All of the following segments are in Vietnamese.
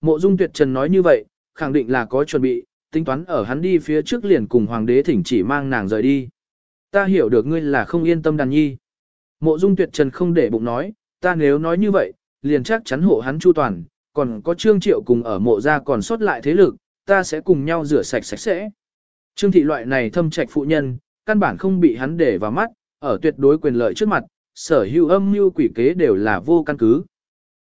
Mộ dung tuyệt trần nói như vậy, khẳng định là có chuẩn bị, tính toán ở hắn đi phía trước liền cùng hoàng đế thỉnh chỉ mang nàng rời đi. Ta hiểu được ngươi là không yên tâm đàn nhi. Mộ dung tuyệt trần không để bụng nói, ta nếu nói như vậy, liền chắc chắn hộ hắn chu toàn, còn có trương triệu cùng ở mộ gia còn sót lại thế lực, ta sẽ cùng nhau rửa sạch sạch sẽ. Trương thị loại này thâm trạch phụ nhân, căn bản không bị hắn để vào mắt, ở tuyệt đối quyền lợi trước mặt, sở hữu âm mưu quỷ kế đều là vô căn cứ.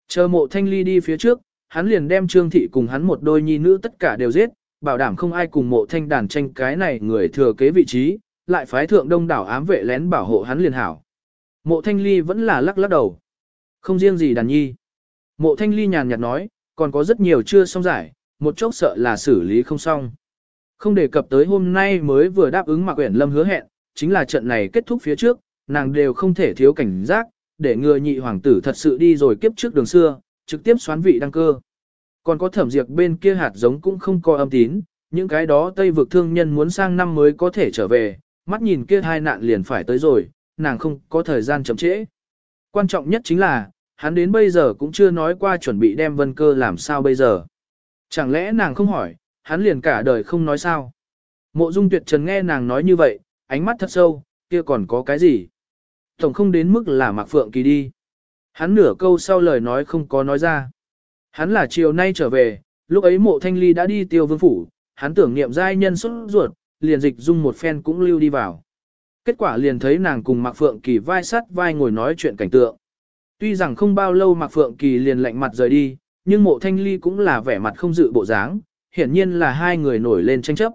Chờ mộ thanh ly đi phía trước, hắn liền đem trương thị cùng hắn một đôi nhi nữ tất cả đều giết, bảo đảm không ai cùng mộ thanh đàn tranh cái này người thừa kế vị trí, lại phái thượng đông đảo ám vệ lén bảo hộ hắn liền hảo. Mộ thanh ly vẫn là lắc lắc đầu. Không riêng gì đàn nhi. Mộ thanh ly nhàn nhạt nói, còn có rất nhiều chưa xong giải, một chốc sợ là xử lý không xong. Không đề cập tới hôm nay mới vừa đáp ứng Mạc Uyển Lâm hứa hẹn, chính là trận này kết thúc phía trước, nàng đều không thể thiếu cảnh giác, để ngừa nhị hoàng tử thật sự đi rồi kiếp trước đường xưa, trực tiếp xoán vị đăng cơ. Còn có thẩm diệt bên kia hạt giống cũng không có âm tín, những cái đó Tây vực thương nhân muốn sang năm mới có thể trở về, mắt nhìn kia hai nạn liền phải tới rồi, nàng không có thời gian chậm trễ. Quan trọng nhất chính là, hắn đến bây giờ cũng chưa nói qua chuẩn bị đem vân cơ làm sao bây giờ. Chẳng lẽ nàng không hỏi, hắn liền cả đời không nói sao. Mộ dung tuyệt trần nghe nàng nói như vậy, ánh mắt thật sâu, kia còn có cái gì? Tổng không đến mức là mạc phượng kỳ đi. Hắn nửa câu sau lời nói không có nói ra. Hắn là chiều nay trở về, lúc ấy mộ thanh ly đã đi tiêu vương phủ, hắn tưởng niệm giai nhân xuất ruột, liền dịch dung một phen cũng lưu đi vào. Kết quả liền thấy nàng cùng Mạc Phượng Kỳ vai sắt vai ngồi nói chuyện cảnh tượng. Tuy rằng không bao lâu Mạc Phượng Kỳ liền lạnh mặt rời đi, nhưng mộ thanh ly cũng là vẻ mặt không dự bộ dáng, hiển nhiên là hai người nổi lên tranh chấp.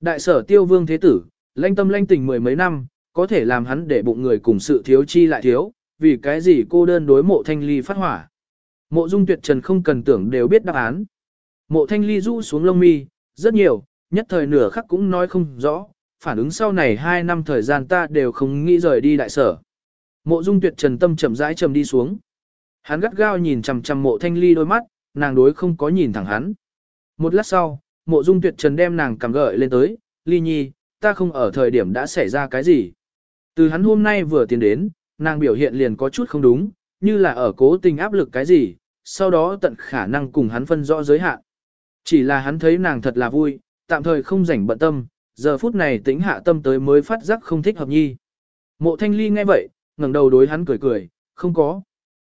Đại sở tiêu vương thế tử, lanh tâm lanh tình mười mấy năm, có thể làm hắn để bụng người cùng sự thiếu chi lại thiếu, vì cái gì cô đơn đối mộ thanh ly phát hỏa. Mộ dung tuyệt trần không cần tưởng đều biết đáp án. Mộ thanh ly rũ xuống lông mi, rất nhiều, nhất thời nửa khắc cũng nói không rõ, phản ứng sau này hai năm thời gian ta đều không nghĩ rời đi đại sở. Mộ dung tuyệt trần tâm chậm rãi trầm đi xuống. Hắn gắt gao nhìn chằm chằm mộ thanh ly đôi mắt, nàng đối không có nhìn thẳng hắn. Một lát sau, mộ dung tuyệt trần đem nàng cầm gợi lên tới, ly nhi, ta không ở thời điểm đã xảy ra cái gì. Từ hắn hôm nay vừa tiến đến, nàng biểu hiện liền có chút không đúng, như là ở cố tình áp lực cái gì, sau đó tận khả năng cùng hắn phân rõ giới hạn. Chỉ là hắn thấy nàng thật là vui, tạm thời không rảnh bận tâm, giờ phút này tính hạ tâm tới mới phát giác không thích hợp nhi. Mộ thanh ly nghe vậy, ngẩng đầu đối hắn cười cười, không có.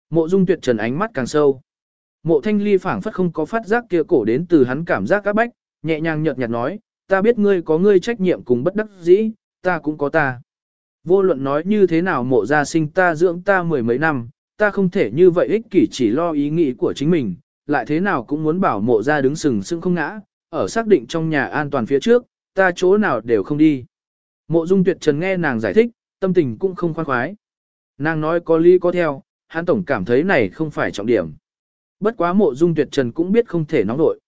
Mộ dung tuyệt trần ánh mắt càng sâu. Mộ thanh ly phản phất không có phát giác kia cổ đến từ hắn cảm giác các bách, nhẹ nhàng nhợt nhạt nói, ta biết ngươi có ngươi trách nhiệm cùng bất đắc dĩ, ta cũng có ta. Vô luận nói như thế nào mộ gia sinh ta dưỡng ta mười mấy năm, ta không thể như vậy ích kỷ chỉ lo ý nghĩ của chính mình, lại thế nào cũng muốn bảo mộ gia đứng sừng sững không ngã, ở xác định trong nhà an toàn phía trước, ta chỗ nào đều không đi. Mộ dung tuyệt trần nghe nàng giải thích, tâm tình cũng không khoan khoái. Nàng nói có lý có theo, hắn tổng cảm thấy này không phải trọng điểm. Bất quá mộ dung tuyệt trần cũng biết không thể nóng nổi.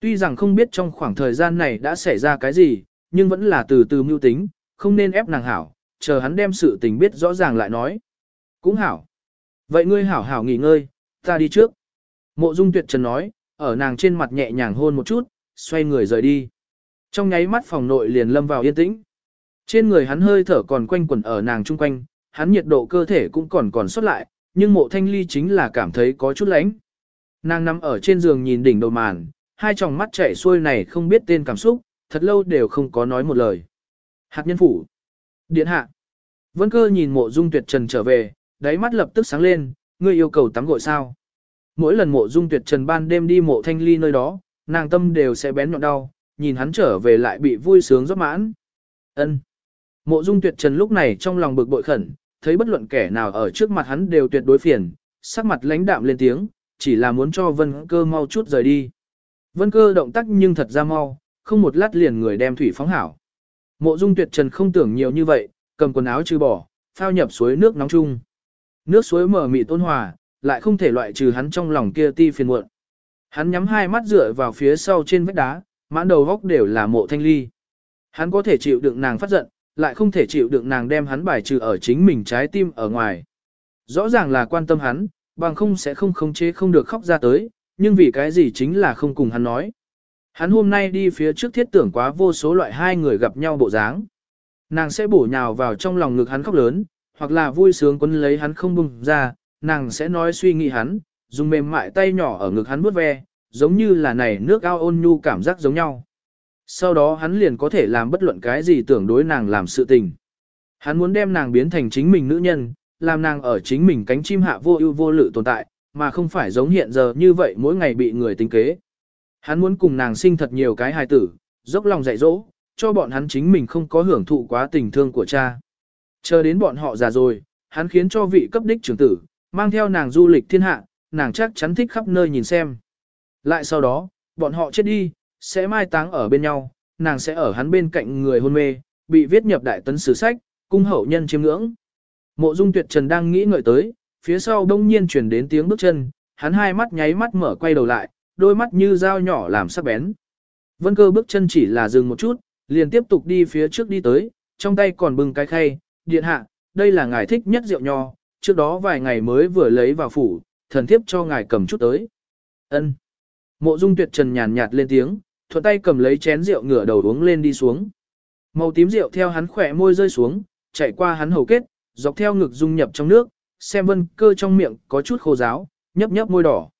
Tuy rằng không biết trong khoảng thời gian này đã xảy ra cái gì, nhưng vẫn là từ từ mưu tính, không nên ép nàng hảo, chờ hắn đem sự tình biết rõ ràng lại nói. Cũng hảo. Vậy ngươi hảo hảo nghỉ ngơi, ta đi trước. Mộ dung tuyệt trần nói, ở nàng trên mặt nhẹ nhàng hôn một chút, xoay người rời đi. Trong nháy mắt phòng nội liền lâm vào yên tĩnh. Trên người hắn hơi thở còn quanh quẩn ở nàng chung quanh, hắn nhiệt độ cơ thể cũng còn còn xuất lại, nhưng mộ thanh ly chính là cảm thấy có chút lánh. Nàng nằm ở trên giường nhìn đỉnh đầu màn, hai tròng mắt chảy xuôi này không biết tên cảm xúc, thật lâu đều không có nói một lời. Hạt nhân phủ. Điện hạ. Vân cơ nhìn mộ dung tuyệt trần trở về, đáy mắt lập tức sáng lên, ngươi yêu cầu tắm gội sao. Mỗi lần mộ dung tuyệt trần ban đêm đi mộ thanh ly nơi đó, nàng tâm đều sẽ bén nhọn đau, nhìn hắn trở về lại bị vui sướng rót mãn. ân Mộ dung tuyệt trần lúc này trong lòng bực bội khẩn, thấy bất luận kẻ nào ở trước mặt hắn đều tuyệt đối phiền, sắc mặt lãnh đạm lên tiếng, chỉ là muốn cho vân cơ mau chút rời đi. Vân cơ động tác nhưng thật ra mau, không một lát liền người đem thủy phóng hảo. Mộ dung tuyệt trần không tưởng nhiều như vậy, cầm quần áo trừ bỏ, phao nhập suối nước nóng chung. Nước suối mở mị tôn hòa, lại không thể loại trừ hắn trong lòng kia ti phiền muộn. Hắn nhắm hai mắt dựa vào phía sau trên vách đá, mãn đầu góc đều là mộ thanh ly. Hắn có thể chịu đựng nàng phát giận, lại không thể chịu đựng nàng đem hắn bài trừ ở chính mình trái tim ở ngoài. Rõ ràng là quan tâm hắn, bằng không sẽ không khống chế không được khóc ra tới, nhưng vì cái gì chính là không cùng hắn nói. Hắn hôm nay đi phía trước thiết tưởng quá vô số loại hai người gặp nhau bộ dáng. Nàng sẽ bổ nhào vào trong lòng ngực hắn khóc lớn, hoặc là vui sướng quấn lấy hắn không bùng ra, nàng sẽ nói suy nghĩ hắn, dùng mềm mại tay nhỏ ở ngực hắn vuốt ve, giống như là này nước ao ôn nhu cảm giác giống nhau. Sau đó hắn liền có thể làm bất luận cái gì tưởng đối nàng làm sự tình. Hắn muốn đem nàng biến thành chính mình nữ nhân, làm nàng ở chính mình cánh chim hạ vô ưu vô lự tồn tại, mà không phải giống hiện giờ như vậy mỗi ngày bị người tính kế. Hắn muốn cùng nàng sinh thật nhiều cái hài tử, dốc lòng dạy dỗ, cho bọn hắn chính mình không có hưởng thụ quá tình thương của cha. Chờ đến bọn họ già rồi, hắn khiến cho vị cấp đích trưởng tử, mang theo nàng du lịch thiên hạ, nàng chắc chắn thích khắp nơi nhìn xem. Lại sau đó, bọn họ chết đi, sẽ mai táng ở bên nhau, nàng sẽ ở hắn bên cạnh người hôn mê, bị viết nhập đại tấn sử sách, cung hậu nhân chiêm ngưỡng. Mộ Dung Tuyệt Trần đang nghĩ ngợi tới, phía sau đông nhiên chuyển đến tiếng bước chân, hắn hai mắt nháy mắt mở quay đầu lại, đôi mắt như dao nhỏ làm sắc bén. Vân cơ bước chân chỉ là dừng một chút, liền tiếp tục đi phía trước đi tới, trong tay còn bưng cái khay, điện hạ, đây là ngài thích nhất rượu nho, trước đó vài ngày mới vừa lấy vào phủ, thần thiếp cho ngài cầm chút tới. Ân. Mộ Dung Tuyệt Trần nhàn nhạt lên tiếng, thuận tay cầm lấy chén rượu ngửa đầu uống lên đi xuống. Màu tím rượu theo hắn khỏe môi rơi xuống, chạy qua hắn hầu kết, dọc theo ngực dung nhập trong nước, xem vân cơ trong miệng có chút khô giáo, nhấp nhấp môi đỏ.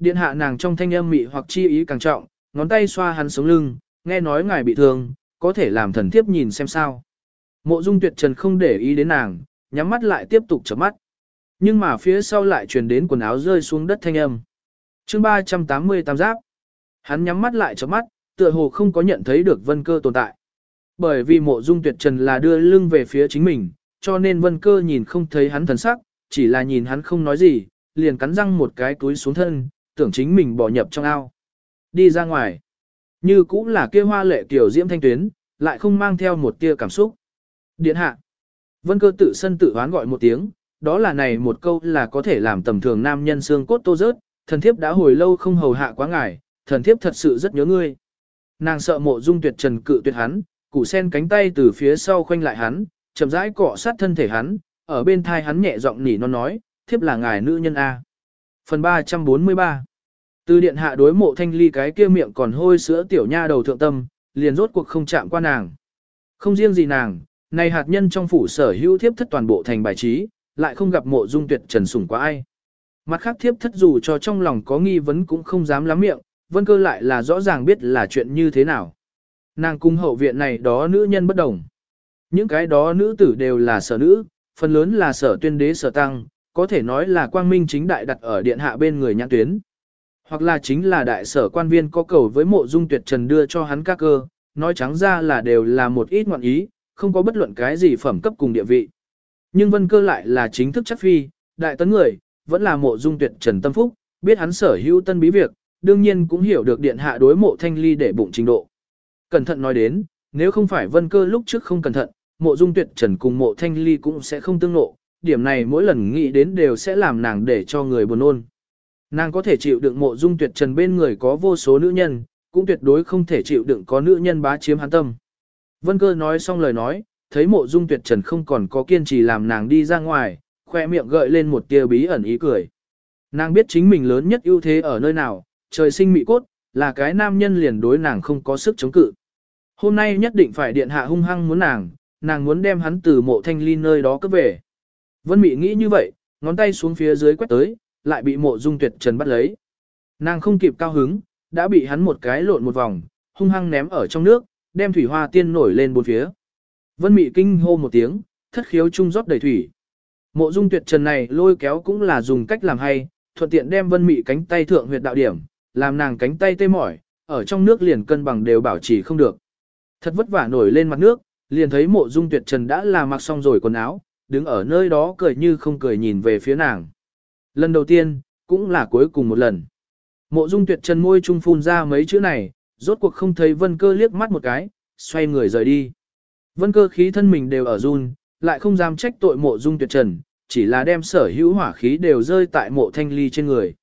Điện hạ nàng trong thanh âm mị hoặc chi ý càng trọng, ngón tay xoa hắn sống lưng, nghe nói ngài bị thương, có thể làm thần thiếp nhìn xem sao. Mộ dung tuyệt trần không để ý đến nàng, nhắm mắt lại tiếp tục chớp mắt. Nhưng mà phía sau lại truyền đến quần áo rơi xuống đất thanh âm. chương 388 giáp. Hắn nhắm mắt lại chớp mắt, tựa hồ không có nhận thấy được vân cơ tồn tại. Bởi vì mộ dung tuyệt trần là đưa lưng về phía chính mình, cho nên vân cơ nhìn không thấy hắn thần sắc, chỉ là nhìn hắn không nói gì, liền cắn răng một cái túi xuống thân, tưởng chính mình bỏ nhập trong ao. Đi ra ngoài. Như cũng là kia hoa lệ tiểu diễm thanh tuyến, lại không mang theo một tia cảm xúc. Điện hạ. Vân cơ tự sân tự hoán gọi một tiếng, đó là này một câu là có thể làm tầm thường nam nhân xương cốt tô rớt, thần thiếp đã hồi lâu không hầu hạ quá ngài, thần thiếp thật sự rất nhớ ngươi. Nàng sợ mộ dung tuyệt trần cự tuyệt hắn, củ sen cánh tay từ phía sau khoanh lại hắn, chậm rãi cọ sát thân thể hắn, ở bên thai hắn nhẹ giọng nỉ non nói, thiếp là ngài nữ nhân A. Phần 343 từ điện hạ đối mộ thanh ly cái kia miệng còn hôi sữa tiểu nha đầu thượng tâm, liền rốt cuộc không chạm qua nàng. Không riêng gì nàng, này hạt nhân trong phủ sở hữu thiếp thất toàn bộ thành bài trí, lại không gặp mộ dung tuyệt trần sủng quá ai. Mặt khác thiếp thất dù cho trong lòng có nghi vấn cũng không dám lắm miệng, vân cơ lại là rõ ràng biết là chuyện như thế nào. Nàng cung hậu viện này đó nữ nhân bất đồng. Những cái đó nữ tử đều là sở nữ, phần lớn là sở tuyên đế sở tăng, có thể nói là quang minh chính đại đặt ở điện hạ bên người nhãn tuyến. Hoặc là chính là đại sở quan viên có cầu với mộ dung tuyệt trần đưa cho hắn các cơ, nói trắng ra là đều là một ít ngoạn ý, không có bất luận cái gì phẩm cấp cùng địa vị. Nhưng vân cơ lại là chính thức chắc phi, đại tấn người, vẫn là mộ dung tuyệt trần tâm phúc, biết hắn sở hữu tân bí việc, đương nhiên cũng hiểu được điện hạ đối mộ thanh ly để bụng trình độ. Cẩn thận nói đến, nếu không phải vân cơ lúc trước không cẩn thận, mộ dung tuyệt trần cùng mộ thanh ly cũng sẽ không tương nộ, điểm này mỗi lần nghĩ đến đều sẽ làm nàng để cho người buồn ôn. Nàng có thể chịu đựng mộ dung tuyệt trần bên người có vô số nữ nhân, cũng tuyệt đối không thể chịu đựng có nữ nhân bá chiếm hắn tâm. Vân cơ nói xong lời nói, thấy mộ dung tuyệt trần không còn có kiên trì làm nàng đi ra ngoài, khoe miệng gợi lên một tia bí ẩn ý cười. Nàng biết chính mình lớn nhất ưu thế ở nơi nào, trời sinh mị cốt, là cái nam nhân liền đối nàng không có sức chống cự. Hôm nay nhất định phải điện hạ hung hăng muốn nàng, nàng muốn đem hắn từ mộ thanh ly nơi đó cấp về. Vân Mị nghĩ như vậy, ngón tay xuống phía dưới quét tới, lại bị mộ dung tuyệt trần bắt lấy. Nàng không kịp cao hứng, đã bị hắn một cái lộn một vòng, hung hăng ném ở trong nước, đem thủy hoa tiên nổi lên bốn phía. Vân Mị kinh hô một tiếng, thất khiếu trung rót đầy thủy. Mộ dung tuyệt trần này lôi kéo cũng là dùng cách làm hay, thuận tiện đem Vân Mị cánh tay thượng huyệt đạo điểm, làm nàng cánh tay tê mỏi, ở trong nước liền cân bằng đều bảo trì không được. Thật vất vả nổi lên mặt nước, liền thấy mộ dung tuyệt trần đã là mặc xong rồi quần áo, đứng ở nơi đó cười như không cười nhìn về phía nàng. Lần đầu tiên, cũng là cuối cùng một lần. Mộ dung tuyệt trần môi trung phun ra mấy chữ này, rốt cuộc không thấy vân cơ liếc mắt một cái, xoay người rời đi. Vân cơ khí thân mình đều ở run, lại không dám trách tội mộ dung tuyệt trần, chỉ là đem sở hữu hỏa khí đều rơi tại mộ thanh ly trên người.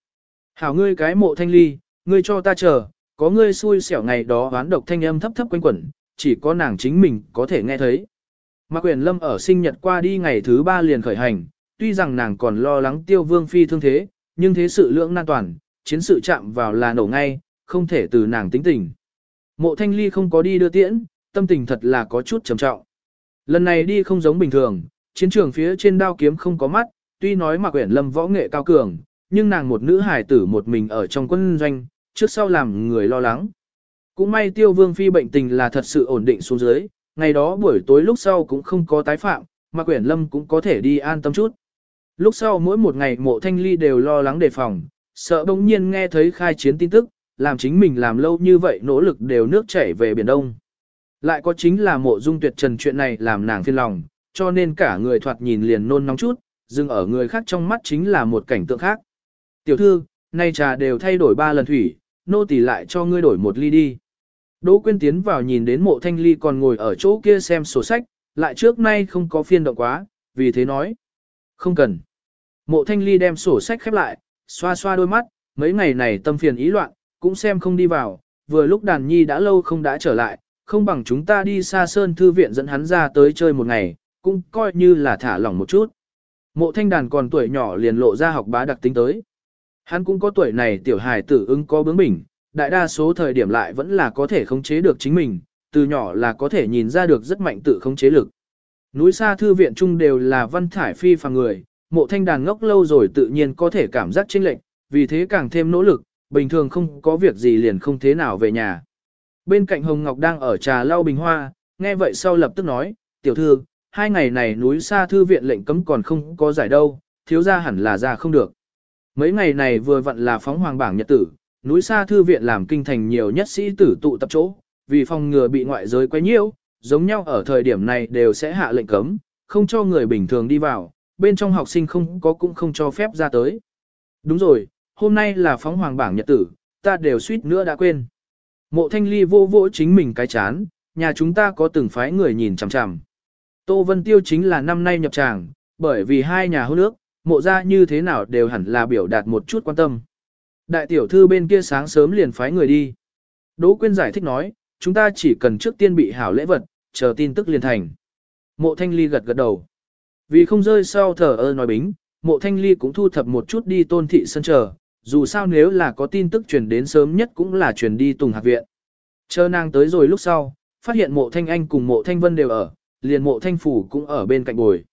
Hảo ngươi cái mộ thanh ly, ngươi cho ta chờ, có ngươi xui xẻo ngày đó oán độc thanh âm thấp thấp quanh quẩn, chỉ có nàng chính mình có thể nghe thấy. Mạc Quyền Lâm ở sinh nhật qua đi ngày thứ ba liền khởi hành, tuy rằng nàng còn lo lắng tiêu vương phi thương thế, nhưng thế sự lượng nan toàn, chiến sự chạm vào là nổ ngay, không thể từ nàng tính tình. Mộ thanh ly không có đi đưa tiễn, tâm tình thật là có chút trầm trọng. Lần này đi không giống bình thường, chiến trường phía trên đao kiếm không có mắt, tuy nói mà Quyển Lâm võ nghệ cao cường, nhưng nàng một nữ hài tử một mình ở trong quân doanh, trước sau làm người lo lắng. Cũng may tiêu vương phi bệnh tình là thật sự ổn định xuống dưới, ngày đó buổi tối lúc sau cũng không có tái phạm, mà quyển lâm cũng có thể đi an tâm chút. Lúc sau mỗi một ngày mộ thanh ly đều lo lắng đề phòng, sợ bỗng nhiên nghe thấy khai chiến tin tức, làm chính mình làm lâu như vậy nỗ lực đều nước chảy về Biển Đông. Lại có chính là mộ dung tuyệt trần chuyện này làm nàng phiền lòng, cho nên cả người thoạt nhìn liền nôn nóng chút, dừng ở người khác trong mắt chính là một cảnh tượng khác. Tiểu thư, nay trà đều thay đổi ba lần thủy, nô tỳ lại cho ngươi đổi một ly đi. Đỗ Quyên tiến vào nhìn đến mộ thanh ly còn ngồi ở chỗ kia xem sổ sách, lại trước nay không có phiên động quá, vì thế nói. Không cần. Mộ thanh ly đem sổ sách khép lại, xoa xoa đôi mắt, mấy ngày này tâm phiền ý loạn, cũng xem không đi vào, vừa lúc đàn nhi đã lâu không đã trở lại, không bằng chúng ta đi xa sơn thư viện dẫn hắn ra tới chơi một ngày, cũng coi như là thả lỏng một chút. Mộ thanh đàn còn tuổi nhỏ liền lộ ra học bá đặc tính tới. Hắn cũng có tuổi này tiểu hài tử ứng có bướng bỉnh, đại đa số thời điểm lại vẫn là có thể khống chế được chính mình, từ nhỏ là có thể nhìn ra được rất mạnh tự khống chế lực. Núi xa thư viện chung đều là văn thải phi phàm người, mộ thanh đàn ngốc lâu rồi tự nhiên có thể cảm giác chênh lệch, vì thế càng thêm nỗ lực, bình thường không có việc gì liền không thế nào về nhà. Bên cạnh Hồng Ngọc đang ở trà lau bình hoa, nghe vậy sau lập tức nói, tiểu thư, hai ngày này núi xa thư viện lệnh cấm còn không có giải đâu, thiếu ra hẳn là ra không được. Mấy ngày này vừa vặn là phóng hoàng bảng nhật tử, núi xa thư viện làm kinh thành nhiều nhất sĩ tử tụ tập chỗ, vì phòng ngừa bị ngoại giới quấy nhiễu, giống nhau ở thời điểm này đều sẽ hạ lệnh cấm, không cho người bình thường đi vào, bên trong học sinh không có cũng không cho phép ra tới. Đúng rồi, hôm nay là phóng hoàng bảng nhật tử, ta đều suýt nữa đã quên. Mộ thanh ly vô vỗ chính mình cái chán, nhà chúng ta có từng phái người nhìn chằm chằm. Tô Vân Tiêu chính là năm nay nhập tràng, bởi vì hai nhà hôn nước, mộ ra như thế nào đều hẳn là biểu đạt một chút quan tâm. Đại tiểu thư bên kia sáng sớm liền phái người đi. Đỗ Quyên giải thích nói, chúng ta chỉ cần trước tiên bị hảo lễ vật, chờ tin tức liền thành. Mộ thanh ly gật gật đầu. Vì không rơi sau thở ơ nói bính, mộ thanh ly cũng thu thập một chút đi tôn thị sân chờ, dù sao nếu là có tin tức truyền đến sớm nhất cũng là truyền đi Tùng Hạc Viện. Chờ nàng tới rồi lúc sau, phát hiện mộ thanh anh cùng mộ thanh vân đều ở, liền mộ thanh phủ cũng ở bên cạnh bồi.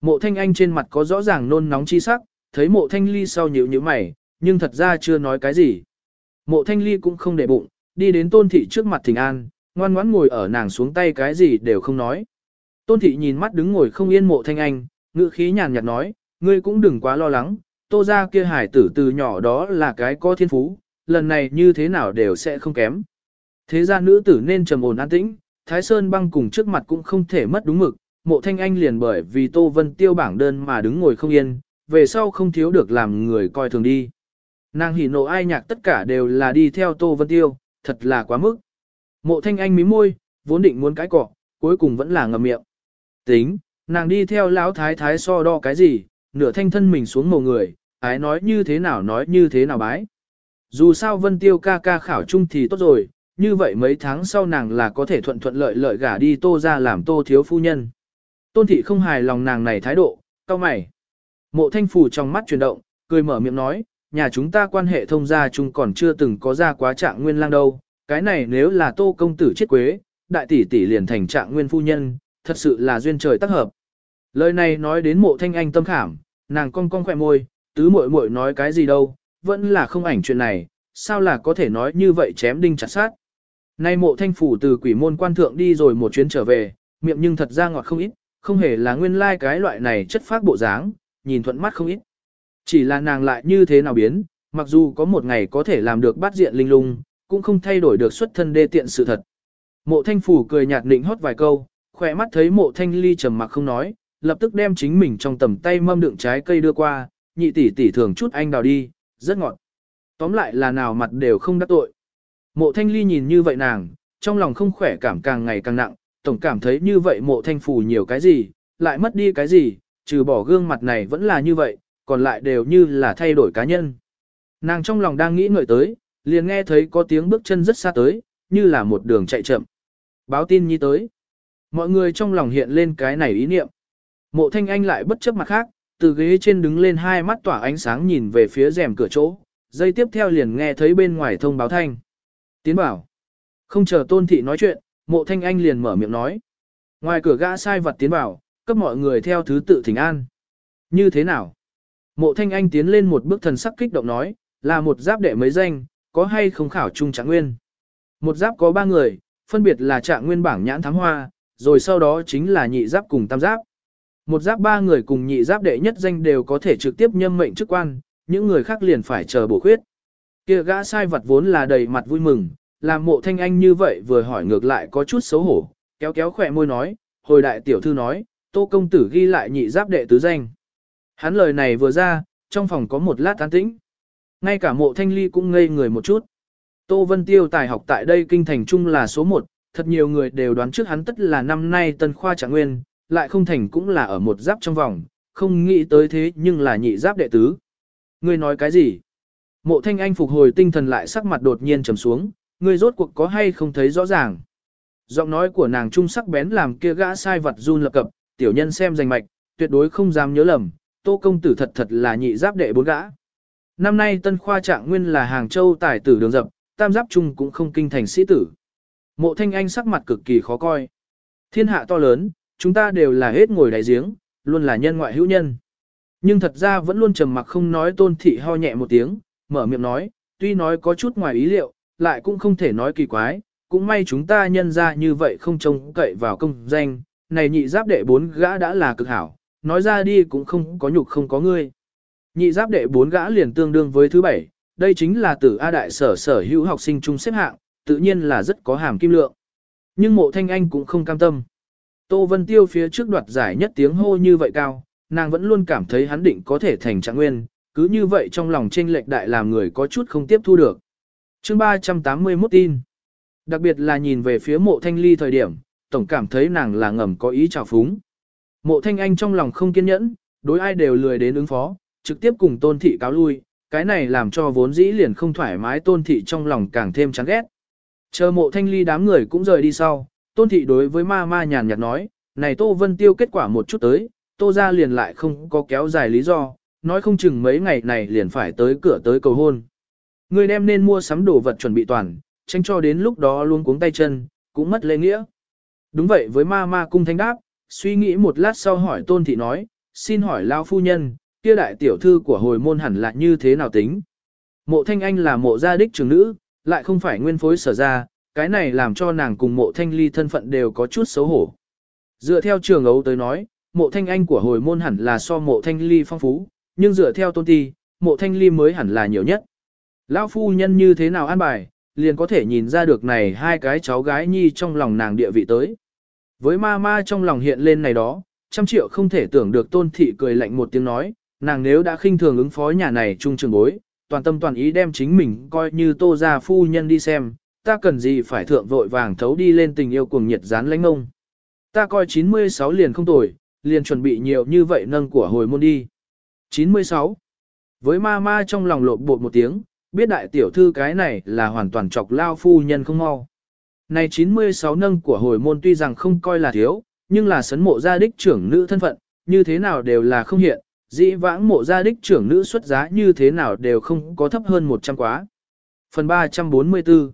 Mộ thanh anh trên mặt có rõ ràng nôn nóng chi sắc, thấy mộ thanh ly sau nhíu nhíu mày, nhưng thật ra chưa nói cái gì. Mộ thanh ly cũng không để bụng, đi đến tôn thị trước mặt thỉnh an, ngoan ngoãn ngồi ở nàng xuống tay cái gì đều không nói. Tôn thị nhìn mắt đứng ngồi không yên mộ thanh anh, ngữ khí nhàn nhạt nói, ngươi cũng đừng quá lo lắng, tô ra kia hải tử từ nhỏ đó là cái có thiên phú, lần này như thế nào đều sẽ không kém. Thế ra nữ tử nên trầm ổn an tĩnh, Thái Sơn băng cùng trước mặt cũng không thể mất đúng mực, mộ thanh anh liền bởi vì Tô Vân Tiêu bảng đơn mà đứng ngồi không yên, về sau không thiếu được làm người coi thường đi. Nàng hỉ nộ ai nhạc tất cả đều là đi theo Tô Vân Tiêu, thật là quá mức. Mộ thanh anh mím môi, vốn định muốn cái cọ, cuối cùng vẫn là ngậm miệng. Tính, nàng đi theo lão thái thái so đo cái gì, nửa thanh thân mình xuống mồ người, ái nói như thế nào nói như thế nào bái. Dù sao Vân Tiêu ca ca khảo chung thì tốt rồi, như vậy mấy tháng sau nàng là có thể thuận thuận lợi lợi gả đi tô ra làm tô thiếu phu nhân. Tôn thị không hài lòng nàng này thái độ, cao mày. Mộ thanh phủ trong mắt chuyển động, cười mở miệng nói, nhà chúng ta quan hệ thông gia chung còn chưa từng có ra quá trạng nguyên lang đâu, cái này nếu là tô công tử chết quế, đại tỷ tỷ liền thành trạng nguyên phu nhân, thật sự là duyên trời tác hợp. Lời này nói đến mộ thanh anh tâm khảm, nàng cong cong khỏe môi, tứ muội muội nói cái gì đâu, vẫn là không ảnh chuyện này, sao là có thể nói như vậy chém đinh chặt sát. Nay mộ thanh phủ từ quỷ môn quan thượng đi rồi một chuyến trở về, miệng nhưng thật ra ngọt không ít, không hề là nguyên lai like cái loại này chất phát bộ dáng, nhìn thuận mắt không ít. Chỉ là nàng lại như thế nào biến, mặc dù có một ngày có thể làm được bắt diện linh lung, cũng không thay đổi được xuất thân đê tiện sự thật. Mộ thanh phủ cười nhạt định hót vài câu, khỏe mắt thấy mộ thanh ly trầm mặc không nói, lập tức đem chính mình trong tầm tay mâm đựng trái cây đưa qua, nhị tỷ tỷ thường chút anh đào đi, rất ngọt. Tóm lại là nào mặt đều không đắc tội. Mộ thanh ly nhìn như vậy nàng, trong lòng không khỏe cảm càng ngày càng nặng, tổng cảm thấy như vậy mộ thanh phù nhiều cái gì, lại mất đi cái gì, trừ bỏ gương mặt này vẫn là như vậy, còn lại đều như là thay đổi cá nhân. Nàng trong lòng đang nghĩ ngợi tới, liền nghe thấy có tiếng bước chân rất xa tới, như là một đường chạy chậm. Báo tin nhi tới. Mọi người trong lòng hiện lên cái này ý niệm. Mộ thanh anh lại bất chấp mặt khác, từ ghế trên đứng lên hai mắt tỏa ánh sáng nhìn về phía rèm cửa chỗ, dây tiếp theo liền nghe thấy bên ngoài thông báo thanh. Tiến bảo. Không chờ tôn thị nói chuyện, mộ thanh anh liền mở miệng nói. Ngoài cửa gã sai vật tiến bảo, cấp mọi người theo thứ tự thỉnh an. Như thế nào? Mộ thanh anh tiến lên một bước thần sắc kích động nói, là một giáp đệ mấy danh, có hay không khảo trung trạng nguyên. Một giáp có ba người, phân biệt là trạng nguyên bảng nhãn thám hoa, rồi sau đó chính là nhị giáp cùng tam giáp. Một giáp ba người cùng nhị giáp đệ nhất danh đều có thể trực tiếp nhâm mệnh chức quan, những người khác liền phải chờ bổ khuyết. Kia gã sai vật vốn là đầy mặt vui mừng, làm mộ thanh anh như vậy vừa hỏi ngược lại có chút xấu hổ, kéo kéo khỏe môi nói, hồi đại tiểu thư nói, tô công tử ghi lại nhị giáp đệ tứ danh. Hắn lời này vừa ra, trong phòng có một lát tán tĩnh. Ngay cả mộ thanh ly cũng ngây người một chút. Tô Vân Tiêu tài học tại đây kinh thành trung là số một, thật nhiều người đều đoán trước hắn tất là năm nay tân khoa trạng nguyên, lại không thành cũng là ở một giáp trong vòng, không nghĩ tới thế nhưng là nhị giáp đệ tứ. Ngươi nói cái gì? Mộ thanh anh phục hồi tinh thần lại sắc mặt đột nhiên trầm xuống, ngươi rốt cuộc có hay không thấy rõ ràng. Giọng nói của nàng trung sắc bén làm kia gã sai vật run lập cập, tiểu nhân xem danh mạch, tuyệt đối không dám nhớ lầm, tô công tử thật thật là nhị giáp đệ bốn gã. Năm nay tân khoa trạng nguyên là Hàng Châu tài tử đường dập, tam giáp trung cũng không kinh thành sĩ tử. Mộ thanh anh sắc mặt cực kỳ khó coi. Thiên hạ to lớn, chúng ta đều là hết ngồi đại giếng, luôn là nhân ngoại hữu nhân. Nhưng thật ra vẫn luôn trầm mặc không nói tôn thị ho nhẹ một tiếng, mở miệng nói, tuy nói có chút ngoài ý liệu, lại cũng không thể nói kỳ quái, cũng may chúng ta nhân ra như vậy không trông cậy vào công danh, này nhị giáp đệ bốn gã đã là cực hảo, nói ra đi cũng không có nhục không có ngươi. Nhị giáp đệ bốn gã liền tương đương với thứ bảy, đây chính là tử A đại sở sở hữu học sinh trung xếp hạng, tự nhiên là rất có hàm kim lượng. Nhưng mộ thanh anh cũng không cam tâm. Tô Vân Tiêu phía trước đoạt giải nhất tiếng hô như vậy cao, nàng vẫn luôn cảm thấy hắn định có thể thành trạng nguyên, cứ như vậy trong lòng chênh lệch đại làm người có chút không tiếp thu được. chương 381 tin. Đặc biệt là nhìn về phía mộ thanh ly thời điểm, tổng cảm thấy nàng là ngầm có ý trào phúng. Mộ thanh anh trong lòng không kiên nhẫn, đối ai đều lười đến ứng phó, trực tiếp cùng tôn thị cáo lui, cái này làm cho vốn dĩ liền không thoải mái tôn thị trong lòng càng thêm chán ghét. Chờ mộ thanh ly đám người cũng rời đi sau, tôn thị đối với ma ma nhàn nhạt nói, này Tô Vân Tiêu kết quả một chút tới, Tô ra liền lại không có kéo dài lý do, nói không chừng mấy ngày này liền phải tới cửa tới cầu hôn. Người đem nên mua sắm đồ vật chuẩn bị toàn, tránh cho đến lúc đó luôn cuống tay chân, cũng mất lễ nghĩa. Đúng vậy với ma ma cung thanh đáp, suy nghĩ một lát sau hỏi tôn thị nói, xin hỏi lao phu nhân, kia đại tiểu thư của hồi môn hẳn là như thế nào tính. Mộ thanh anh là mộ gia đích trưởng nữ, lại không phải nguyên phối sở ra, cái này làm cho nàng cùng mộ thanh ly thân phận đều có chút xấu hổ. Dựa theo trường ấu tới nói, mộ thanh anh của hồi môn hẳn là so mộ thanh ly phong phú, nhưng dựa theo tôn ti, mộ thanh ly mới hẳn là nhiều nhất. Lão phu nhân như thế nào an bài, liền có thể nhìn ra được này hai cái cháu gái nhi trong lòng nàng địa vị tới. Với ma ma trong lòng hiện lên này đó, trăm triệu không thể tưởng được tôn thị cười lạnh một tiếng nói, nàng nếu đã khinh thường ứng phó nhà này trung trường bối, toàn tâm toàn ý đem chính mình coi như tô gia phu nhân đi xem, ta cần gì phải thượng vội vàng thấu đi lên tình yêu cuồng nhiệt dán lãnh ông. Ta coi 96 liền không tồi, liền chuẩn bị nhiều như vậy nâng của hồi môn đi. 96. Với ma ma trong lòng lộn bột một tiếng, biết đại tiểu thư cái này là hoàn toàn chọc lao phu nhân không mau. Này 96 nâng của hồi môn tuy rằng không coi là thiếu, nhưng là sấn mộ gia đích trưởng nữ thân phận, như thế nào đều là không hiện, dĩ vãng mộ gia đích trưởng nữ xuất giá như thế nào đều không có thấp hơn 100 quá. Phần 344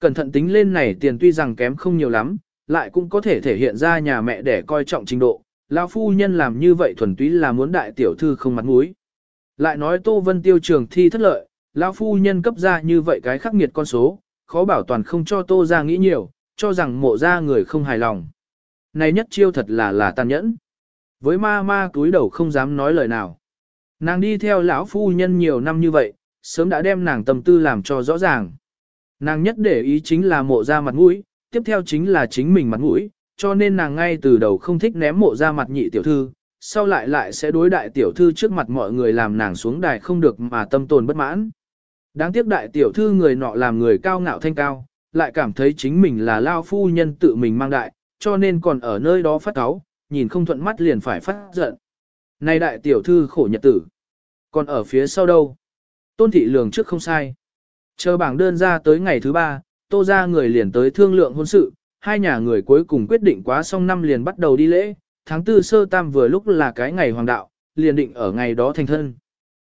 Cẩn thận tính lên này tiền tuy rằng kém không nhiều lắm, lại cũng có thể thể hiện ra nhà mẹ để coi trọng trình độ, lão phu nhân làm như vậy thuần túy là muốn đại tiểu thư không mặt mũi. Lại nói Tô Vân Tiêu trường thi thất lợi, lão phu nhân cấp ra như vậy cái khắc nghiệt con số, khó bảo toàn không cho Tô ra nghĩ nhiều, cho rằng mộ ra người không hài lòng. Này nhất chiêu thật là là tàn nhẫn. Với ma ma túi đầu không dám nói lời nào. Nàng đi theo lão phu nhân nhiều năm như vậy, sớm đã đem nàng tâm tư làm cho rõ ràng. Nàng nhất để ý chính là mộ ra mặt mũi, tiếp theo chính là chính mình mặt mũi, cho nên nàng ngay từ đầu không thích ném mộ ra mặt nhị tiểu thư, sau lại lại sẽ đối đại tiểu thư trước mặt mọi người làm nàng xuống đài không được mà tâm tồn bất mãn. Đáng tiếc đại tiểu thư người nọ làm người cao ngạo thanh cao, lại cảm thấy chính mình là lao phu nhân tự mình mang đại, cho nên còn ở nơi đó phát cáu, nhìn không thuận mắt liền phải phát giận. Này đại tiểu thư khổ nhật tử. Còn ở phía sau đâu? Tôn thị lường trước không sai. Chờ bảng đơn ra tới ngày thứ ba, tô ra người liền tới thương lượng hôn sự, hai nhà người cuối cùng quyết định quá xong năm liền bắt đầu đi lễ, tháng tư sơ tam vừa lúc là cái ngày hoàng đạo, liền định ở ngày đó thành thân.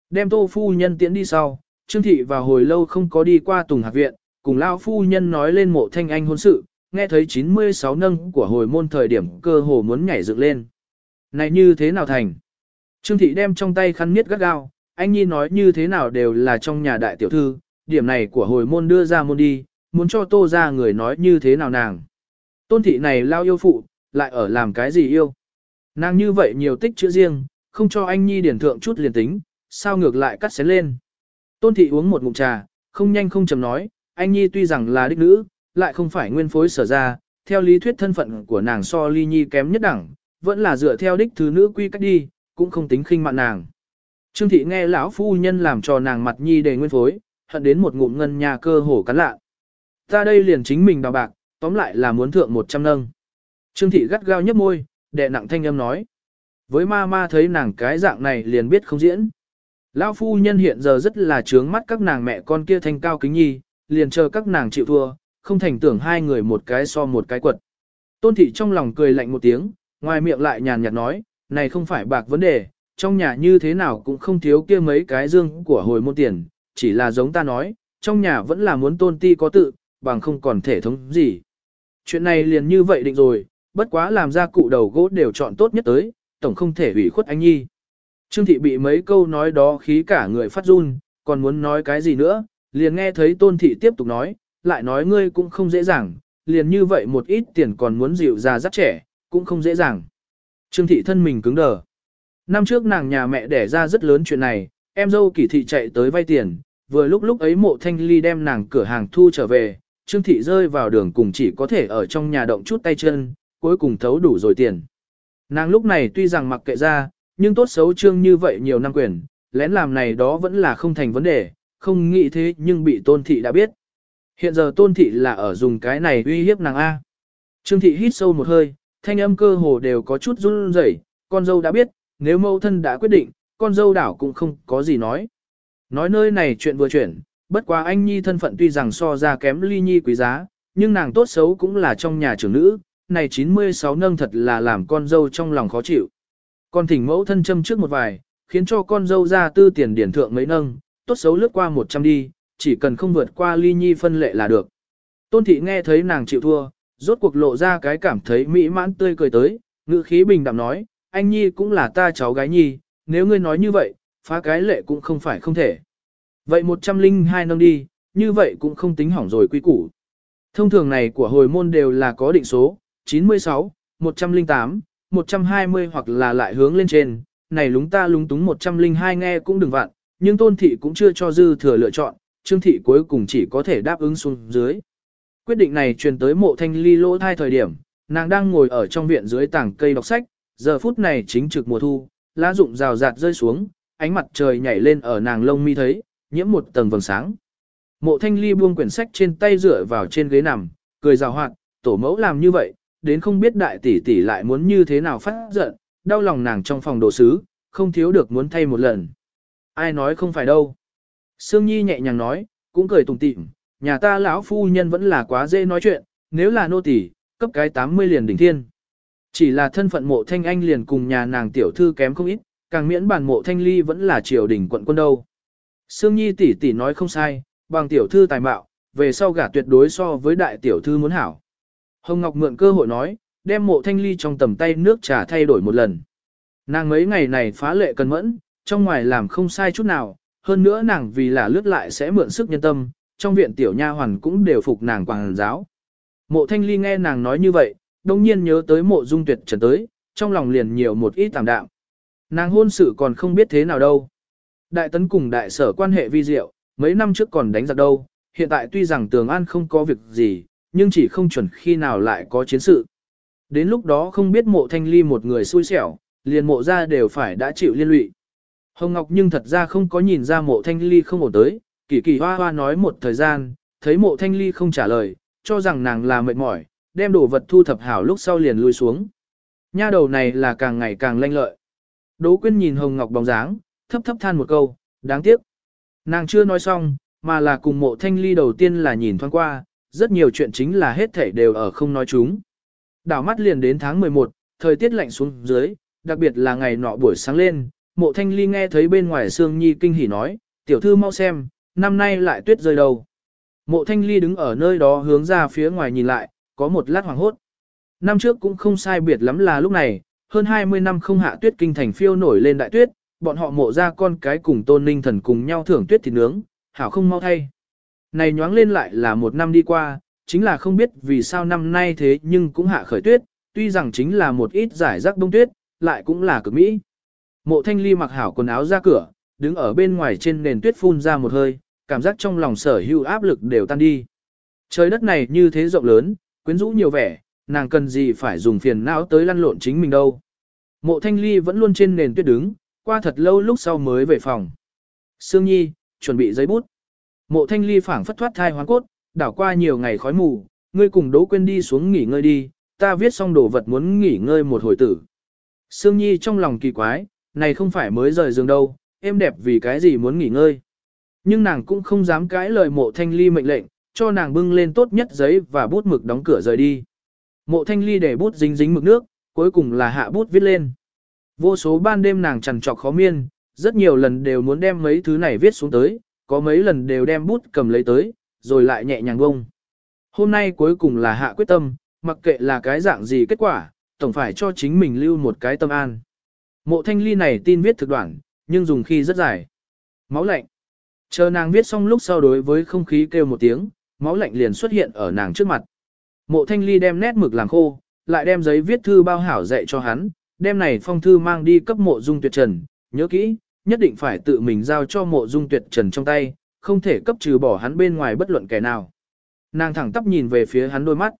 Đem tô phu nhân tiễn đi sau, Trương Thị vào hồi lâu không có đi qua Tùng Hạc Viện, cùng Lao phu nhân nói lên mộ thanh anh hôn sự, nghe thấy 96 nâng của hồi môn thời điểm cơ hồ muốn nhảy dựng lên. Này như thế nào thành? Trương Thị đem trong tay khăn miết gắt gao, anh Nhi nói như thế nào đều là trong nhà đại tiểu thư, điểm này của hồi môn đưa ra môn đi, muốn cho tô ra người nói như thế nào nàng. Tôn thị này lao yêu phụ, lại ở làm cái gì yêu. Nàng như vậy nhiều tích chữ riêng, không cho anh Nhi điển thượng chút liền tính, sao ngược lại cắt xén lên. Tôn thị uống một ngụm trà, không nhanh không chầm nói, anh Nhi tuy rằng là đích nữ, lại không phải nguyên phối sở ra, theo lý thuyết thân phận của nàng so ly nhi kém nhất đẳng, vẫn là dựa theo đích thứ nữ quy cách đi, cũng không tính khinh mạn nàng. Trương thị nghe lão phu nhân làm cho nàng mặt nhi để nguyên phối, hận đến một ngụm ngân nhà cơ hổ cắn lạ. Ta đây liền chính mình đào bạc, tóm lại là muốn thượng một trăm nâng. Trương thị gắt gao nhấp môi, đệ nặng thanh âm nói. Với ma ma thấy nàng cái dạng này liền biết không diễn. Lão phu nhân hiện giờ rất là trướng mắt các nàng mẹ con kia thanh cao kính nhi, liền chờ các nàng chịu thua, không thành tưởng hai người một cái so một cái quật. Tôn thị trong lòng cười lạnh một tiếng, ngoài miệng lại nhàn nhạt nói, này không phải bạc vấn đề, trong nhà như thế nào cũng không thiếu kia mấy cái dương của hồi môn tiền, chỉ là giống ta nói, trong nhà vẫn là muốn tôn ti có tự, bằng không còn thể thống gì. Chuyện này liền như vậy định rồi, bất quá làm ra cụ đầu gỗ đều chọn tốt nhất tới, tổng không thể hủy khuất anh nhi. Trương thị bị mấy câu nói đó khí cả người phát run, còn muốn nói cái gì nữa, liền nghe thấy tôn thị tiếp tục nói, lại nói ngươi cũng không dễ dàng, liền như vậy một ít tiền còn muốn dịu già rất trẻ, cũng không dễ dàng. Trương thị thân mình cứng đờ. Năm trước nàng nhà mẹ đẻ ra rất lớn chuyện này, em dâu kỳ thị chạy tới vay tiền, vừa lúc lúc ấy mộ thanh ly đem nàng cửa hàng thu trở về, Trương thị rơi vào đường cùng chỉ có thể ở trong nhà động chút tay chân, cuối cùng thấu đủ rồi tiền. Nàng lúc này tuy rằng mặc kệ ra, nhưng tốt xấu Trương như vậy nhiều năm quyền, lén làm này đó vẫn là không thành vấn đề, không nghĩ thế nhưng bị tôn thị đã biết. Hiện giờ tôn thị là ở dùng cái này uy hiếp nàng A. Trương thị hít sâu một hơi, thanh âm cơ hồ đều có chút run rẩy, con dâu đã biết, nếu mâu thân đã quyết định, con dâu đảo cũng không có gì nói. Nói nơi này chuyện vừa chuyển, bất quá anh nhi thân phận tuy rằng so ra kém ly nhi quý giá, nhưng nàng tốt xấu cũng là trong nhà trưởng nữ, này 96 nâng thật là làm con dâu trong lòng khó chịu. Con thỉnh mẫu thân châm trước một vài, khiến cho con dâu ra tư tiền điển thượng mấy nâng, tốt xấu lướt qua 100 đi, chỉ cần không vượt qua ly nhi phân lệ là được. Tôn thị nghe thấy nàng chịu thua, rốt cuộc lộ ra cái cảm thấy mỹ mãn tươi cười tới, ngữ khí bình đạm nói, anh nhi cũng là ta cháu gái nhi, nếu ngươi nói như vậy, phá cái lệ cũng không phải không thể. Vậy 102 năm đi, như vậy cũng không tính hỏng rồi quy củ. Thông thường này của hồi môn đều là có định số, 96, 108, 120 hoặc là lại hướng lên trên, này lúng ta lúng túng 102 nghe cũng đừng vặn, nhưng tôn thị cũng chưa cho dư thừa lựa chọn, trương thị cuối cùng chỉ có thể đáp ứng xuống dưới. Quyết định này truyền tới mộ thanh ly lỗ thai thời điểm, nàng đang ngồi ở trong viện dưới tảng cây đọc sách, giờ phút này chính trực mùa thu, lá rụng rào rạt rơi xuống, ánh mặt trời nhảy lên ở nàng lông mi thấy, nhiễm một tầng vầng sáng. Mộ thanh ly buông quyển sách trên tay dựa vào trên ghế nằm, cười rào hoạt, tổ mẫu làm như vậy, đến không biết đại tỷ tỷ lại muốn như thế nào phát giận, đau lòng nàng trong phòng đồ sứ, không thiếu được muốn thay một lần. Ai nói không phải đâu. Sương Nhi nhẹ nhàng nói, cũng cười tủm tỉm, nhà ta lão phu nhân vẫn là quá dễ nói chuyện, nếu là nô tỳ, cấp cái 80 liền đỉnh thiên. Chỉ là thân phận mộ thanh anh liền cùng nhà nàng tiểu thư kém không ít, càng miễn bản mộ thanh ly vẫn là triều đình quận quân đâu. Sương Nhi tỷ tỷ nói không sai, bằng tiểu thư tài mạo, về sau gả tuyệt đối so với đại tiểu thư muốn hảo. Hồng Ngọc mượn cơ hội nói, đem mộ thanh ly trong tầm tay nước trà thay đổi một lần. Nàng mấy ngày này phá lệ cần mẫn, trong ngoài làm không sai chút nào, hơn nữa nàng vì là lướt lại sẽ mượn sức nhân tâm, trong viện tiểu nha hoàn cũng đều phục nàng quảng giáo. Mộ thanh ly nghe nàng nói như vậy, đồng nhiên nhớ tới mộ dung tuyệt trần tới, trong lòng liền nhiều một ít tạm đạm. Nàng hôn sự còn không biết thế nào đâu. Đại tấn cùng đại sở quan hệ vi diệu, mấy năm trước còn đánh giặc đâu, hiện tại tuy rằng tường an không có việc gì, nhưng chỉ không chuẩn khi nào lại có chiến sự. Đến lúc đó không biết mộ thanh ly một người xui xẻo, liền mộ ra đều phải đã chịu liên lụy. Hồng Ngọc nhưng thật ra không có nhìn ra mộ thanh ly không ổn tới, kỳ kỳ hoa hoa nói một thời gian, thấy mộ thanh ly không trả lời, cho rằng nàng là mệt mỏi, đem đồ vật thu thập hảo lúc sau liền lui xuống. Nha đầu này là càng ngày càng lanh lợi. Đỗ Quyên nhìn Hồng Ngọc bóng dáng, thấp thấp than một câu, đáng tiếc. Nàng chưa nói xong, mà là cùng mộ thanh ly đầu tiên là nhìn thoáng qua, rất nhiều chuyện chính là hết thảy đều ở không nói chúng. Đảo mắt liền đến tháng 11, thời tiết lạnh xuống dưới, đặc biệt là ngày nọ buổi sáng lên, mộ thanh ly nghe thấy bên ngoài Sương Nhi kinh hỉ nói, tiểu thư mau xem, năm nay lại tuyết rơi đâu. Mộ thanh ly đứng ở nơi đó hướng ra phía ngoài nhìn lại, có một lát hoàng hốt. Năm trước cũng không sai biệt lắm là lúc này, hơn 20 năm không hạ tuyết kinh thành phiêu nổi lên đại tuyết, bọn họ mộ ra con cái cùng tôn ninh thần cùng nhau thưởng tuyết thịt nướng, hảo không mau thay. Này nhoáng lên lại là một năm đi qua, chính là không biết vì sao năm nay thế nhưng cũng hạ khởi tuyết, tuy rằng chính là một ít giải rác đông tuyết, lại cũng là cực mỹ. Mộ thanh ly mặc hảo quần áo ra cửa, đứng ở bên ngoài trên nền tuyết phun ra một hơi, cảm giác trong lòng sở hữu áp lực đều tan đi. Trời đất này như thế rộng lớn, quyến rũ nhiều vẻ, nàng cần gì phải dùng phiền não tới lăn lộn chính mình đâu. Mộ thanh ly vẫn luôn trên nền tuyết đứng, qua thật lâu lúc sau mới về phòng. Sương Nhi, chuẩn bị giấy bút. Mộ thanh ly phảng phất thoát thai hoán cốt, đảo qua nhiều ngày khói mù, ngươi cùng Đỗ Quyên đi xuống nghỉ ngơi đi, ta viết xong đồ vật muốn nghỉ ngơi một hồi tử. Sương Nhi trong lòng kỳ quái, này không phải mới rời giường đâu, em đẹp vì cái gì muốn nghỉ ngơi. Nhưng nàng cũng không dám cãi lời mộ thanh ly mệnh lệnh, cho nàng bưng lên tốt nhất giấy và bút mực đóng cửa rời đi. Mộ thanh ly để bút dính dính mực nước, cuối cùng là hạ bút viết lên. Vô số ban đêm nàng trằn trọc khó miên, rất nhiều lần đều muốn đem mấy thứ này viết xuống tới, có mấy lần đều đem bút cầm lấy tới, rồi lại nhẹ nhàng bông. Hôm nay cuối cùng là hạ quyết tâm, mặc kệ là cái dạng gì kết quả, tổng phải cho chính mình lưu một cái tâm an. Mộ thanh ly này tin viết thực đoạn, nhưng dùng khi rất dài. Máu lạnh. Chờ nàng viết xong lúc sau đối với không khí kêu một tiếng, máu lạnh liền xuất hiện ở nàng trước mặt. Mộ thanh ly đem nét mực làm khô, lại đem giấy viết thư bao hảo dạy cho hắn, đem này phong thư mang đi cấp mộ dung tuyệt trần, nhớ kỹ, nhất định phải tự mình giao cho mộ dung tuyệt trần trong tay, không thể cấp trừ bỏ hắn bên ngoài bất luận kẻ nào. Nàng thẳng tắp nhìn về phía hắn đôi mắt.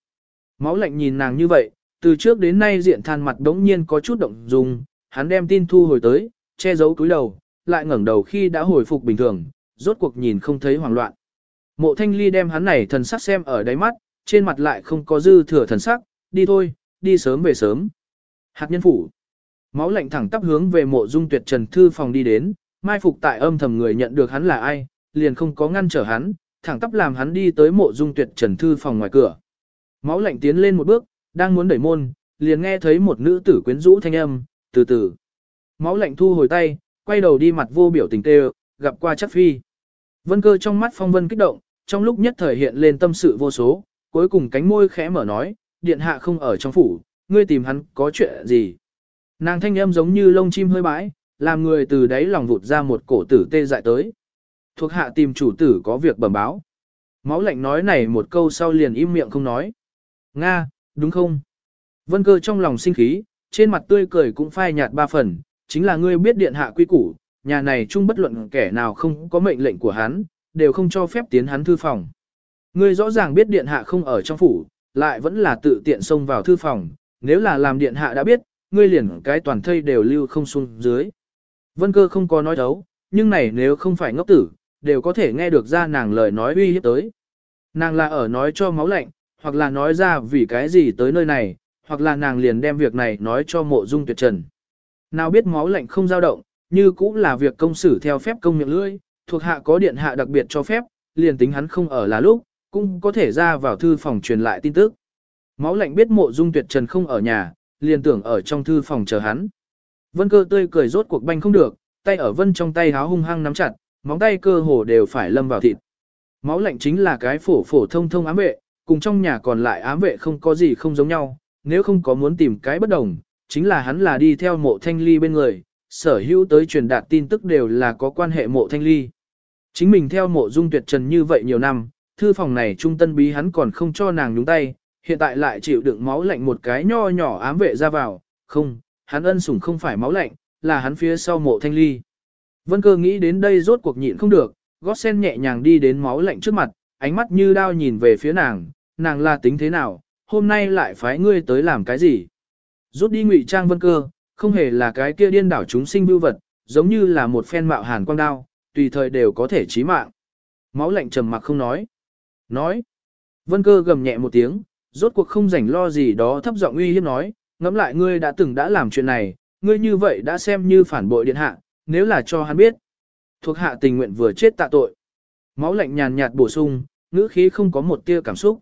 Máu lạnh nhìn nàng như vậy, từ trước đến nay diện than mặt đống nhiên có chút động dung, hắn đem tin thu hồi tới, che giấu túi đầu, lại ngẩng đầu khi đã hồi phục bình thường, rốt cuộc nhìn không thấy hoảng loạn. Mộ thanh ly đem hắn này thần sắc xem ở đáy mắt, trên mặt lại không có dư thừa thần sắc, đi thôi, đi sớm về sớm. Hạt nhân phủ. Máu lạnh thẳng tắp hướng về mộ dung tuyệt trần thư phòng đi đến, mai phục tại âm thầm người nhận được hắn là ai, liền không có ngăn trở hắn, thẳng tắp làm hắn đi tới mộ dung tuyệt trần thư phòng ngoài cửa. Máu lạnh tiến lên một bước, đang muốn đẩy môn, liền nghe thấy một nữ tử quyến rũ thanh âm, từ từ. Máu lạnh thu hồi tay, quay đầu đi mặt vô biểu tình tê, gặp qua chắc phi. Vân cơ trong mắt phong vân kích động, trong lúc nhất thời hiện lên tâm sự vô số, cuối cùng cánh môi khẽ mở nói, điện hạ không ở trong phủ, ngươi tìm hắn có chuyện gì. Nàng thanh âm giống như lông chim hơi bãi, làm người từ đáy lòng vụt ra một cổ tử tê dại tới. Thuộc hạ tìm chủ tử có việc bẩm báo. Máu lạnh nói này một câu sau liền im miệng không nói. Nga, đúng không? Vân cơ trong lòng sinh khí, trên mặt tươi cười cũng phai nhạt ba phần, chính là ngươi biết điện hạ quy củ, nhà này chung bất luận kẻ nào không có mệnh lệnh của hắn, đều không cho phép tiến hắn thư phòng. Ngươi rõ ràng biết điện hạ không ở trong phủ, lại vẫn là tự tiện xông vào thư phòng, nếu là làm điện hạ đã biết, ngươi liền cái toàn thây đều lưu không xuống dưới. Vân cơ không có nói đấu, nhưng này nếu không phải ngốc tử, đều có thể nghe được ra nàng lời nói uy hiếp tới. Nàng là ở nói cho máu lạnh, hoặc là nói ra vì cái gì tới nơi này, hoặc là nàng liền đem việc này nói cho mộ dung tuyệt trần. Nào biết máu lạnh không dao động, như cũng là việc công xử theo phép công miệng lưỡi, thuộc hạ có điện hạ đặc biệt cho phép, liền tính hắn không ở là lúc, cũng có thể ra vào thư phòng truyền lại tin tức. Máu lạnh biết mộ dung tuyệt trần không ở nhà, liền tưởng ở trong thư phòng chờ hắn. Vân cơ tươi cười rốt cuộc banh không được, tay ở vân trong tay háo hung hăng nắm chặt, móng tay cơ hồ đều phải lâm vào thịt. Máu lạnh chính là cái phổ phổ thông thông ám vệ, cùng trong nhà còn lại ám vệ không có gì không giống nhau, nếu không có muốn tìm cái bất đồng, chính là hắn là đi theo mộ thanh ly bên người, sở hữu tới truyền đạt tin tức đều là có quan hệ mộ thanh ly. Chính mình theo mộ dung tuyệt trần như vậy nhiều năm, thư phòng này trung tân bí hắn còn không cho nàng nhúng tay, hiện tại lại chịu đựng máu lạnh một cái nho nhỏ ám vệ ra vào, không, hắn ân sủng không phải máu lạnh, là hắn phía sau mộ thanh ly. Vân cơ nghĩ đến đây rốt cuộc nhịn không được, gót sen nhẹ nhàng đi đến máu lạnh trước mặt, ánh mắt như đao nhìn về phía nàng, nàng là tính thế nào, hôm nay lại phái ngươi tới làm cái gì. Rút đi ngụy trang vân cơ, không hề là cái kia điên đảo chúng sinh bưu vật, giống như là một phen mạo hàn quang đao, tùy thời đều có thể chí mạng. Máu lạnh trầm mặc không nói. Nói. Vân cơ gầm nhẹ một tiếng, rốt cuộc không rảnh lo gì đó thấp giọng uy hiếp nói, ngẫm lại ngươi đã từng đã làm chuyện này, ngươi như vậy đã xem như phản bội điện hạ, nếu là cho hắn biết. Thuộc hạ tình nguyện vừa chết tạ tội. Máu lạnh nhàn nhạt bổ sung, ngữ khí không có một tia cảm xúc.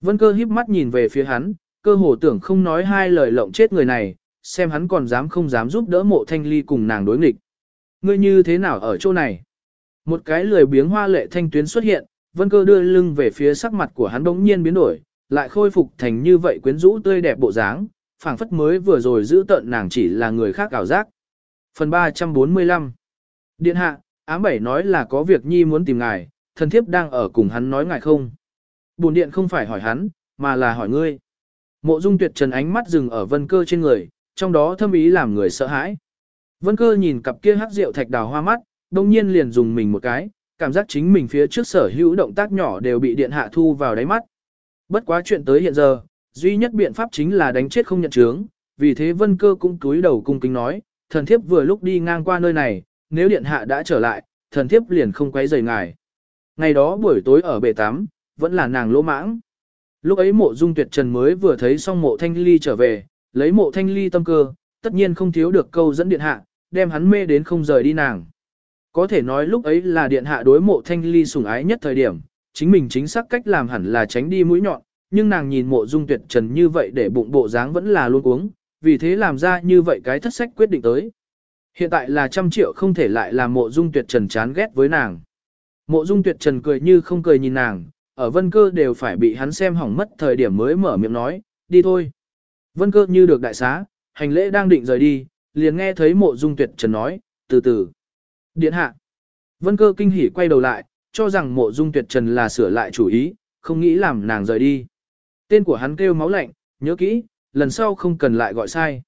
Vân cơ híp mắt nhìn về phía hắn, cơ hồ tưởng không nói hai lời lộng chết người này, xem hắn còn dám không dám giúp đỡ mộ thanh ly cùng nàng đối nghịch. Ngươi như thế nào ở chỗ này? Một cái lười biếng hoa lệ thanh tuyến xuất hiện, vân cơ đưa lưng về phía sắc mặt của hắn bỗng nhiên biến đổi, lại khôi phục thành như vậy quyến rũ tươi đẹp bộ dáng, phảng phất mới vừa rồi giữ tận nàng chỉ là người khác ảo giác. Phần 345 Điện hạ, ám bảy nói là có việc nhi muốn tìm ngài, thần thiếp đang ở cùng hắn nói ngài không bổn điện không phải hỏi hắn, mà là hỏi ngươi. Mộ dung tuyệt trần ánh mắt dừng ở vân cơ trên người, trong đó thâm ý làm người sợ hãi. Vân cơ nhìn cặp kia hắc rượu thạch đào hoa mắt, đông nhiên liền dùng mình một cái, cảm giác chính mình phía trước sở hữu động tác nhỏ đều bị điện hạ thu vào đáy mắt. Bất quá chuyện tới hiện giờ, duy nhất biện pháp chính là đánh chết không nhận chướng, vì thế vân cơ cũng túi đầu cung kính nói, thần thiếp vừa lúc đi ngang qua nơi này, nếu điện hạ đã trở lại, thần thiếp liền không quấy rầy ngài. Ngày đó buổi tối ở bể tắm, vẫn là nàng lỗ mãng. Lúc ấy mộ dung tuyệt trần mới vừa thấy xong mộ thanh ly trở về, lấy mộ thanh ly tâm cơ, tất nhiên không thiếu được câu dẫn điện hạ, đem hắn mê đến không rời đi nàng. Có thể nói lúc ấy là điện hạ đối mộ thanh ly sủng ái nhất thời điểm, chính mình chính xác cách làm hẳn là tránh đi mũi nhọn, nhưng nàng nhìn mộ dung tuyệt trần như vậy để bụng bộ dáng vẫn là luôn uống, vì thế làm ra như vậy cái thất sách quyết định tới. Hiện tại là trăm triệu không thể lại làm mộ dung tuyệt trần chán ghét với nàng. Mộ dung tuyệt trần cười như không cười nhìn nàng, ở vân cơ đều phải bị hắn xem hỏng mất thời điểm mới mở miệng nói, đi thôi. Vân cơ như được đại xá, hành lễ đang định rời đi, liền nghe thấy mộ dung tuyệt trần nói, từ từ. Điện hạ. Vân cơ kinh hỉ quay đầu lại, cho rằng mộ dung tuyệt trần là sửa lại chủ ý, không nghĩ làm nàng rời đi. Tên của hắn kêu máu lạnh, nhớ kỹ, lần sau không cần lại gọi sai.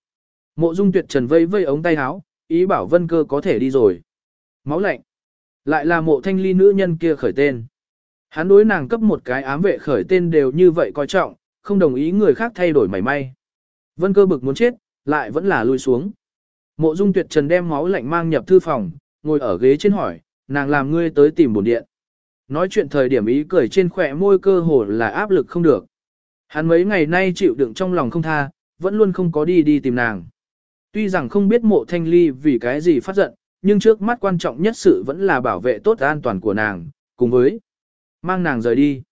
Mộ dung tuyệt trần vây vây ống tay áo, ý bảo vân cơ có thể đi rồi. Máu lạnh. Lại là mộ thanh ly nữ nhân kia khởi tên. Hắn đối nàng cấp một cái ám vệ khởi tên đều như vậy coi trọng, không đồng ý người khác thay đổi mảy may. Vân cơ bực muốn chết, lại vẫn là lui xuống. Mộ dung tuyệt trần đem máu lạnh mang nhập thư phòng, ngồi ở ghế trên hỏi, nàng làm ngươi tới tìm bổn điện. Nói chuyện thời điểm ý cười trên khỏe môi cơ hồ là áp lực không được. Hắn mấy ngày nay chịu đựng trong lòng không tha, vẫn luôn không có đi đi tìm nàng. Tuy rằng không biết mộ thanh ly vì cái gì phát giận, nhưng trước mắt quan trọng nhất sự vẫn là bảo vệ tốt an toàn của nàng, cùng với mang nàng rời đi.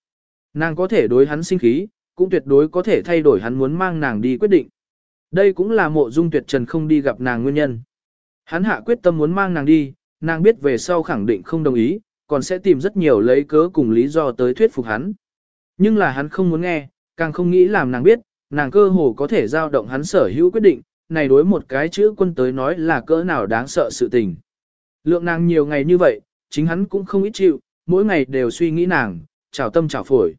Nàng có thể đối hắn sinh khí, cũng tuyệt đối có thể thay đổi hắn muốn mang nàng đi quyết định. Đây cũng là mộ dung tuyệt trần không đi gặp nàng nguyên nhân. Hắn hạ quyết tâm muốn mang nàng đi, nàng biết về sau khẳng định không đồng ý, còn sẽ tìm rất nhiều lấy cớ cùng lý do tới thuyết phục hắn. Nhưng là hắn không muốn nghe, càng không nghĩ làm nàng biết, nàng cơ hồ có thể giao động hắn sở hữu quyết định, này đối một cái chữ quân tới nói là cỡ nào đáng sợ sự tình. Lượng nàng nhiều ngày như vậy, chính hắn cũng không ít chịu, mỗi ngày đều suy nghĩ nàng, chào tâm chào phổi.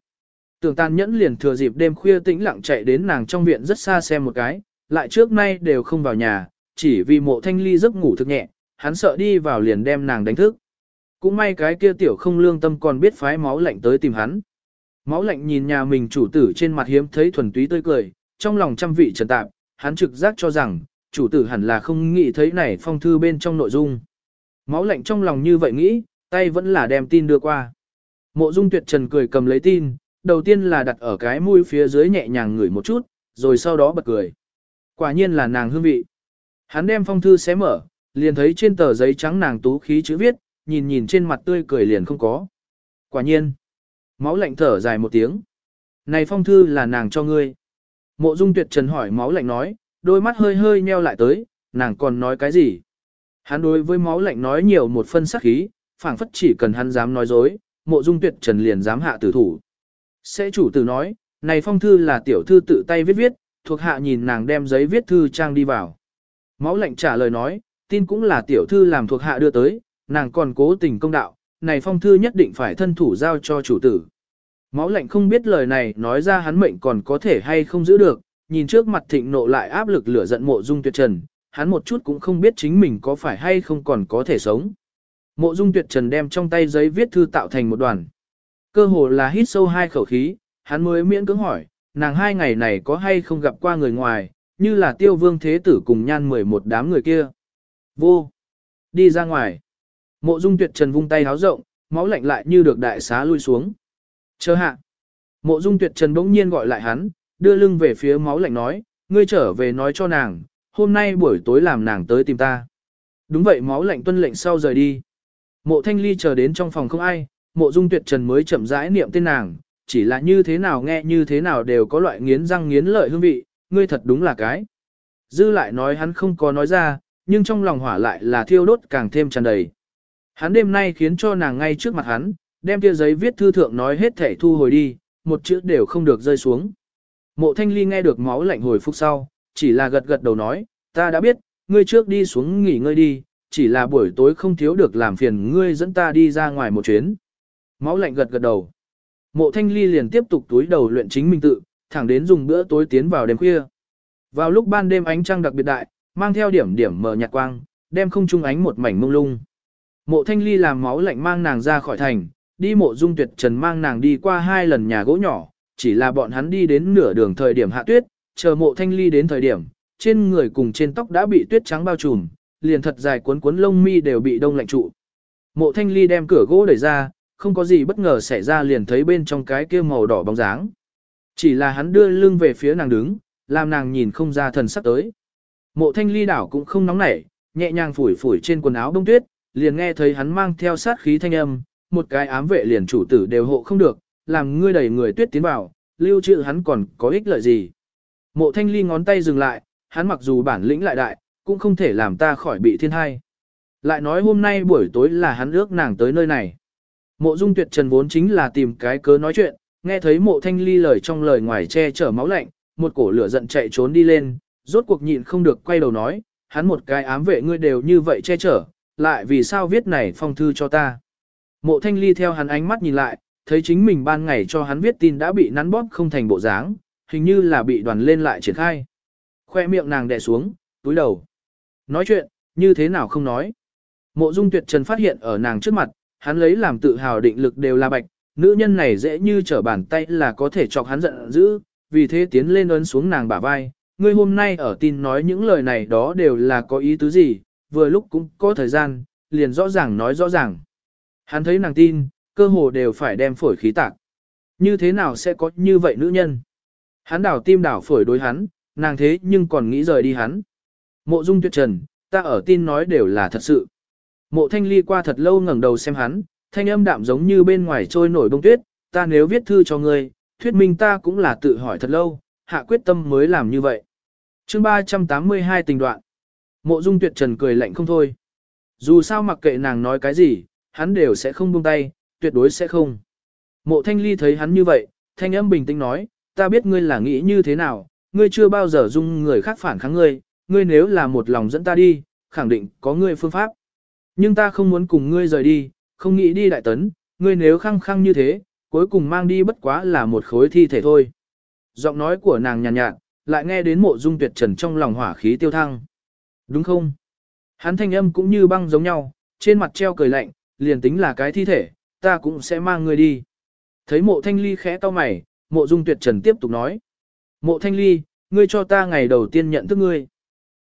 Tưởng tàn nhẫn liền thừa dịp đêm khuya tĩnh lặng chạy đến nàng trong viện rất xa xem một cái, lại trước nay đều không vào nhà, chỉ vì mộ thanh ly giấc ngủ thực nhẹ, hắn sợ đi vào liền đem nàng đánh thức. Cũng may cái kia tiểu không lương tâm còn biết phái máu lạnh tới tìm hắn. Máu lạnh nhìn nhà mình chủ tử trên mặt hiếm thấy thuần túy tươi cười, trong lòng trăm vị trần tạp, hắn trực giác cho rằng, chủ tử hẳn là không nghĩ thấy này phong thư bên trong nội dung. Máu lạnh trong lòng như vậy nghĩ, tay vẫn là đem tin đưa qua. Mộ dung tuyệt trần cười cầm lấy tin, đầu tiên là đặt ở cái mũi phía dưới nhẹ nhàng ngửi một chút, rồi sau đó bật cười. Quả nhiên là nàng hương vị. Hắn đem phong thư xé mở, liền thấy trên tờ giấy trắng nàng tú khí chữ viết, nhìn nhìn trên mặt tươi cười liền không có. Quả nhiên. Máu lạnh thở dài một tiếng. Này phong thư là nàng cho ngươi. Mộ dung tuyệt trần hỏi máu lạnh nói, đôi mắt hơi hơi nheo lại tới, nàng còn nói cái gì? Hắn đối với máu lạnh nói nhiều một phân sắc khí, phảng phất chỉ cần hắn dám nói dối, mộ dung tuyệt trần liền dám hạ tử thủ. Sẽ chủ tử nói, này phong thư là tiểu thư tự tay viết viết, thuộc hạ nhìn nàng đem giấy viết thư trang đi vào. Máu lạnh trả lời nói, tin cũng là tiểu thư làm thuộc hạ đưa tới, nàng còn cố tình công đạo, này phong thư nhất định phải thân thủ giao cho chủ tử. Máu lạnh không biết lời này nói ra hắn mệnh còn có thể hay không giữ được, nhìn trước mặt thịnh nộ lại áp lực lửa giận mộ dung tuyệt trần, hắn một chút cũng không biết chính mình có phải hay không còn có thể sống. Mộ dung tuyệt trần đem trong tay giấy viết thư tạo thành một đoàn. Cơ hồ là hít sâu hai khẩu khí, hắn mới miễn cưỡng hỏi, nàng hai ngày này có hay không gặp qua người ngoài, như là tiêu vương thế tử cùng nhan mười một đám người kia. Vô! Đi ra ngoài. Mộ dung tuyệt trần vung tay háo rộng, máu lạnh lại như được đại xá lui xuống. Chờ hạ. Mộ dung tuyệt trần bỗng nhiên gọi lại hắn, đưa lưng về phía máu lạnh nói, ngươi trở về nói cho nàng, hôm nay buổi tối làm nàng tới tìm ta. Đúng vậy máu lạnh tuân lệnh sau rời đi. Mộ thanh ly chờ đến trong phòng không ai, mộ dung tuyệt trần mới chậm rãi niệm tên nàng, chỉ là như thế nào nghe như thế nào đều có loại nghiến răng nghiến lợi hương vị, ngươi thật đúng là cái. Dư lại nói hắn không có nói ra, nhưng trong lòng hỏa lại là thiêu đốt càng thêm tràn đầy. Hắn đêm nay khiến cho nàng ngay trước mặt hắn, đem kia giấy viết thư thượng nói hết thể thu hồi đi, một chữ đều không được rơi xuống. Mộ thanh ly nghe được máu lạnh hồi phúc sau, chỉ là gật gật đầu nói, ta đã biết, ngươi trước đi xuống nghỉ ngơi đi, chỉ là buổi tối không thiếu được làm phiền ngươi dẫn ta đi ra ngoài một chuyến. Máu lạnh gật gật đầu. Mộ thanh ly liền tiếp tục túi đầu luyện chính mình tự, thẳng đến dùng bữa tối tiến vào đêm khuya. Vào lúc ban đêm ánh trăng đặc biệt đại, mang theo điểm điểm mờ nhạt quang, đem không trung ánh một mảnh mông lung. Mộ thanh ly làm máu lạnh mang nàng ra khỏi thành, đi mộ dung tuyệt trần mang nàng đi qua hai lần nhà gỗ nhỏ, chỉ là bọn hắn đi đến nửa đường thời điểm hạ tuyết, chờ mộ thanh ly đến thời điểm, trên người cùng trên tóc đã bị tuyết trắng bao trùm, liền thật dài cuốn cuốn lông mi đều bị đông lạnh trụ. Mộ thanh ly đem cửa gỗ đẩy ra, không có gì bất ngờ xảy ra liền thấy bên trong cái kia màu đỏ bóng dáng. Chỉ là hắn đưa lưng về phía nàng đứng, làm nàng nhìn không ra thần sắc tới. Mộ thanh ly đảo cũng không nóng nảy, nhẹ nhàng phủi phủi trên quần áo bông tuyết, liền nghe thấy hắn mang theo sát khí thanh âm, một cái ám vệ liền chủ tử đều hộ không được, làm ngươi đẩy người tuyết tiến vào, lưu trữ hắn còn có ích lợi gì. Mộ thanh ly ngón tay dừng lại, hắn mặc dù bản lĩnh lại đại, cũng không thể làm ta khỏi bị thiên hai. Lại nói hôm nay buổi tối là hắn ước nàng tới nơi này. Mộ dung tuyệt trần vốn chính là tìm cái cớ nói chuyện, nghe thấy mộ thanh ly lời trong lời ngoài che chở máu lạnh, một cổ lửa giận chạy trốn đi lên, rốt cuộc nhịn không được quay đầu nói, hắn một cái ám vệ ngươi đều như vậy che chở, lại vì sao viết này phong thư cho ta. Mộ thanh ly theo hắn ánh mắt nhìn lại, thấy chính mình ban ngày cho hắn viết tin đã bị nắn bóp không thành bộ dáng, hình như là bị đoàn lên lại triển khai. Khoe miệng nàng đè xuống, túi đầu. Nói chuyện, như thế nào không nói. Mộ dung tuyệt trần phát hiện ở nàng trước mặt, hắn lấy làm tự hào định lực đều là bạch, nữ nhân này dễ như trở bàn tay là có thể chọc hắn giận dữ, vì thế tiến lên ấn xuống nàng bả vai. Ngươi hôm nay ở tin nói những lời này đó đều là có ý tứ gì, vừa lúc cũng có thời gian, liền rõ ràng nói rõ ràng. Hắn thấy nàng tin, cơ hồ đều phải đem phổi khí tạc. Như thế nào sẽ có như vậy nữ nhân? Hắn đảo tim đảo phổi đối hắn, nàng thế nhưng còn nghĩ rời đi hắn. Mộ dung tuyệt trần, ta ở tin nói đều là thật sự. Mộ thanh ly qua thật lâu ngẩng đầu xem hắn, thanh âm đạm giống như bên ngoài trôi nổi bông tuyết, ta nếu viết thư cho ngươi, thuyết minh ta cũng là tự hỏi thật lâu, hạ quyết tâm mới làm như vậy. chương 382 tình đoạn. Mộ dung tuyệt trần cười lạnh không thôi. Dù sao mặc kệ nàng nói cái gì, hắn đều sẽ không buông tay, tuyệt đối sẽ không. Mộ thanh ly thấy hắn như vậy, thanh âm bình tĩnh nói, ta biết ngươi là nghĩ như thế nào, ngươi chưa bao giờ dung người khác phản kháng ngươi, ngươi nếu là một lòng dẫn ta đi, khẳng định có ngươi phương pháp. Nhưng ta không muốn cùng ngươi rời đi, không nghĩ đi đại tấn, ngươi nếu khăng khăng như thế, cuối cùng mang đi bất quá là một khối thi thể thôi. Giọng nói của nàng nhàn nhạt, nhạt, lại nghe đến mộ dung tuyệt trần trong lòng hỏa khí tiêu thăng. Đúng không? Hắn thanh âm cũng như băng giống nhau, trên mặt treo cười lạnh, liền tính là cái thi thể, ta cũng sẽ mang ngươi đi. Thấy mộ thanh ly khẽ to mày, mộ dung tuyệt trần tiếp tục nói. Mộ thanh ly, ngươi cho ta ngày đầu tiên nhận thức ngươi.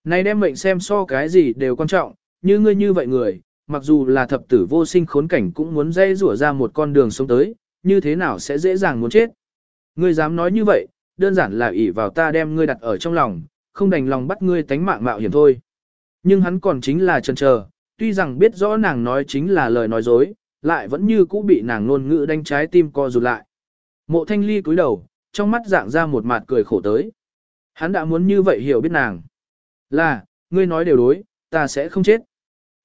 Này đem mệnh xem so cái gì đều quan trọng, như ngươi như vậy người, mặc dù là thập tử vô sinh khốn cảnh cũng muốn dây rủa ra một con đường sống tới, như thế nào sẽ dễ dàng muốn chết. Ngươi dám nói như vậy, đơn giản là ỷ vào ta đem ngươi đặt ở trong lòng, không đành lòng bắt ngươi tánh mạng mạo hiểm thôi. Nhưng hắn còn chính là chần chờ, tuy rằng biết rõ nàng nói chính là lời nói dối, lại vẫn như cũ bị nàng ngôn ngữ đánh trái tim co rụt lại. Mộ thanh ly cúi đầu, trong mắt dạng ra một mặt cười khổ tới. Hắn đã muốn như vậy hiểu biết nàng. Là, ngươi nói đều đối, ta sẽ không chết.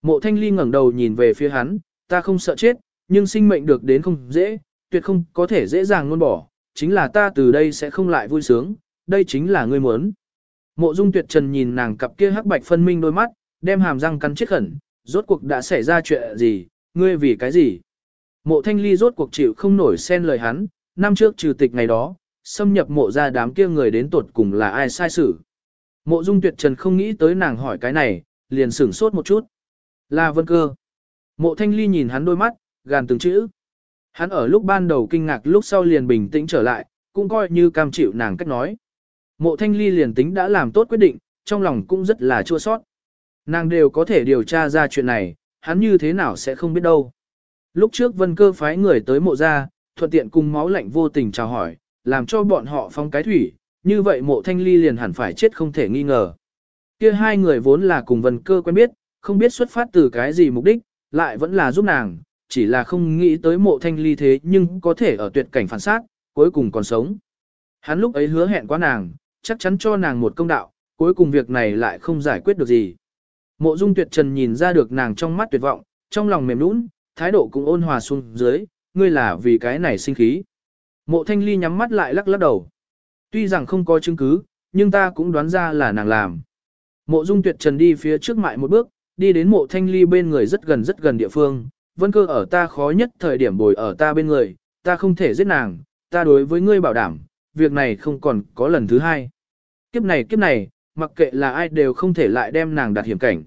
Mộ thanh ly ngẩng đầu nhìn về phía hắn, ta không sợ chết, nhưng sinh mệnh được đến không dễ, tuyệt không có thể dễ dàng luôn bỏ, chính là ta từ đây sẽ không lại vui sướng, đây chính là ngươi muốn. Mộ dung tuyệt trần nhìn nàng cặp kia hắc bạch phân minh đôi mắt, đem hàm răng cắn chết khẩn, rốt cuộc đã xảy ra chuyện gì, ngươi vì cái gì? Mộ thanh ly rốt cuộc chịu không nổi xen lời hắn, năm trước trừ tịch ngày đó, xâm nhập mộ ra đám kia người đến tuột cùng là ai sai xử. Mộ dung tuyệt trần không nghĩ tới nàng hỏi cái này, liền sửng sốt một chút. Là vân cơ. Mộ thanh ly nhìn hắn đôi mắt, gàn từng chữ. Hắn ở lúc ban đầu kinh ngạc lúc sau liền bình tĩnh trở lại, cũng coi như cam chịu nàng cách nói. Mộ thanh ly liền tính đã làm tốt quyết định, trong lòng cũng rất là chua sót. Nàng đều có thể điều tra ra chuyện này, hắn như thế nào sẽ không biết đâu. Lúc trước vân cơ phái người tới mộ ra, thuận tiện cùng máu lạnh vô tình chào hỏi, làm cho bọn họ phong cái thủy, như vậy mộ thanh ly liền hẳn phải chết không thể nghi ngờ. Kia hai người vốn là cùng vần cơ quen biết, không biết xuất phát từ cái gì mục đích, lại vẫn là giúp nàng, chỉ là không nghĩ tới mộ thanh ly thế nhưng có thể ở tuyệt cảnh phản sát, cuối cùng còn sống. Hắn lúc ấy hứa hẹn quá nàng, chắc chắn cho nàng một công đạo, cuối cùng việc này lại không giải quyết được gì. Mộ dung tuyệt trần nhìn ra được nàng trong mắt tuyệt vọng, trong lòng mềm nũng, thái độ cũng ôn hòa xuống dưới, ngươi là vì cái này sinh khí. Mộ thanh ly nhắm mắt lại lắc lắc đầu. Tuy rằng không có chứng cứ, nhưng ta cũng đoán ra là nàng làm. Mộ dung tuyệt trần đi phía trước mại một bước, đi đến mộ thanh ly bên người rất gần rất gần địa phương, vân cơ ở ta khó nhất thời điểm bồi ở ta bên người, ta không thể giết nàng, ta đối với ngươi bảo đảm, việc này không còn có lần thứ hai. Kiếp này kiếp này, mặc kệ là ai đều không thể lại đem nàng đặt hiểm cảnh.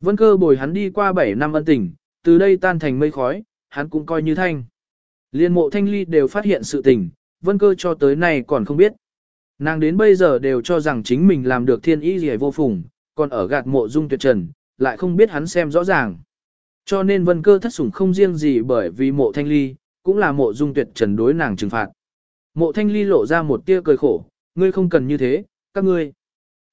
Vân cơ bồi hắn đi qua 7 năm ân tình, từ đây tan thành mây khói, hắn cũng coi như thanh. Liên mộ thanh ly đều phát hiện sự tình, vân cơ cho tới nay còn không biết. Nàng đến bây giờ đều cho rằng chính mình làm được thiên ý gì vô phùng, còn ở gạt mộ dung tuyệt trần, lại không biết hắn xem rõ ràng. Cho nên vân cơ thất sủng không riêng gì bởi vì mộ thanh ly, cũng là mộ dung tuyệt trần đối nàng trừng phạt. Mộ thanh ly lộ ra một tia cười khổ, ngươi không cần như thế, các ngươi.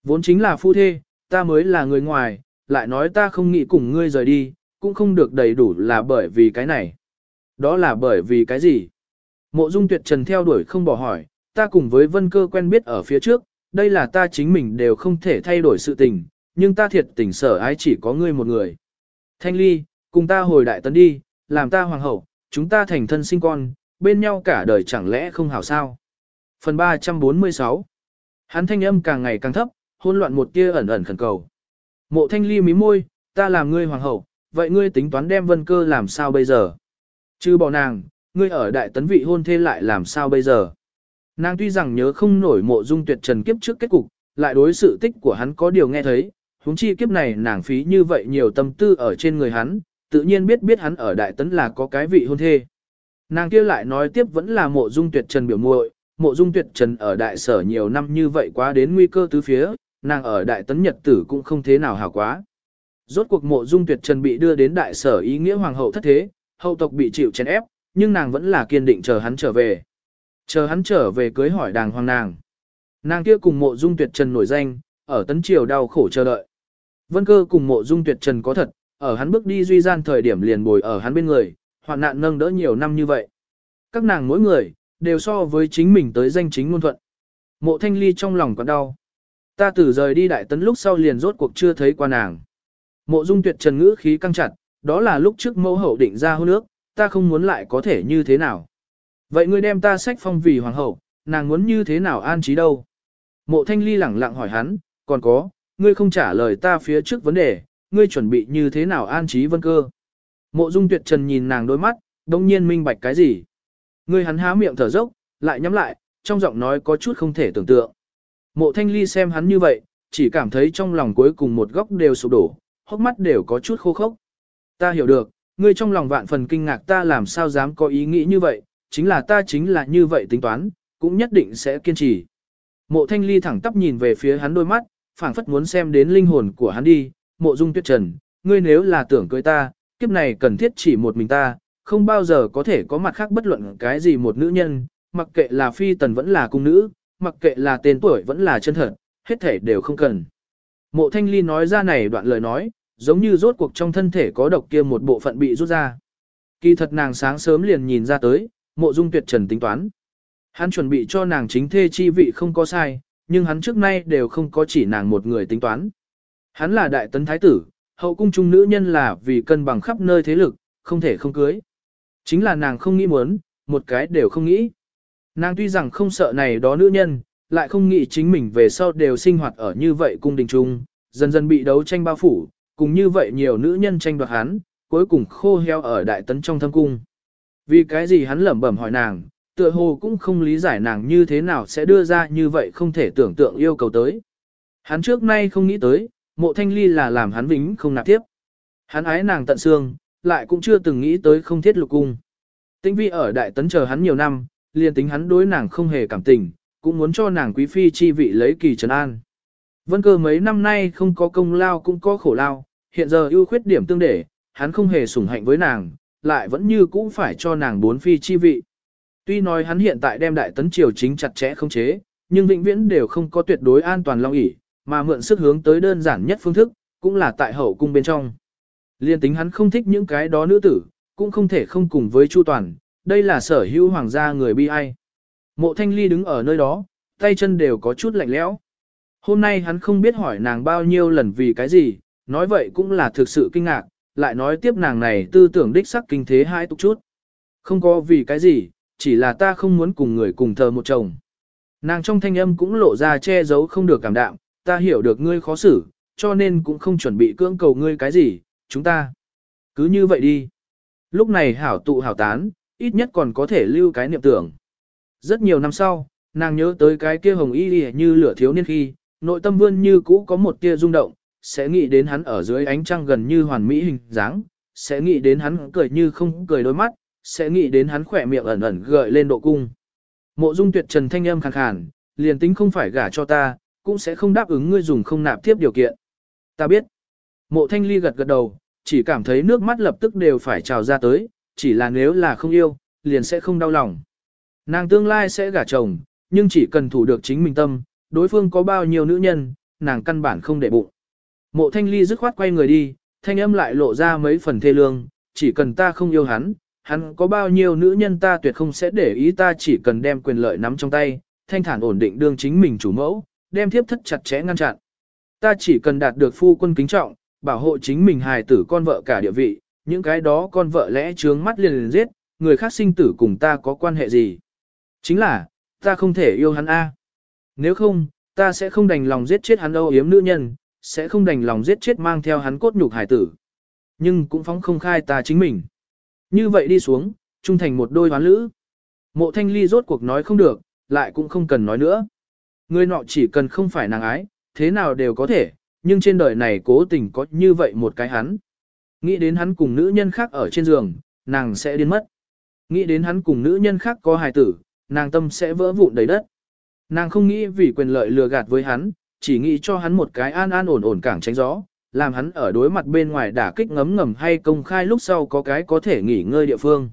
Vốn chính là phu thê, ta mới là người ngoài, lại nói ta không nghĩ cùng ngươi rời đi, cũng không được đầy đủ là bởi vì cái này. Đó là bởi vì cái gì? Mộ dung tuyệt trần theo đuổi không bỏ hỏi, ta cùng với vân cơ quen biết ở phía trước, đây là ta chính mình đều không thể thay đổi sự tình, nhưng ta thiệt tình sở ái chỉ có ngươi một người. Thanh ly, cùng ta hồi đại tấn đi, làm ta hoàng hậu, chúng ta thành thân sinh con, bên nhau cả đời chẳng lẽ không hảo sao. Phần 346 Hắn thanh âm càng ngày càng thấp, hôn loạn một tia ẩn ẩn khẩn cầu. Mộ thanh ly mí môi, ta làm ngươi hoàng hậu, vậy ngươi tính toán đem vân cơ làm sao bây giờ? Chứ bỏ nàng, ngươi ở đại tấn vị hôn thê lại làm sao bây giờ? Nàng tuy rằng nhớ không nổi mộ dung tuyệt trần kiếp trước kết cục, lại đối sự tích của hắn có điều nghe thấy, huống chi kiếp này nàng phí như vậy nhiều tâm tư ở trên người hắn, tự nhiên biết biết hắn ở đại tấn là có cái vị hôn thê. Nàng kia lại nói tiếp vẫn là mộ dung tuyệt trần biểu muội, mộ dung tuyệt trần ở đại sở nhiều năm như vậy quá đến nguy cơ tứ phía, nàng ở đại tấn nhật tử cũng không thế nào hảo quá. Rốt cuộc mộ dung tuyệt trần bị đưa đến đại sở ý nghĩa hoàng hậu thất thế, hậu tộc bị chịu chèn ép, nhưng nàng vẫn là kiên định chờ hắn trở về. Chờ hắn trở về cưới hỏi đàng hoàng nàng. Nàng kia cùng mộ dung tuyệt trần nổi danh, ở tấn triều đau khổ chờ đợi. Vân cơ cùng mộ dung tuyệt trần có thật, ở hắn bước đi duy gian thời điểm liền bồi ở hắn bên người, hoạn nạn nâng đỡ nhiều năm như vậy. Các nàng mỗi người, đều so với chính mình tới danh chính ngôn thuận. Mộ thanh ly trong lòng còn đau. Ta từ rời đi đại tấn lúc sau liền rốt cuộc chưa thấy qua nàng. Mộ dung tuyệt trần ngữ khí căng chặt, đó là lúc trước mẫu hậu định ra hôn ước, ta không muốn lại có thể như thế nào. Vậy ngươi đem ta sách phong vì hoàng hậu, nàng muốn như thế nào an trí đâu? Mộ thanh ly lẳng lặng hỏi hắn, còn có, ngươi không trả lời ta phía trước vấn đề, ngươi chuẩn bị như thế nào an trí vân cơ? Mộ dung tuyệt trần nhìn nàng đôi mắt, đông nhiên minh bạch cái gì? Ngươi hắn há miệng thở dốc, lại nhắm lại, trong giọng nói có chút không thể tưởng tượng. Mộ thanh ly xem hắn như vậy, chỉ cảm thấy trong lòng cuối cùng một góc đều sụp đổ, hốc mắt đều có chút khô khốc. Ta hiểu được, ngươi trong lòng vạn phần kinh ngạc ta làm sao dám có ý nghĩ như vậy, chính là ta chính là như vậy tính toán, cũng nhất định sẽ kiên trì. Mộ thanh ly thẳng tắp nhìn về phía hắn đôi mắt, phảng phất muốn xem đến linh hồn của hắn đi, mộ dung tuyết trần, ngươi nếu là tưởng cưới ta, kiếp này cần thiết chỉ một mình ta, không bao giờ có thể có mặt khác bất luận cái gì một nữ nhân, mặc kệ là phi tần vẫn là cung nữ, mặc kệ là tên tuổi vẫn là chân thật, hết thể đều không cần. Mộ thanh ly nói ra này đoạn lời nói, giống như rốt cuộc trong thân thể có độc kia một bộ phận bị rút ra. Kỳ thật nàng sáng sớm liền nhìn ra tới, mộ dung tuyệt trần tính toán. Hắn chuẩn bị cho nàng chính thê chi vị không có sai, nhưng hắn trước nay đều không có chỉ nàng một người tính toán. Hắn là đại tấn thái tử, hậu cung trung nữ nhân là vì cân bằng khắp nơi thế lực, không thể không cưới. Chính là nàng không nghĩ muốn, một cái đều không nghĩ. Nàng tuy rằng không sợ này đó nữ nhân, lại không nghĩ chính mình về sau đều sinh hoạt ở như vậy cung đình trung, dần dần bị đấu tranh bao phủ, cùng như vậy nhiều nữ nhân tranh đoạt hắn, cuối cùng khô heo ở đại tấn trong thâm cung. Vì cái gì hắn lẩm bẩm hỏi nàng, tựa hồ cũng không lý giải nàng như thế nào sẽ đưa ra như vậy không thể tưởng tượng yêu cầu tới. Hắn trước nay không nghĩ tới, mộ thanh ly là làm hắn vĩnh không nạp tiếp. Hắn ái nàng tận xương, lại cũng chưa từng nghĩ tới không thiết lục cung. Tĩnh vi ở đại tấn chờ hắn nhiều năm, liền tính hắn đối nàng không hề cảm tình, cũng muốn cho nàng quý phi chi vị lấy kỳ trấn an. Vân cơ mấy năm nay không có công lao cũng có khổ lao, hiện giờ ưu khuyết điểm tương để, hắn không hề sủng hạnh với nàng, lại vẫn như cũ phải cho nàng bốn phi chi vị. Tuy nói hắn hiện tại đem đại tấn triều chính chặt chẽ không chế, nhưng vĩnh viễn đều không có tuyệt đối an toàn long ỷ, mà mượn sức hướng tới đơn giản nhất phương thức, cũng là tại hậu cung bên trong. Liên tính hắn không thích những cái đó nữ tử, cũng không thể không cùng với Chu Toàn, đây là sở hữu hoàng gia người bi ai. Mộ thanh ly đứng ở nơi đó, tay chân đều có chút lạnh lẽo. Hôm nay hắn không biết hỏi nàng bao nhiêu lần vì cái gì, nói vậy cũng là thực sự kinh ngạc, lại nói tiếp nàng này tư tưởng đích sắc kinh thế hai tục chút. Không có vì cái gì, chỉ là ta không muốn cùng người cùng thờ một chồng. Nàng trong thanh âm cũng lộ ra che giấu không được cảm đạm, ta hiểu được ngươi khó xử, cho nên cũng không chuẩn bị cưỡng cầu ngươi cái gì, chúng ta. Cứ như vậy đi. Lúc này hảo tụ hảo tán, ít nhất còn có thể lưu cái niệm tưởng. Rất nhiều năm sau, nàng nhớ tới cái kia hồng y như lửa thiếu niên khi, nội tâm vươn như cũ có một tia rung động, sẽ nghĩ đến hắn ở dưới ánh trăng gần như hoàn mỹ hình dáng, sẽ nghĩ đến hắn cười như không cười đôi mắt, sẽ nghĩ đến hắn khỏe miệng ẩn ẩn gợi lên độ cung. Mộ dung tuyệt trần thanh âm khàn khàn, liền tính không phải gả cho ta, cũng sẽ không đáp ứng ngươi dùng không nạp tiếp điều kiện. Ta biết. Mộ thanh ly gật gật đầu, chỉ cảm thấy nước mắt lập tức đều phải trào ra tới, chỉ là nếu là không yêu, liền sẽ không đau lòng. Nàng tương lai sẽ gả chồng, nhưng chỉ cần thủ được chính mình tâm, đối phương có bao nhiêu nữ nhân, nàng căn bản không để bụng. Mộ thanh ly dứt khoát quay người đi, thanh âm lại lộ ra mấy phần thê lương, chỉ cần ta không yêu hắn, hắn có bao nhiêu nữ nhân ta tuyệt không sẽ để ý ta chỉ cần đem quyền lợi nắm trong tay, thanh thản ổn định đương chính mình chủ mẫu, đem thiếp thất chặt chẽ ngăn chặn. Ta chỉ cần đạt được phu quân kính trọng, bảo hộ chính mình hài tử con vợ cả địa vị, những cái đó con vợ lẽ trướng mắt liền liền giết, người khác sinh tử cùng ta có quan hệ gì. Chính là, ta không thể yêu hắn A. Nếu không, ta sẽ không đành lòng giết chết hắn âu yếm nữ nhân, sẽ không đành lòng giết chết mang theo hắn cốt nhục hải tử. Nhưng cũng phóng không khai ta chính mình. Như vậy đi xuống, trung thành một đôi hoán lữ. Mộ thanh ly rốt cuộc nói không được, lại cũng không cần nói nữa. Người nọ chỉ cần không phải nàng ái, thế nào đều có thể, nhưng trên đời này cố tình có như vậy một cái hắn. Nghĩ đến hắn cùng nữ nhân khác ở trên giường, nàng sẽ điên mất. Nghĩ đến hắn cùng nữ nhân khác có hài tử, nàng tâm sẽ vỡ vụn đầy đất. Nàng không nghĩ vì quyền lợi lừa gạt với hắn, chỉ nghĩ cho hắn một cái an an ổn ổn cảng tránh gió, làm hắn ở đối mặt bên ngoài đả kích ngấm ngầm hay công khai lúc sau có cái có thể nghỉ ngơi địa phương.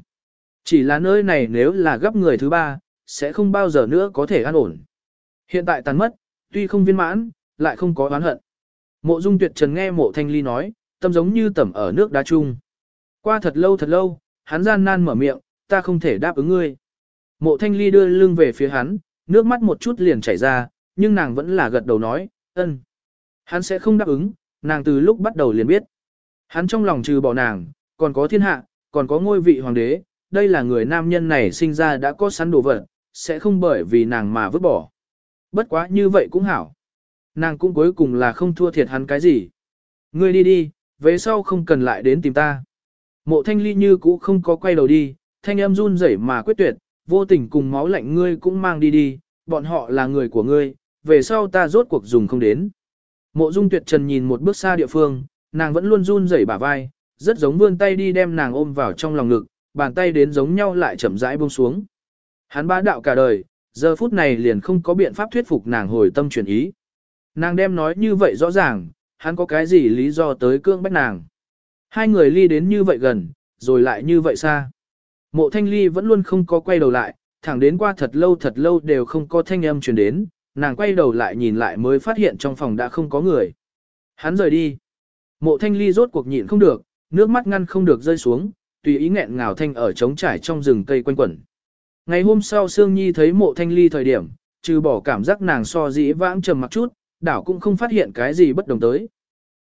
Chỉ là nơi này nếu là gấp người thứ ba, sẽ không bao giờ nữa có thể an ổn. Hiện tại tàn mất, tuy không viên mãn, lại không có oán hận. Mộ dung tuyệt trần nghe mộ thanh ly nói, tâm giống như tẩm ở nước đá chung. Qua thật lâu thật lâu, hắn gian nan mở miệng, ta không thể đáp ứng ngươi. Mộ thanh ly đưa lưng về phía hắn, nước mắt một chút liền chảy ra, nhưng nàng vẫn là gật đầu nói, ân. Hắn sẽ không đáp ứng, nàng từ lúc bắt đầu liền biết. Hắn trong lòng trừ bỏ nàng, còn có thiên hạ, còn có ngôi vị hoàng đế, đây là người nam nhân này sinh ra đã có sẵn đồ vật, sẽ không bởi vì nàng mà vứt bỏ. Bất quá như vậy cũng hảo. Nàng cũng cuối cùng là không thua thiệt hắn cái gì. Ngươi đi đi, về sau không cần lại đến tìm ta. Mộ thanh ly như cũ không có quay đầu đi, thanh âm run rẩy mà quyết tuyệt, vô tình cùng máu lạnh ngươi cũng mang đi đi, bọn họ là người của ngươi, về sau ta rốt cuộc dùng không đến. Mộ dung tuyệt trần nhìn một bước xa địa phương, nàng vẫn luôn run rẩy bả vai, rất giống vươn tay đi đem nàng ôm vào trong lòng ngực, bàn tay đến giống nhau lại chậm rãi buông xuống. Hắn bá đạo cả đời, giờ phút này liền không có biện pháp thuyết phục nàng hồi tâm chuyển ý. Nàng đem nói như vậy rõ ràng, hắn có cái gì lý do tới cương bách nàng. Hai người ly đến như vậy gần, rồi lại như vậy xa. Mộ thanh ly vẫn luôn không có quay đầu lại, thẳng đến qua thật lâu thật lâu đều không có thanh âm truyền đến, nàng quay đầu lại nhìn lại mới phát hiện trong phòng đã không có người. Hắn rời đi. Mộ thanh ly rốt cuộc nhịn không được, nước mắt ngăn không được rơi xuống, tùy ý nghẹn ngào thanh ở trống trải trong rừng cây quanh quẩn. Ngày hôm sau Sương Nhi thấy mộ thanh ly thời điểm, trừ bỏ cảm giác nàng so dĩ vãng trầm mặc chút, đảo cũng không phát hiện cái gì bất đồng tới.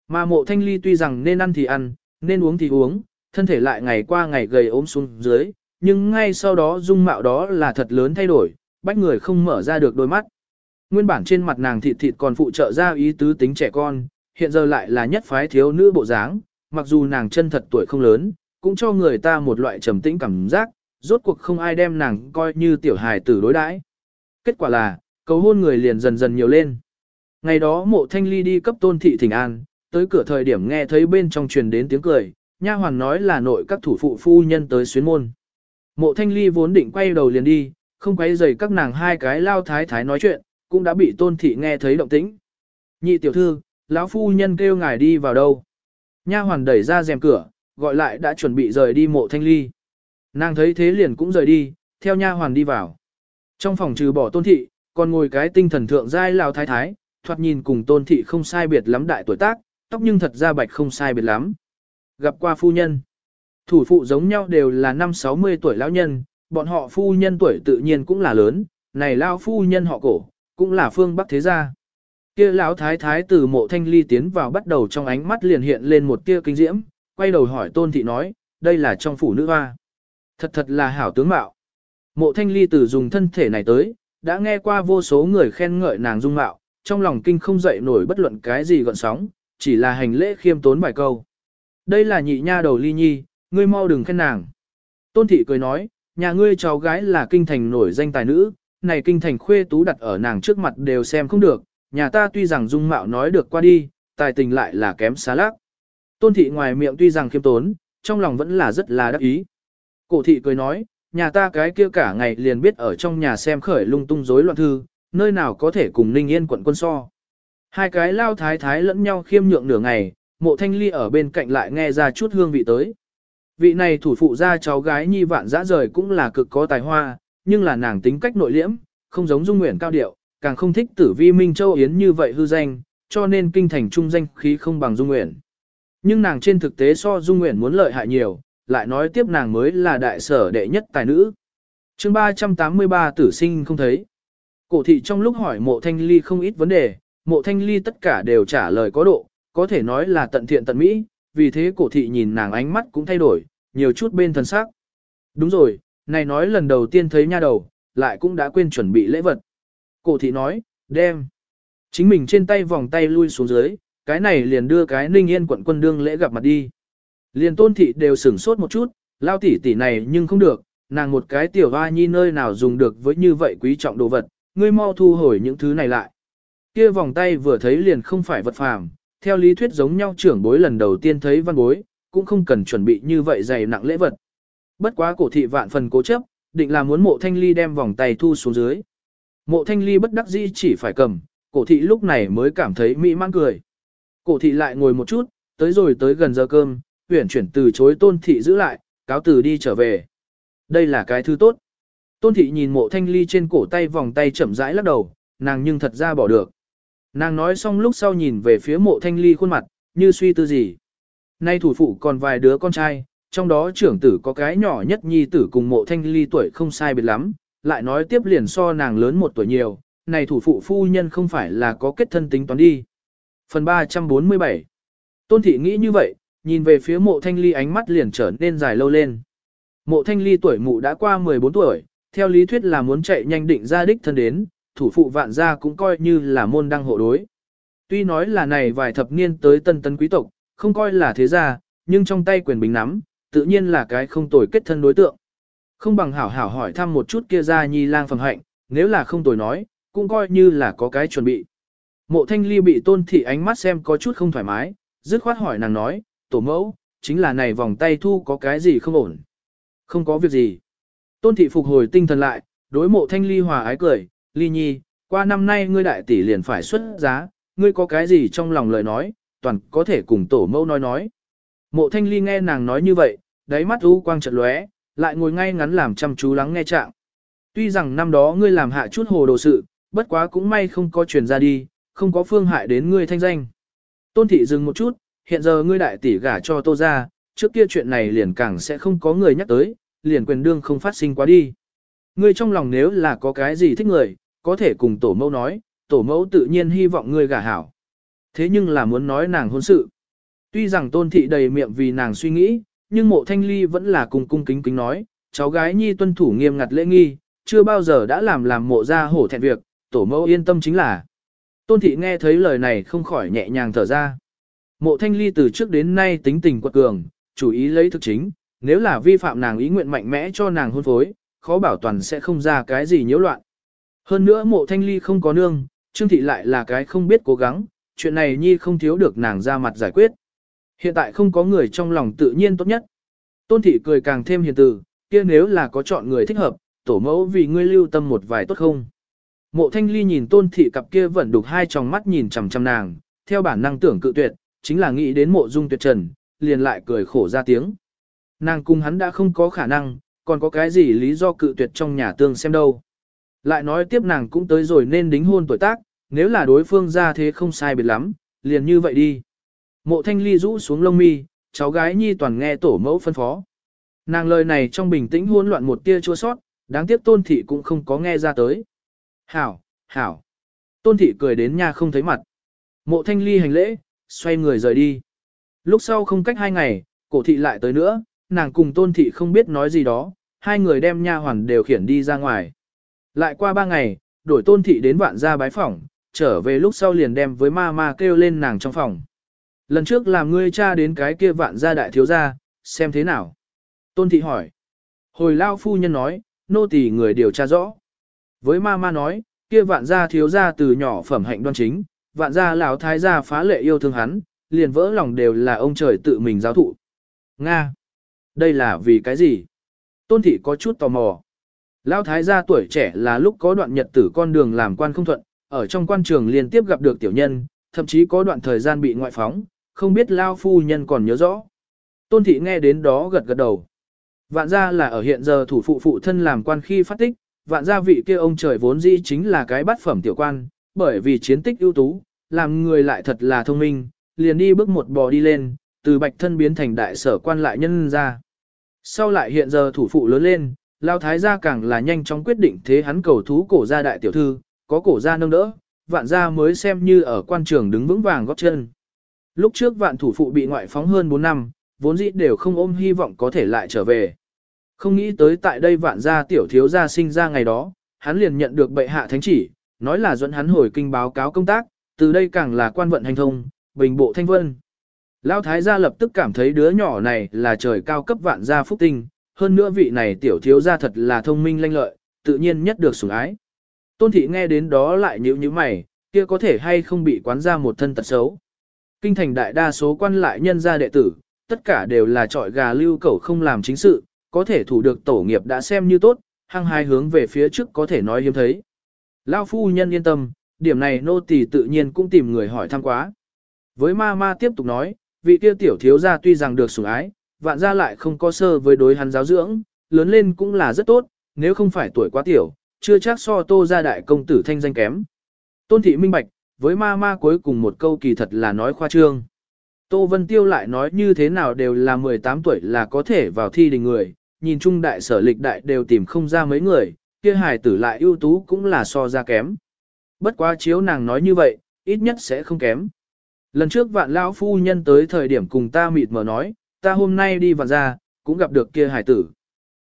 Mà mộ thanh ly tuy rằng nên ăn thì ăn, nên uống thì uống, thân thể lại ngày qua ngày gầy ốm xuống dưới, nhưng ngay sau đó dung mạo đó là thật lớn thay đổi, bách người không mở ra được đôi mắt. Nguyên bản trên mặt nàng thịt thịt còn phụ trợ ra ý tứ tính trẻ con, hiện giờ lại là nhất phái thiếu nữ bộ dáng, mặc dù nàng chân thật tuổi không lớn, cũng cho người ta một loại trầm tĩnh cảm giác, rốt cuộc không ai đem nàng coi như tiểu hài tử đối đãi. Kết quả là, cầu hôn người liền dần dần nhiều lên. Ngày đó mộ thanh ly đi cấp tôn thị thỉnh an, tới cửa thời điểm nghe thấy bên trong truyền đến tiếng cười, nha hoàn nói là nội các thủ phụ phu nhân tới xuyến môn. Mộ thanh ly vốn định quay đầu liền đi, không quay dày các nàng hai cái lao thái thái nói chuyện, cũng đã bị tôn thị nghe thấy động tĩnh. Nhị tiểu thư, lão phu nhân kêu ngài đi vào đâu. Nha hoàn đẩy ra rèm cửa, gọi lại đã chuẩn bị rời đi mộ thanh ly. Nàng thấy thế liền cũng rời đi, theo nha hoàn đi vào. Trong phòng trừ bỏ tôn thị, còn ngồi cái tinh thần thượng giai lão thái thái, thoạt nhìn cùng tôn thị không sai biệt lắm đại tuổi tác, tóc nhưng thật ra bạch không sai biệt lắm. Gặp qua phu nhân. Thủ phụ giống nhau đều là năm 60 tuổi lão nhân, bọn họ phu nhân tuổi tự nhiên cũng là lớn, này lao phu nhân họ cổ, cũng là phương Bắc thế gia. Kia lão thái thái từ mộ thanh ly tiến vào bắt đầu trong ánh mắt liền hiện lên một tia kinh diễm, quay đầu hỏi tôn thị nói, đây là trong phủ nữ hoa. Thật thật là hảo tướng mạo. Mộ thanh ly từ dùng thân thể này tới, đã nghe qua vô số người khen ngợi nàng dung mạo, trong lòng kinh không dậy nổi bất luận cái gì gọn sóng, chỉ là hành lễ khiêm tốn vài câu. Đây là nhị nha đầu ly nhi, ngươi mau đừng khen nàng. Tôn thị cười nói, nhà ngươi cháu gái là kinh thành nổi danh tài nữ, này kinh thành khuê tú đặt ở nàng trước mặt đều xem không được, nhà ta tuy rằng dung mạo nói được qua đi, tài tình lại là kém xá lác. Tôn thị ngoài miệng tuy rằng khiêm tốn, trong lòng vẫn là rất là đắc ý. Cổ thị cười nói, nhà ta cái kia cả ngày liền biết ở trong nhà xem khởi lung tung rối loạn thư, nơi nào có thể cùng Ninh Yên quận quân so. Hai cái lao thái thái lẫn nhau khiêm nhượng nửa ngày, mộ thanh ly ở bên cạnh lại nghe ra chút hương vị tới. Vị này thủ phụ gia cháu gái nhi vạn dã rời cũng là cực có tài hoa, nhưng là nàng tính cách nội liễm, không giống dung nguyện cao điệu, càng không thích tử vi Minh Châu Yến như vậy hư danh, cho nên kinh thành trung danh khí không bằng dung nguyện. Nhưng nàng trên thực tế so dung nguyện muốn lợi hại nhiều, lại nói tiếp nàng mới là đại sở đệ nhất tài nữ. chương 383 tử sinh không thấy. Cổ thị trong lúc hỏi mộ thanh ly không ít vấn đề, mộ thanh ly tất cả đều trả lời có độ, có thể nói là tận thiện tận mỹ, vì thế cổ thị nhìn nàng ánh mắt cũng thay đổi, nhiều chút bên thần sắc. Đúng rồi, này nói lần đầu tiên thấy nha đầu, lại cũng đã quên chuẩn bị lễ vật. Cổ thị nói, đem. Chính mình trên tay vòng tay lui xuống dưới, cái này liền đưa cái ninh yên quận quân đương lễ gặp mặt đi. Liền tôn thị đều sửng sốt một chút, lao tỷ tỷ này nhưng không được, nàng một cái tiểu hoa nhi nơi nào dùng được với như vậy quý trọng đồ vật, ngươi mau thu hồi những thứ này lại. Kia vòng tay vừa thấy liền không phải vật phàm, theo lý thuyết giống nhau trưởng bối lần đầu tiên thấy văn bối, cũng không cần chuẩn bị như vậy dày nặng lễ vật. Bất quá cổ thị vạn phần cố chấp, định là muốn mộ thanh ly đem vòng tay thu xuống dưới. Mộ thanh ly bất đắc dĩ chỉ phải cầm, cổ thị lúc này mới cảm thấy mỹ mãn cười. Cổ thị lại ngồi một chút, tới rồi tới gần giờ cơm, huyển chuyển từ chối tôn thị giữ lại, cáo từ đi trở về. Đây là cái thứ tốt. Tôn thị nhìn mộ thanh ly trên cổ tay vòng tay chậm rãi lắc đầu, nàng nhưng thật ra bỏ được. Nàng nói xong lúc sau nhìn về phía mộ thanh ly khuôn mặt, như suy tư gì. Nay thủ phụ còn vài đứa con trai, trong đó trưởng tử có cái nhỏ nhất nhi tử cùng mộ thanh ly tuổi không sai biệt lắm, lại nói tiếp liền so nàng lớn một tuổi nhiều, này thủ phụ phu nhân không phải là có kết thân tính toán đi. Phần 347 Tôn thị nghĩ như vậy, nhìn về phía mộ thanh ly ánh mắt liền trở nên dài lâu lên. Mộ thanh ly tuổi mụ đã qua 14 tuổi, theo lý thuyết là muốn chạy nhanh định ra đích thân đến, thủ phụ vạn gia cũng coi như là môn đăng hộ đối. Tuy nói là này vài thập niên tới tân tân quý tộc, không coi là thế gia, nhưng trong tay quyền bình nắm, tự nhiên là cái không tồi kết thân đối tượng. Không bằng hảo hảo hỏi thăm một chút kia ra nhi lang phần hạnh, nếu là không tồi nói, cũng coi như là có cái chuẩn bị. Mộ thanh ly bị tôn thị ánh mắt xem có chút không thoải mái, dứt khoát hỏi nàng nói, tổ mẫu, chính là này vòng tay thu có cái gì không ổn. Không có việc gì. Tôn thị phục hồi tinh thần lại, đối mộ thanh ly hòa ái cười, ly nhi, qua năm nay ngươi đại tỷ liền phải xuất giá, ngươi có cái gì trong lòng lời nói, toàn có thể cùng tổ mẫu nói nói. Mộ thanh ly nghe nàng nói như vậy, đáy mắt u quang chợt lóe, lại ngồi ngay ngắn làm chăm chú lắng nghe trạng. Tuy rằng năm đó ngươi làm hạ chút hồ đồ sự, bất quá cũng may không có truyền ra đi, không có phương hại đến ngươi thanh danh. Tôn thị dừng một chút, hiện giờ ngươi đại tỷ gả cho tô ra, trước kia chuyện này liền càng sẽ không có người nhắc tới, liền quyền đương không phát sinh quá đi. Ngươi trong lòng nếu là có cái gì thích người, có thể cùng tổ mẫu nói, tổ mẫu tự nhiên hy vọng ngươi gả hảo. Thế nhưng là muốn nói nàng hôn sự. Tuy rằng tôn thị đầy miệng vì nàng suy nghĩ, nhưng mộ thanh ly vẫn là cùng cung kính kính nói, cháu gái nhi tuân thủ nghiêm ngặt lễ nghi, chưa bao giờ đã làm làm mộ ra hổ thẹn việc, tổ mẫu yên tâm chính là. Tôn thị nghe thấy lời này không khỏi nhẹ nhàng thở ra. Mộ thanh ly từ trước đến nay tính tình quật cường, chủ ý lấy thực chính, nếu là vi phạm nàng ý nguyện mạnh mẽ cho nàng hôn phối, khó bảo toàn sẽ không ra cái gì nhiễu loạn. Hơn nữa mộ thanh ly không có nương, Trương Thị lại là cái không biết cố gắng, chuyện này nhi không thiếu được nàng ra mặt giải quyết. Hiện tại không có người trong lòng tự nhiên tốt nhất. Tôn Thị cười càng thêm hiền từ, kia nếu là có chọn người thích hợp, tổ mẫu vì ngươi lưu tâm một vài tốt không. Mộ thanh ly nhìn tôn thị cặp kia vẫn đục hai tròng mắt nhìn chằm chằm nàng, theo bản năng tưởng cự tuyệt, chính là nghĩ đến mộ dung tuyệt trần, liền lại cười khổ ra tiếng. Nàng cùng hắn đã không có khả năng, còn có cái gì lý do cự tuyệt trong nhà tương xem đâu. Lại nói tiếp nàng cũng tới rồi nên đính hôn tuổi tác, nếu là đối phương ra thế không sai biệt lắm, liền như vậy đi. Mộ thanh ly rũ xuống lông mi, cháu gái nhi toàn nghe tổ mẫu phân phó. Nàng lời này trong bình tĩnh hỗn loạn một tia chua sót, đáng tiếc tôn thị cũng không có nghe ra tới. Hảo, hảo. Tôn thị cười đến nhà không thấy mặt. Mộ thanh ly hành lễ, xoay người rời đi. Lúc sau không cách hai ngày, cổ thị lại tới nữa, nàng cùng tôn thị không biết nói gì đó, hai người đem nha hoàn đều khiển đi ra ngoài. Lại qua ba ngày, đổi tôn thị đến vạn gia bái phỏng, trở về lúc sau liền đem với ma ma kêu lên nàng trong phòng. Lần trước làm ngươi cha đến cái kia vạn gia đại thiếu gia, xem thế nào. Tôn thị hỏi. Hồi lao phu nhân nói, nô tỳ người điều tra rõ. Với ma ma nói, kia vạn gia thiếu gia từ nhỏ phẩm hạnh đoan chính, vạn gia lão thái gia phá lệ yêu thương hắn, liền vỡ lòng đều là ông trời tự mình giáo thụ. Nga! Đây là vì cái gì? Tôn thị có chút tò mò. Lão thái gia tuổi trẻ là lúc có đoạn nhật tử con đường làm quan không thuận, ở trong quan trường liên tiếp gặp được tiểu nhân, thậm chí có đoạn thời gian bị ngoại phóng, không biết Lao phu nhân còn nhớ rõ. Tôn thị nghe đến đó gật gật đầu. Vạn gia là ở hiện giờ thủ phụ phụ thân làm quan khi phát tích, vạn gia vị kia ông trời vốn dĩ chính là cái bát phẩm tiểu quan, bởi vì chiến tích ưu tú, làm người lại thật là thông minh, liền đi bước một bò đi lên, từ bạch thân biến thành đại sở quan lại nhân ra. Sau lại hiện giờ thủ phụ lớn lên, Lao Thái gia càng là nhanh chóng quyết định thế hắn cầu thú cổ gia đại tiểu thư, có cổ gia nâng đỡ, vạn gia mới xem như ở quan trường đứng vững vàng góp chân. Lúc trước vạn thủ phụ bị ngoại phóng hơn 4 năm, vốn dĩ đều không ôm hy vọng có thể lại trở về. Không nghĩ tới tại đây vạn gia tiểu thiếu gia sinh ra ngày đó, hắn liền nhận được bệ hạ thánh chỉ, nói là dẫn hắn hồi kinh báo cáo công tác, từ đây càng là quan vận hành thông, bình bộ thanh vân. Lão thái gia lập tức cảm thấy đứa nhỏ này là trời cao cấp vạn gia phúc tinh, hơn nữa vị này tiểu thiếu gia thật là thông minh lanh lợi, tự nhiên nhất được sủng ái. Tôn thị nghe đến đó lại nhíu nhíu mày, kia có thể hay không bị quán ra một thân tật xấu. Kinh thành đại đa số quan lại nhân gia đệ tử, tất cả đều là trọi gà lưu cẩu không làm chính sự, có thể thủ được tổ nghiệp đã xem như tốt, hăng hai hướng về phía trước có thể nói hiếm thấy. Lao phu nhân yên tâm, điểm này nô tỳ tự nhiên cũng tìm người hỏi thăm quá. Với ma ma tiếp tục nói, vị kia tiểu thiếu gia tuy rằng được sủng ái, vạn gia lại không có sơ với đối hắn giáo dưỡng, lớn lên cũng là rất tốt, nếu không phải tuổi quá tiểu, chưa chắc so tô gia đại công tử thanh danh kém. Tôn thị minh bạch, với ma ma cuối cùng một câu kỳ thật là nói khoa trương. Tô Vân Tiêu lại nói như thế nào đều là 18 tuổi là có thể vào thi đình người, nhìn chung đại sở lịch đại đều tìm không ra mấy người, kia hài tử lại ưu tú cũng là so ra kém. Bất quá chiếu nàng nói như vậy, ít nhất sẽ không kém. Lần trước vạn lão phu nhân tới thời điểm cùng ta mịt mờ nói, ta hôm nay đi vạn ra, cũng gặp được kia hài tử.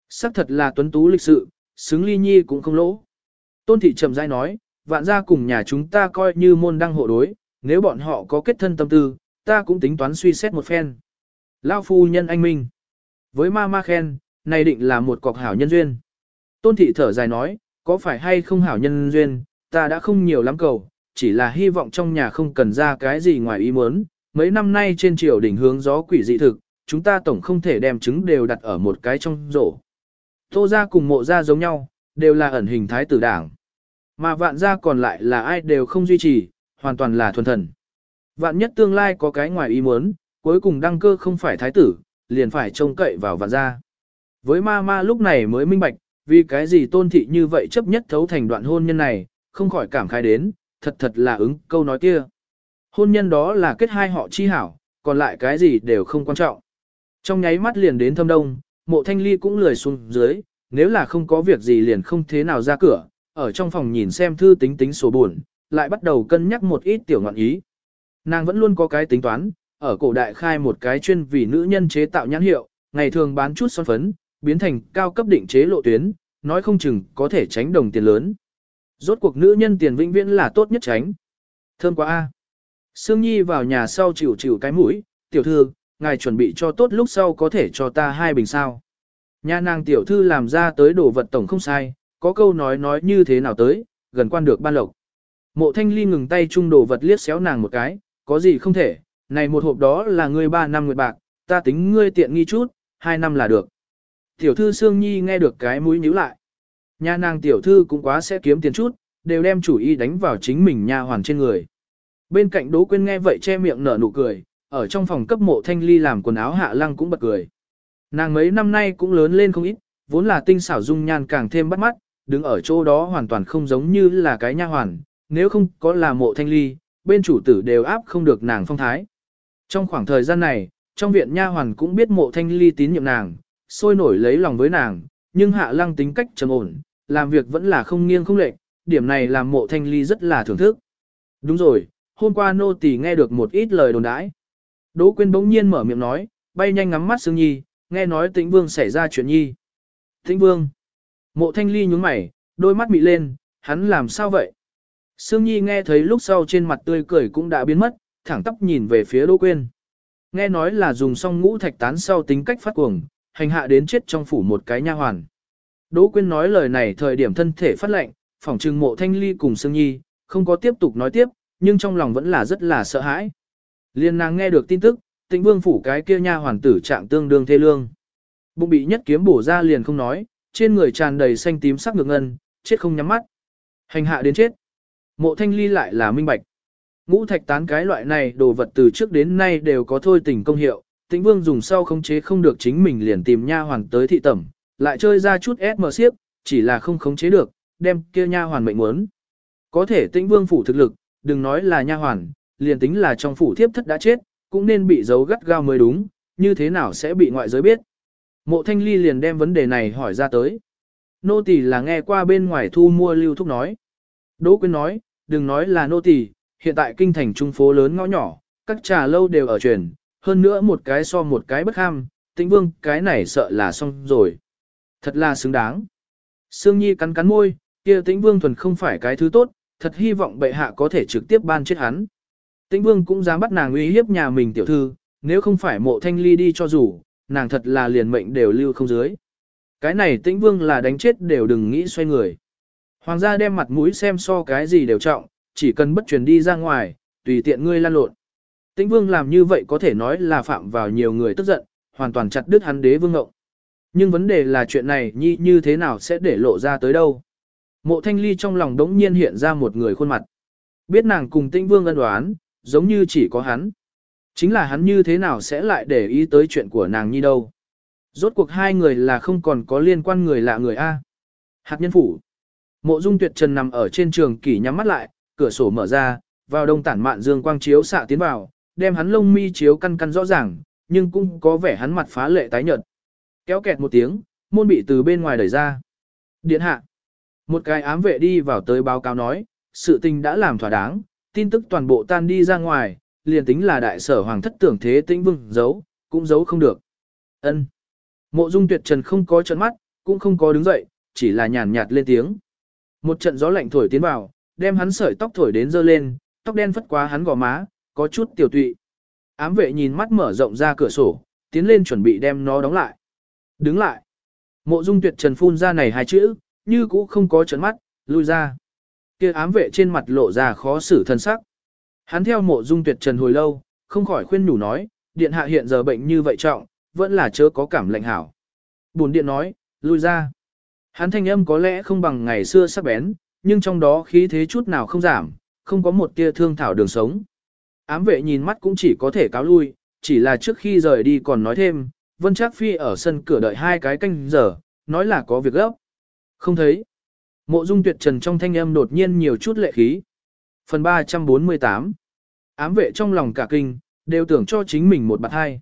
Sắc thật là tuấn tú lịch sự, xứng ly nhi cũng không lỗ. Tôn thị trầm dai nói, vạn gia cùng nhà chúng ta coi như môn đăng hộ đối, nếu bọn họ có kết thân tâm tư, ta cũng tính toán suy xét một phen. Lao phu nhân anh minh. Với ma ma khen, này định là một cọc hảo nhân duyên. Tôn thị thở dài nói, có phải hay không hảo nhân duyên, ta đã không nhiều lắm cầu, chỉ là hy vọng trong nhà không cần ra cái gì ngoài ý muốn. Mấy năm nay trên triều đỉnh hướng gió quỷ dị thực, chúng ta tổng không thể đem trứng đều đặt ở một cái trong rổ. Tô ra cùng mộ ra giống nhau, đều là ẩn hình thái tử đảng. Mà vạn gia còn lại là ai đều không duy trì, hoàn toàn là thuần thần. Vạn nhất tương lai có cái ngoài ý muốn, cuối cùng đăng cơ không phải thái tử, liền phải trông cậy vào vạn gia. Với ma ma lúc này mới minh bạch, vì cái gì tôn thị như vậy chấp nhất thấu thành đoạn hôn nhân này, không khỏi cảm khai đến, thật thật là ứng câu nói kia. Hôn nhân đó là kết hai họ chi hảo, còn lại cái gì đều không quan trọng. Trong nháy mắt liền đến thâm đông, mộ thanh ly cũng lười xuống dưới, nếu là không có việc gì liền không thế nào ra cửa, ở trong phòng nhìn xem thư tính tính số buồn, lại bắt đầu cân nhắc một ít tiểu ngọn ý. Nàng vẫn luôn có cái tính toán, ở cổ đại khai một cái chuyên vì nữ nhân chế tạo nhãn hiệu, ngày thường bán chút son phấn, biến thành cao cấp định chế lộ tuyến, nói không chừng có thể tránh đồng tiền lớn. Rốt cuộc nữ nhân tiền vĩnh viễn là tốt nhất tránh. Thơm quá a. Sương Nhi vào nhà sau chịu chịu cái mũi, tiểu thư, ngài chuẩn bị cho tốt lúc sau có thể cho ta hai bình sao. Nhà nàng tiểu thư làm ra tới đồ vật tổng không sai, có câu nói nói như thế nào tới, gần quan được ban lộc. Mộ thanh ly ngừng tay chung đồ vật liếc xéo nàng một cái, có gì không thể, này một hộp đó là ngươi ba năm nguyệt bạc, ta tính ngươi tiện nghi chút, hai năm là được. Tiểu thư Sương Nhi nghe được cái mũi nhíu lại. Nhà nàng tiểu thư cũng quá sẽ kiếm tiền chút, đều đem chủ ý đánh vào chính mình nha hoàn trên người. Bên cạnh Đỗ Quyên nghe vậy che miệng nở nụ cười, ở trong phòng cấp mộ thanh ly làm quần áo hạ lăng cũng bật cười. Nàng mấy năm nay cũng lớn lên không ít, vốn là tinh xảo dung nhan càng thêm bắt mắt, đứng ở chỗ đó hoàn toàn không giống như là cái nha hoàn, nếu không có là mộ thanh ly, bên chủ tử đều áp không được nàng phong thái. Trong khoảng thời gian này, trong viện nha hoàn cũng biết mộ thanh ly tín nhiệm nàng, sôi nổi lấy lòng với nàng, nhưng hạ lăng tính cách trầm ổn, làm việc vẫn là không nghiêng không lệch, điểm này làm mộ thanh ly rất là thưởng thức. Đúng rồi, hôm qua nô tỳ nghe được một ít lời đồn đãi. Đỗ Quyên bỗng nhiên mở miệng nói, bay nhanh ngắm mắt Sương Nhi, nghe nói Tĩnh Vương xảy ra chuyện nhi. Tĩnh Vương. Mộ Thanh Ly nhướng mày, đôi mắt mị lên, hắn làm sao vậy? Sương Nhi nghe thấy lúc sau trên mặt tươi cười cũng đã biến mất, thẳng tóc nhìn về phía Đỗ Quyên. Nghe nói là dùng xong ngũ thạch tán sau tính cách phát cuồng, hành hạ đến chết trong phủ một cái nha hoàn. Đỗ Quyên nói lời này thời điểm thân thể phát lệnh, phỏng trừng mộ thanh ly cùng Sương Nhi, không có tiếp tục nói tiếp, nhưng trong lòng vẫn là rất là sợ hãi. Liên nàng nghe được tin tức, tĩnh vương phủ cái kia nha hoàn tử trạng tương đương thê lương. Bụng bị nhất kiếm bổ ra liền không nói, trên người tràn đầy xanh tím sắc ngược ngân, chết không nhắm mắt. Hành hạ đến chết. Mộ thanh ly lại là minh bạch. Ngũ thạch tán cái loại này đồ vật từ trước đến nay đều có thôi tình công hiệu, tĩnh vương dùng sau khống chế không được chính mình liền tìm nha hoàn tới thị tẩm, lại chơi ra chút SM siếp, chỉ là không khống chế được, đem kia nha hoàn mệnh muốn. Có thể tĩnh vương phủ thực lực, đừng nói là nha hoàn, liền tính là trong phủ thiếp thất đã chết, cũng nên bị giấu gắt gao mới đúng, như thế nào sẽ bị ngoại giới biết. Mộ thanh ly liền đem vấn đề này hỏi ra tới. Nô tỳ là nghe qua bên ngoài thu mua lưu thúc nói. Đỗ Quyên nói, đừng nói là nô tỳ, hiện tại kinh thành trung phố lớn ngõ nhỏ, các trà lâu đều ở truyền, hơn nữa một cái so một cái bất ham, tĩnh vương cái này sợ là xong rồi. Thật là xứng đáng. Sương Nhi cắn cắn môi, kia tĩnh vương thuần không phải cái thứ tốt, thật hy vọng bệ hạ có thể trực tiếp ban chết hắn. Tĩnh vương cũng dám bắt nàng uy hiếp nhà mình tiểu thư, nếu không phải mộ thanh ly đi cho rủ, nàng thật là liền mệnh đều lưu không dưới. Cái này tĩnh vương là đánh chết đều đừng nghĩ xoay người. Hoàng gia đem mặt mũi xem so cái gì đều trọng, chỉ cần bất truyền đi ra ngoài, tùy tiện ngươi lan lộn. Tĩnh vương làm như vậy có thể nói là phạm vào nhiều người tức giận, hoàn toàn chặt đứt hắn đế vương ngộng. Nhưng vấn đề là chuyện này nhi như thế nào sẽ để lộ ra tới đâu. Mộ thanh ly trong lòng đống nhiên hiện ra một người khuôn mặt. Biết nàng cùng tĩnh vương ân đoán, giống như chỉ có hắn. Chính là hắn như thế nào sẽ lại để ý tới chuyện của nàng nhi đâu. Rốt cuộc hai người là không còn có liên quan người lạ người A. Hạt nhân phủ. Mộ dung tuyệt trần nằm ở trên trường kỷ nhắm mắt lại, cửa sổ mở ra, vào đông tản mạn dương quang chiếu xạ tiến vào, đem hắn lông mi chiếu căn căn rõ ràng, nhưng cũng có vẻ hắn mặt phá lệ tái nhợt. Kéo kẹt một tiếng, môn bị từ bên ngoài đẩy ra. Điện hạ. Một cái ám vệ đi vào tới báo cáo nói, sự tình đã làm thỏa đáng, tin tức toàn bộ tan đi ra ngoài, liền tính là đại sở hoàng thất tưởng thế tĩnh vương giấu, cũng giấu không được. Ân. Mộ Dung Tuyệt Trần không có trận mắt, cũng không có đứng dậy, chỉ là nhàn nhạt lên tiếng. Một trận gió lạnh thổi tiến vào, đem hắn sợi tóc thổi đến dơ lên, tóc đen phất quá hắn gò má, có chút tiểu tụy. Ám vệ nhìn mắt mở rộng ra cửa sổ, tiến lên chuẩn bị đem nó đóng lại. Đứng lại. Mộ Dung Tuyệt Trần phun ra này hai chữ, như cũ không có trận mắt, lui ra. Kia ám vệ trên mặt lộ ra khó xử thân sắc. Hắn theo Mộ Dung Tuyệt Trần hồi lâu, không khỏi khuyên nhủ nói, điện hạ hiện giờ bệnh như vậy trọng, vẫn là chớ có cảm lạnh hảo. Bùn điện nói, lui ra. Hắn thanh âm có lẽ không bằng ngày xưa sắc bén, nhưng trong đó khí thế chút nào không giảm, không có một tia thương thảo đường sống. Ám vệ nhìn mắt cũng chỉ có thể cáo lui, chỉ là trước khi rời đi còn nói thêm, Vân Trác Phi ở sân cửa đợi hai cái canh giờ, nói là có việc gấp. Không thấy. Mộ Dung Tuyệt Trần trong thanh âm đột nhiên nhiều chút lệ khí. Phần 348 Ám vệ trong lòng cả kinh, đều tưởng cho chính mình một bạt hai.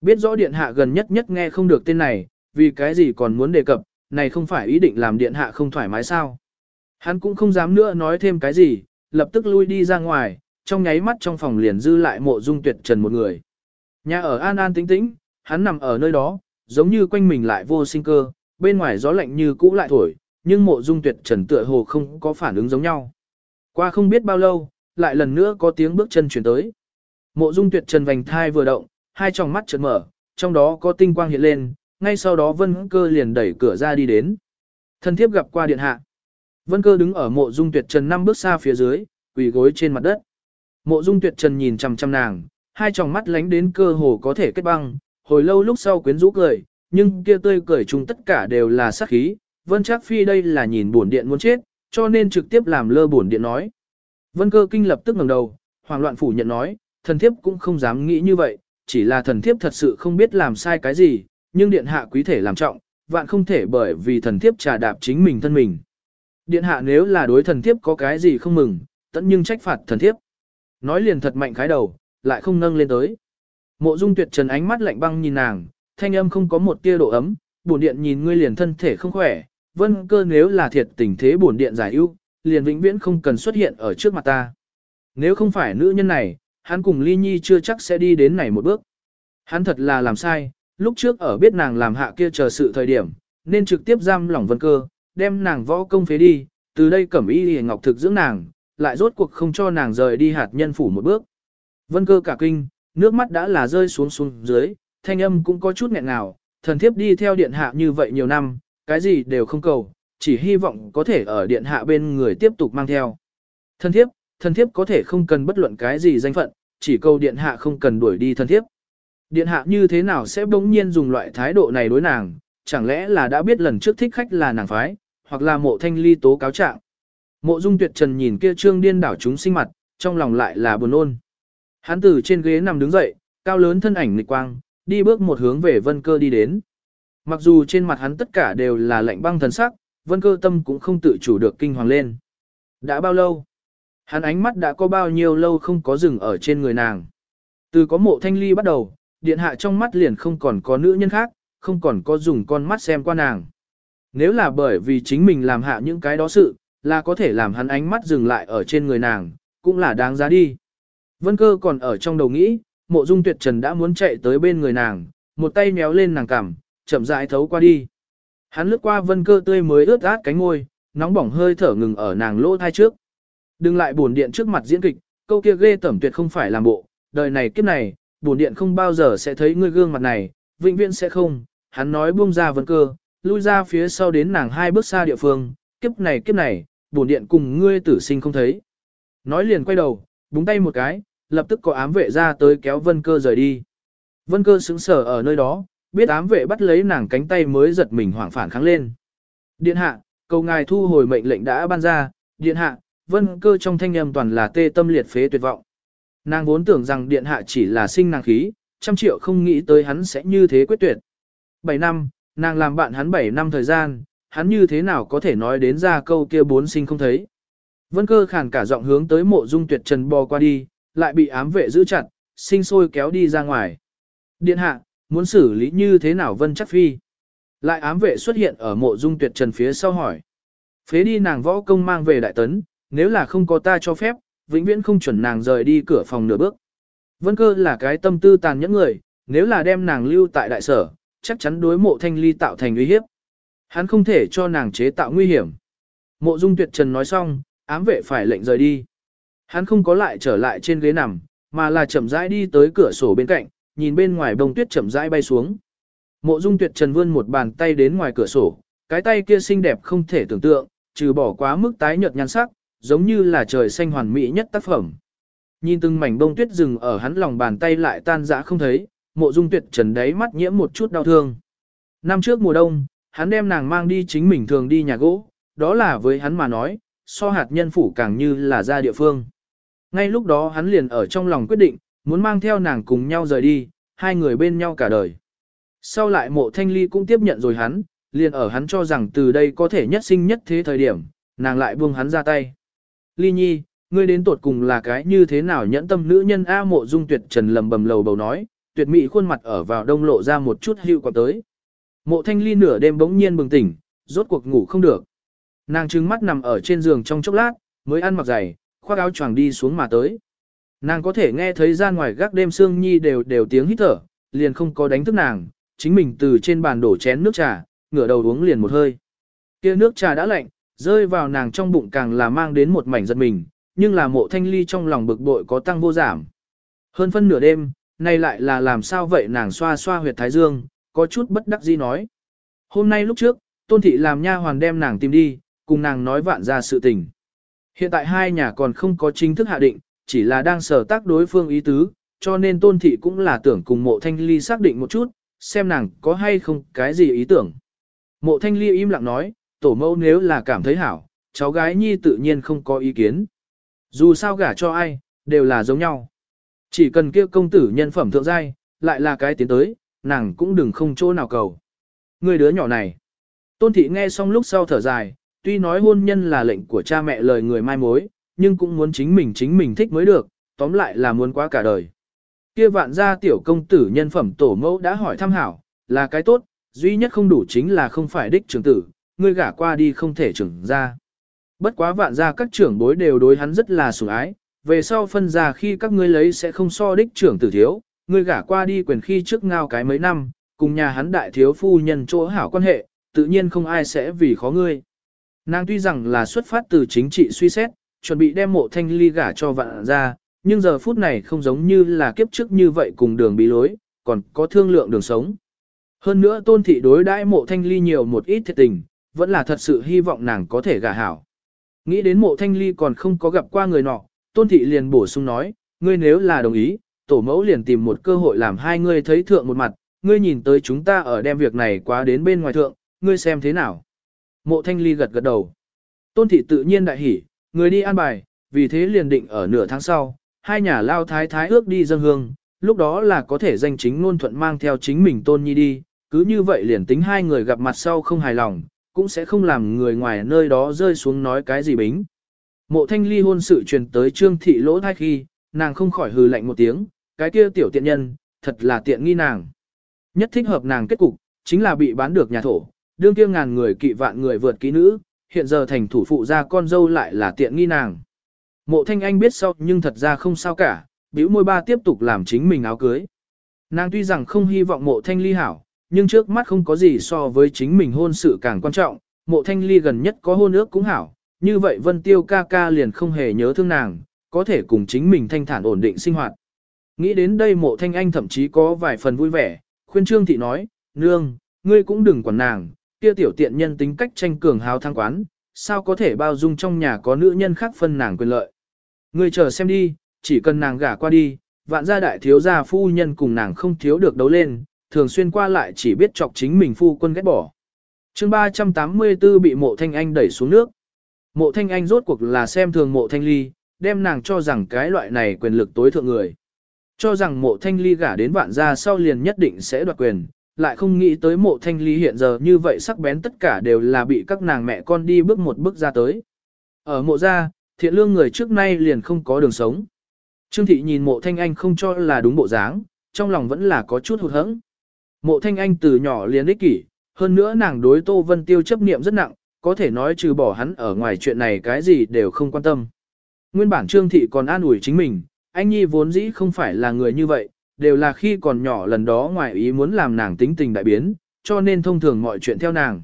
Biết rõ điện hạ gần nhất nhất nghe không được tên này, vì cái gì còn muốn đề cập, này không phải ý định làm điện hạ không thoải mái sao. Hắn cũng không dám nữa nói thêm cái gì, lập tức lui đi ra ngoài, trong nháy mắt trong phòng liền dư lại mộ dung tuyệt trần một người. Nhà ở an an tĩnh tĩnh, hắn nằm ở nơi đó, giống như quanh mình lại vô sinh cơ, bên ngoài gió lạnh như cũ lại thổi, nhưng mộ dung tuyệt trần tựa hồ không có phản ứng giống nhau. Qua không biết bao lâu, lại lần nữa có tiếng bước chân chuyển tới. Mộ dung tuyệt trần vành thai vừa động, hai tròng mắt chợt mở, trong đó có tinh quang hiện lên, ngay sau đó vân cơ liền đẩy cửa ra đi đến. Thân thiếp gặp qua điện hạ. Vân cơ đứng ở mộ dung tuyệt trần năm bước xa phía dưới, quỳ gối trên mặt đất. Mộ dung tuyệt trần nhìn chằm chằm nàng, hai tròng mắt lánh đến cơ hồ có thể kết băng, hồi lâu lúc sau quyến rũ cười, nhưng kia tươi cười chung tất cả đều là sát khí. Vân chắc Phi đây là nhìn buồn điện muốn chết, cho nên trực tiếp làm lơ buồn điện nói. Vân cơ kinh lập tức ngẩng đầu, hoảng loạn phủ nhận nói, thần thiếp cũng không dám nghĩ như vậy, chỉ là thần thiếp thật sự không biết làm sai cái gì, nhưng điện hạ quý thể làm trọng, vạn không thể bởi vì thần thiếp trà đạp chính mình thân mình. Điện hạ nếu là đối thần thiếp có cái gì không mừng, tận nhưng trách phạt thần thiếp. Nói liền thật mạnh khái đầu, lại không nâng lên tới. Mộ Dung Tuyệt Trần ánh mắt lạnh băng nhìn nàng, thanh âm không có một tia độ ấm, bổn điện nhìn ngươi liền thân thể không khỏe, vân cơ nếu là thiệt tình thế bổn điện giải ưu, liền vĩnh viễn không cần xuất hiện ở trước mặt ta. Nếu không phải nữ nhân này, hắn cùng Ly Nhi chưa chắc sẽ đi đến này một bước. Hắn thật là làm sai, lúc trước ở biết nàng làm hạ kia chờ sự thời điểm, nên trực tiếp giam lỏng vân cơ, đem nàng võ công phế đi, từ đây cẩm y hề ngọc thực dưỡng nàng, lại rốt cuộc không cho nàng rời đi hạt nhân phủ một bước. Vân cơ cả kinh, nước mắt đã là rơi xuống xuống dưới, thanh âm cũng có chút nghẹn ngào, thần thiếp đi theo điện hạ như vậy nhiều năm, cái gì đều không cầu, chỉ hy vọng có thể ở điện hạ bên người tiếp tục mang theo. thân thiếp, thân thiếp có thể không cần bất luận cái gì danh phận, chỉ cầu điện hạ không cần đuổi đi thân thiếp. Điện hạ như thế nào sẽ bỗng nhiên dùng loại thái độ này đối nàng, chẳng lẽ là đã biết lần trước thích khách là nàng phái, hoặc là mộ thanh ly tố cáo trạng. Mộ dung tuyệt trần nhìn kia trương điên đảo chúng sinh mặt, trong lòng lại là buồn ôn. Hắn từ trên ghế nằm đứng dậy, cao lớn thân ảnh nghịch quang, đi bước một hướng về vân cơ đi đến. Mặc dù trên mặt hắn tất cả đều là lạnh băng thần sắc, vân cơ tâm cũng không tự chủ được kinh hoàng lên. Đã bao lâu? Hắn ánh mắt đã có bao nhiêu lâu không có dừng ở trên người nàng. Từ có mộ thanh ly bắt đầu, điện hạ trong mắt liền không còn có nữ nhân khác, không còn có dùng con mắt xem qua nàng. Nếu là bởi vì chính mình làm hạ những cái đó sự, là có thể làm hắn ánh mắt dừng lại ở trên người nàng, cũng là đáng giá đi. Vân cơ còn ở trong đầu nghĩ, mộ dung tuyệt trần đã muốn chạy tới bên người nàng, một tay méo lên nàng cằm, chậm rãi thấu qua đi. Hắn lướt qua vân cơ tươi mới ướt át cánh ngôi, nóng bỏng hơi thở ngừng ở nàng lỗ thai trước. Đừng lại buồn điện trước mặt diễn kịch, câu kia ghê tẩm tuyệt không phải làm bộ, đời này kiếp này, buồn điện không bao giờ sẽ thấy ngươi gương mặt này, vĩnh viễn sẽ không. Hắn nói buông ra vân cơ, lui ra phía sau đến nàng hai bước xa địa phương, kiếp này kiếp này, buồn điện cùng ngươi tử sinh không thấy. Nói liền quay đầu, búng tay một cái, lập tức có ám vệ ra tới kéo vân cơ rời đi. Vân cơ sững sờ ở nơi đó, biết ám vệ bắt lấy nàng cánh tay mới giật mình hoảng phản kháng lên. Điện hạ, cầu ngài thu hồi mệnh lệnh đã ban ra, điện hạ, vân cơ trong thanh âm toàn là tê tâm liệt phế tuyệt vọng. Nàng vốn tưởng rằng điện hạ chỉ là sinh nàng khí, trăm triệu không nghĩ tới hắn sẽ như thế quyết tuyệt. 7 năm, nàng làm bạn hắn 7 năm thời gian, hắn như thế nào có thể nói đến ra câu kia bốn sinh không thấy. Vân cơ khàn cả giọng hướng tới mộ dung tuyệt trần bò qua đi, lại bị ám vệ giữ chặt, sinh sôi kéo đi ra ngoài. Điện hạ, muốn xử lý như thế nào vân chắc phi? Lại ám vệ xuất hiện ở mộ dung tuyệt trần phía sau hỏi. Phế đi nàng võ công mang về đại tấn, nếu là không có ta cho phép, vĩnh viễn không chuẩn nàng rời đi cửa phòng nửa bước. Vân cơ là cái tâm tư tàn nhẫn người, nếu là đem nàng lưu tại đại sở, chắc chắn đối mộ thanh ly tạo thành uy hiếp. Hắn không thể cho nàng chế tạo nguy hiểm. Mộ dung tuyệt trần nói xong, ám vệ phải lệnh rời đi. Hắn không có lại trở lại trên ghế nằm, mà là chậm rãi đi tới cửa sổ bên cạnh, nhìn bên ngoài bông tuyết chậm rãi bay xuống. Mộ Dung Tuyệt Trần vươn một bàn tay đến ngoài cửa sổ, cái tay kia xinh đẹp không thể tưởng tượng, trừ bỏ quá mức tái nhợt nhan sắc, giống như là trời xanh hoàn mỹ nhất tác phẩm. Nhìn từng mảnh bông tuyết rừng ở hắn lòng bàn tay lại tan rã không thấy, Mộ Dung Tuyệt Trần đấy mắt nhiễm một chút đau thương. Năm trước mùa đông, hắn đem nàng mang đi chính mình thường đi nhà gỗ, đó là với hắn mà nói, so hạt nhân phủ càng như là ra địa phương. Ngay lúc đó hắn liền ở trong lòng quyết định, muốn mang theo nàng cùng nhau rời đi, hai người bên nhau cả đời. Sau lại mộ thanh ly cũng tiếp nhận rồi hắn, liền ở hắn cho rằng từ đây có thể nhất sinh nhất thế thời điểm, nàng lại buông hắn ra tay. Ly nhi, ngươi đến tột cùng là cái như thế nào nhẫn tâm nữ nhân A mộ dung tuyệt trần lầm bầm lầu bầu nói, tuyệt mỹ khuôn mặt ở vào đông lộ ra một chút hữu quả tới. Mộ thanh ly nửa đêm bỗng nhiên bừng tỉnh, rốt cuộc ngủ không được. Nàng trừng mắt nằm ở trên giường trong chốc lát, mới ăn mặc giày, khoác áo choàng đi xuống mà tới. Nàng có thể nghe thấy ra ngoài gác đêm sương nhi đều đều tiếng hít thở, liền không có đánh thức nàng, chính mình từ trên bàn đổ chén nước trà, ngửa đầu uống liền một hơi. Kia nước trà đã lạnh, rơi vào nàng trong bụng càng là mang đến một mảnh giật mình, nhưng là mộ thanh ly trong lòng bực bội có tăng vô giảm. Hơn phân nửa đêm, nay lại là làm sao vậy nàng xoa xoa huyệt thái dương, có chút bất đắc dĩ nói. Hôm nay lúc trước, tôn thị làm nha hoàn đem nàng tìm đi, cùng nàng nói vạn ra sự tình. Hiện tại hai nhà còn không có chính thức hạ định, chỉ là đang sở tác đối phương ý tứ, cho nên tôn thị cũng là tưởng cùng mộ thanh ly xác định một chút, xem nàng có hay không cái gì ý tưởng. Mộ thanh ly im lặng nói, tổ mẫu nếu là cảm thấy hảo, cháu gái nhi tự nhiên không có ý kiến. Dù sao gả cho ai, đều là giống nhau. Chỉ cần kia công tử nhân phẩm thượng giai, lại là cái tiến tới, nàng cũng đừng không chỗ nào cầu. Người đứa nhỏ này. Tôn thị nghe xong lúc sau thở dài, tuy nói hôn nhân là lệnh của cha mẹ lời người mai mối, nhưng cũng muốn chính mình chính mình thích mới được, tóm lại là muốn quá cả đời. Kia vạn gia tiểu công tử nhân phẩm tổ mẫu đã hỏi thăm hảo, là cái tốt, duy nhất không đủ chính là không phải đích trưởng tử, ngươi gả qua đi không thể trưởng ra. Bất quá vạn gia các trưởng bối đều đối hắn rất là sủng ái, về sau phân ra khi các ngươi lấy sẽ không so đích trưởng tử thiếu, ngươi gả qua đi quyền khi trước ngao cái mấy năm, cùng nhà hắn đại thiếu phu nhân chỗ hảo quan hệ, tự nhiên không ai sẽ vì khó ngươi. Nàng tuy rằng là xuất phát từ chính trị suy xét, chuẩn bị đem mộ thanh ly gả cho vạn ra, nhưng giờ phút này không giống như là kiếp trước như vậy cùng đường bí lối, còn có thương lượng đường sống. Hơn nữa tôn thị đối đãi mộ thanh ly nhiều một ít thiệt tình, vẫn là thật sự hy vọng nàng có thể gả hảo. Nghĩ đến mộ thanh ly còn không có gặp qua người nọ, tôn thị liền bổ sung nói, ngươi nếu là đồng ý, tổ mẫu liền tìm một cơ hội làm hai ngươi thấy thượng một mặt, ngươi nhìn tới chúng ta ở đem việc này quá đến bên ngoài thượng, ngươi xem thế nào. Mộ thanh ly gật gật đầu. Tôn thị tự nhiên đại hỉ, người đi an bài, vì thế liền định ở nửa tháng sau, hai nhà lao thái thái ước đi dân hương, lúc đó là có thể danh chính ngôn thuận mang theo chính mình tôn nhi đi, cứ như vậy liền tính hai người gặp mặt sau không hài lòng, cũng sẽ không làm người ngoài nơi đó rơi xuống nói cái gì bính. Mộ thanh ly hôn sự truyền tới trương thị lỗ thai khi, nàng không khỏi hừ lạnh một tiếng, cái kia tiểu tiện nhân, thật là tiện nghi nàng. Nhất thích hợp nàng kết cục, chính là bị bán được nhà thổ, đương kia ngàn người kỵ vạn người vượt kỹ nữ, hiện giờ thành thủ phụ gia con dâu lại là tiện nghi nàng. Mộ thanh anh biết sau nhưng thật ra không sao cả, bĩu môi ba tiếp tục làm chính mình áo cưới. Nàng tuy rằng không hy vọng mộ thanh ly hảo, nhưng trước mắt không có gì so với chính mình hôn sự càng quan trọng, mộ thanh ly gần nhất có hôn ước cũng hảo, như vậy vân tiêu ca ca liền không hề nhớ thương nàng, có thể cùng chính mình thanh thản ổn định sinh hoạt. Nghĩ đến đây mộ thanh anh thậm chí có vài phần vui vẻ, khuyên trương thị nói, nương, ngươi cũng đừng quản nàng, kia tiểu tiện nhân tính cách tranh cường hào thăng quán, sao có thể bao dung trong nhà có nữ nhân khác phân nàng quyền lợi. Người chờ xem đi, chỉ cần nàng gả qua đi, vạn gia đại thiếu gia phu nhân cùng nàng không thiếu được đấu lên, thường xuyên qua lại chỉ biết chọc chính mình phu quân ghét bỏ. chương 384 bị mộ thanh anh đẩy xuống nước. Mộ thanh anh rốt cuộc là xem thường mộ thanh ly, đem nàng cho rằng cái loại này quyền lực tối thượng người. Cho rằng mộ thanh ly gả đến vạn gia sau liền nhất định sẽ đoạt quyền, lại không nghĩ tới mộ thanh ly hiện giờ như vậy sắc bén tất cả đều là bị các nàng mẹ con đi bước một bước ra tới. Ở mộ gia, thiện lương người trước nay liền không có đường sống. Trương thị nhìn mộ thanh anh không cho là đúng bộ dáng, trong lòng vẫn là có chút hụt hẫng. Mộ thanh anh từ nhỏ liền ích kỷ, hơn nữa nàng đối Tô Vân Tiêu chấp niệm rất nặng, có thể nói trừ bỏ hắn ở ngoài chuyện này cái gì đều không quan tâm. Nguyên bản Trương thị còn an ủi chính mình, anh Nhi vốn dĩ không phải là người như vậy, đều là khi còn nhỏ lần đó ngoài ý muốn làm nàng tính tình đại biến, cho nên thông thường mọi chuyện theo nàng.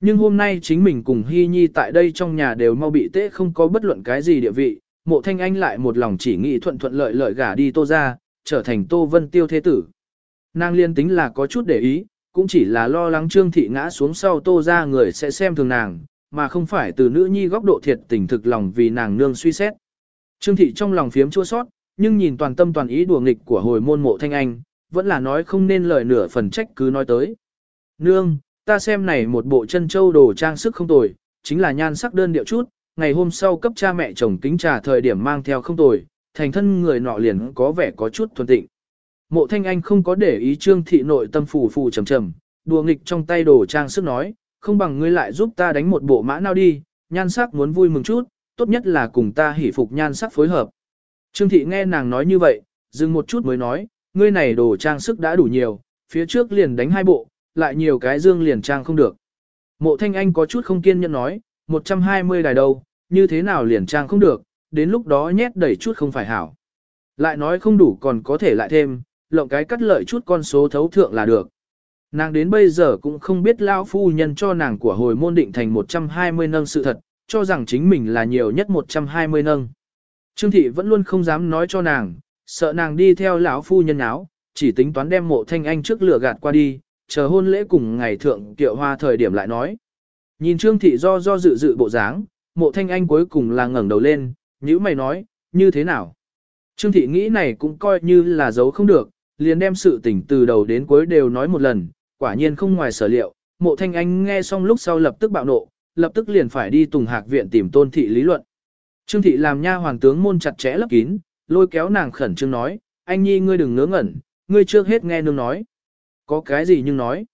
Nhưng hôm nay chính mình cùng Hy Nhi tại đây trong nhà đều mau bị tế không có bất luận cái gì địa vị, mộ thanh anh lại một lòng chỉ nghĩ thuận thuận lợi lợi gả đi tô ra, trở thành tô vân tiêu thế tử. Nàng liên tính là có chút để ý, cũng chỉ là lo lắng trương thị ngã xuống sau tô ra người sẽ xem thường nàng, mà không phải từ nữ nhi góc độ thiệt tình thực lòng vì nàng nương suy xét. Trương thị trong lòng phiếm chua sót, nhưng nhìn toàn tâm toàn ý đùa nghịch của hồi môn mộ thanh anh, vẫn là nói không nên lời nửa phần trách cứ nói tới. Nương, ta xem này một bộ chân châu đồ trang sức không tồi, chính là nhan sắc đơn điệu chút, ngày hôm sau cấp cha mẹ chồng kính trà thời điểm mang theo không tồi, thành thân người nọ liền có vẻ có chút thuần tịnh. Mộ thanh anh không có để ý trương thị nội tâm phù phù trầm trầm, đùa nghịch trong tay đồ trang sức nói, không bằng ngươi lại giúp ta đánh một bộ mã nào đi, nhan sắc muốn vui mừng chút, tốt nhất là cùng ta hỉ phục nhan sắc phối hợp. Trương thị nghe nàng nói như vậy, dừng một chút mới nói, ngươi này đồ trang sức đã đủ nhiều, phía trước liền đánh hai bộ, lại nhiều cái dương liền trang không được. Mộ thanh anh có chút không kiên nhẫn nói, 120 đài đâu, như thế nào liền trang không được, đến lúc đó nhét đẩy chút không phải hảo. Lại nói không đủ còn có thể lại thêm, lộng cái cắt lợi chút con số thấu thượng là được. Nàng đến bây giờ cũng không biết lão phu nhân cho nàng của hồi môn định thành 120 nâng sự thật, cho rằng chính mình là nhiều nhất 120 nâng. Trương thị vẫn luôn không dám nói cho nàng, sợ nàng đi theo lão phu nhân áo, chỉ tính toán đem mộ thanh anh trước lửa gạt qua đi, chờ hôn lễ cùng ngày thượng tiệu hoa thời điểm lại nói. Nhìn Trương thị do do dự dự bộ dáng, mộ thanh anh cuối cùng là ngẩng đầu lên, nhữ mày nói, như thế nào? Trương thị nghĩ này cũng coi như là giấu không được, liền đem sự tình từ đầu đến cuối đều nói một lần, quả nhiên không ngoài sở liệu, mộ thanh anh nghe xong lúc sau lập tức bạo nộ, lập tức liền phải đi tùng hạc viện tìm tôn thị lý luận. Trương thị làm nha hoàng tướng môn chặt chẽ lấp kín, lôi kéo nàng khẩn trương nói, anh nhi ngươi đừng ngớ ngẩn, ngươi trước hết nghe nương nói. Có cái gì nhưng nói.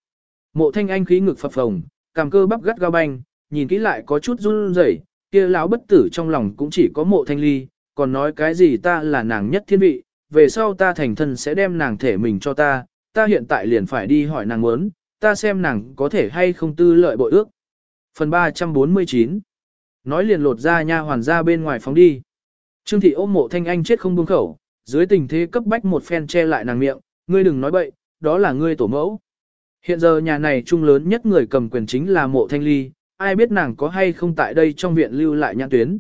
Mộ thanh anh khí ngực phập phồng, cảm cơ bắp gắt gao banh, nhìn kỹ lại có chút run rẩy, kia láo bất tử trong lòng cũng chỉ có mộ thanh ly, còn nói cái gì ta là nàng nhất thiên vị, về sau ta thành thân sẽ đem nàng thể mình cho ta, ta hiện tại liền phải đi hỏi nàng muốn, ta xem nàng có thể hay không tư lợi bội ước. Phần 349 Nói liền lột ra nha hoàn ra bên ngoài phóng đi. Trương thị ôm mộ thanh anh chết không buông khẩu, dưới tình thế cấp bách một phen che lại nàng miệng, ngươi đừng nói bậy, đó là ngươi tổ mẫu. Hiện giờ nhà này trung lớn nhất người cầm quyền chính là mộ thanh ly, ai biết nàng có hay không tại đây trong viện lưu lại nhãn tuyến.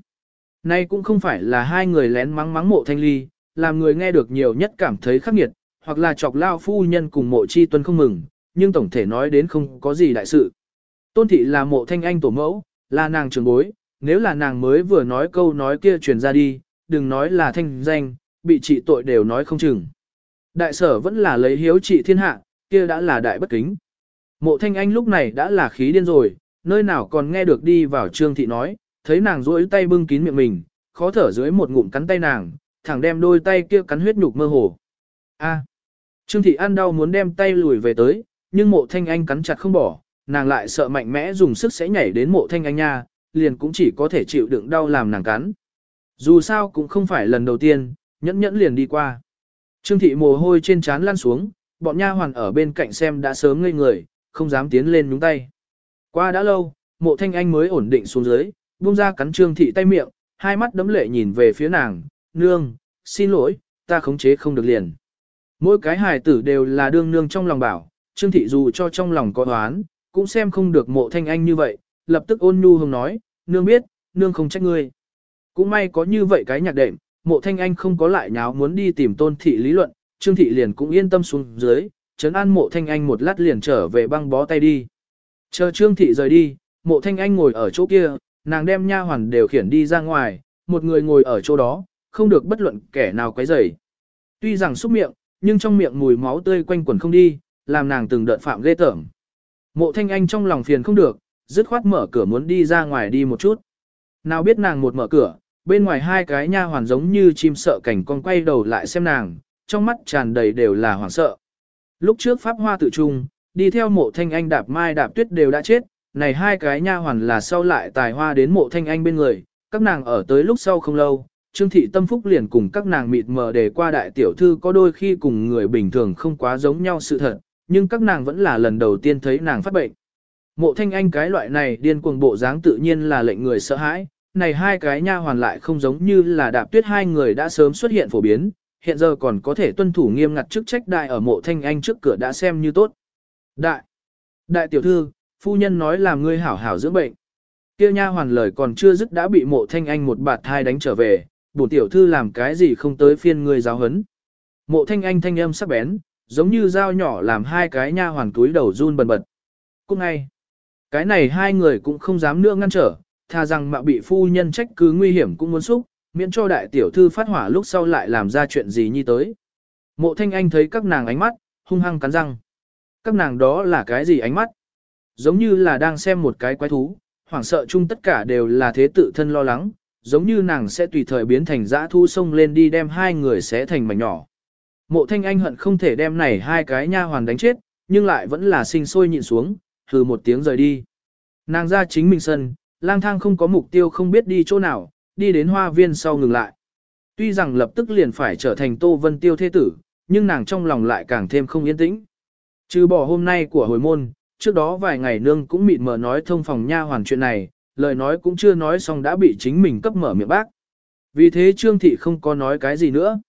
Nay cũng không phải là hai người lén mắng mắng mộ thanh ly, làm người nghe được nhiều nhất cảm thấy khắc nghiệt, hoặc là chọc lao phu nhân cùng mộ chi tuân không mừng, nhưng tổng thể nói đến không có gì đại sự. Tôn thị là mộ thanh anh tổ mẫu, là nàng trường bối, nếu là nàng mới vừa nói câu nói kia truyền ra đi, đừng nói là thanh danh, bị trị tội đều nói không chừng. Đại sở vẫn là lấy hiếu trị thiên hạ, kia đã là đại bất kính. Mộ thanh anh lúc này đã là khí điên rồi, nơi nào còn nghe được đi vào trương thị nói, thấy nàng duỗi tay bưng kín miệng mình, khó thở dưới một ngụm cắn tay nàng, thẳng đem đôi tay kia cắn huyết nhục mơ hồ. A. Trương thị ăn đau muốn đem tay lùi về tới, nhưng mộ thanh anh cắn chặt không bỏ, nàng lại sợ mạnh mẽ dùng sức sẽ nhảy đến mộ thanh anh nha, liền cũng chỉ có thể chịu đựng đau làm nàng cắn. Dù sao cũng không phải lần đầu tiên, nhẫn nhẫn liền đi qua. Trương thị mồ hôi trên trán lăn xuống, bọn nha hoàn ở bên cạnh xem đã sớm ngây người, không dám tiến lên nhúng tay. Qua đã lâu, mộ thanh anh mới ổn định xuống dưới, buông ra cắn trương thị tay miệng, hai mắt đấm lệ nhìn về phía nàng, nương, xin lỗi, ta khống chế không được liền. Mỗi cái hài tử đều là đương nương trong lòng bảo, trương thị dù cho trong lòng có oán, cũng xem không được mộ thanh anh như vậy, lập tức ôn nhu hồng nói, nương biết, nương không trách ngươi. Cũng may có như vậy cái nhạc đệm, mộ thanh anh không có lại nháo muốn đi tìm tôn thị lý luận, trương thị liền cũng yên tâm xuống dưới, chấn an mộ thanh anh một lát liền trở về băng bó tay đi. Chờ trương thị rời đi, mộ thanh anh ngồi ở chỗ kia, nàng đem nha hoàn đều khiển đi ra ngoài, một người ngồi ở chỗ đó, không được bất luận kẻ nào quấy rầy. Tuy rằng xúc miệng, nhưng trong miệng mùi máu tươi quanh quẩn không đi, làm nàng từng đợt phạm ghê tởm. Mộ thanh anh trong lòng phiền không được, dứt khoát mở cửa muốn đi ra ngoài đi một chút. Nào biết nàng một mở cửa, bên ngoài hai cái nha hoàn giống như chim sợ cảnh con quay đầu lại xem nàng, trong mắt tràn đầy đều là hoảng sợ. Lúc trước Pháp Hoa tự trung, đi theo mộ thanh anh đạp mai đạp tuyết đều đã chết, này hai cái nha hoàn là sau lại tài hoa đến mộ thanh anh bên người, các nàng ở tới lúc sau không lâu, Trương Thị Tâm Phúc liền cùng các nàng mịt mờ để qua đại tiểu thư có đôi khi cùng người bình thường không quá giống nhau sự thật, nhưng các nàng vẫn là lần đầu tiên thấy nàng phát bệnh. Mộ thanh anh cái loại này điên cuồng bộ dáng tự nhiên là lệnh người sợ hãi, này hai cái nha hoàn lại không giống như là đạp tuyết hai người đã sớm xuất hiện phổ biến, hiện giờ còn có thể tuân thủ nghiêm ngặt chức trách đại ở mộ thanh anh trước cửa đã xem như tốt. Đại, đại tiểu thư, phu nhân nói là ngươi hảo hảo dưỡng bệnh. Kia nha hoàn lời còn chưa dứt đã bị mộ thanh anh một bạt thai đánh trở về, bổn tiểu thư làm cái gì không tới phiên ngươi giáo hấn. Mộ thanh anh thanh âm sắc bén, giống như dao nhỏ làm hai cái nha hoàn túi đầu run bần bật. Cũng ngay, cái này hai người cũng không dám nữa ngăn trở, tha rằng mạo bị phu nhân trách cứ nguy hiểm cũng muốn xúc, miễn cho đại tiểu thư phát hỏa lúc sau lại làm ra chuyện gì như tới. Mộ thanh anh thấy các nàng ánh mắt, hung hăng cắn răng. Các nàng đó là cái gì ánh mắt? Giống như là đang xem một cái quái thú, hoảng sợ chung tất cả đều là thế tự thân lo lắng, giống như nàng sẽ tùy thời biến thành dã thu sông lên đi đem hai người sẽ thành mảnh nhỏ. Mộ thanh anh hận không thể đem này hai cái nha hoàn đánh chết, nhưng lại vẫn là sinh sôi nhịn xuống, hừ một tiếng rời đi. Nàng ra chính mình sân, lang thang không có mục tiêu không biết đi chỗ nào, đi đến hoa viên sau ngừng lại. Tuy rằng lập tức liền phải trở thành Tô Vân Tiêu thế tử, nhưng nàng trong lòng lại càng thêm không yên tĩnh. Trừ bỏ hôm nay của hồi môn, trước đó vài ngày nương cũng mịt mờ nói thông phòng nha hoàn chuyện này, lời nói cũng chưa nói xong đã bị chính mình cấp mở miệng bác. Vì thế Trương Thị không có nói cái gì nữa.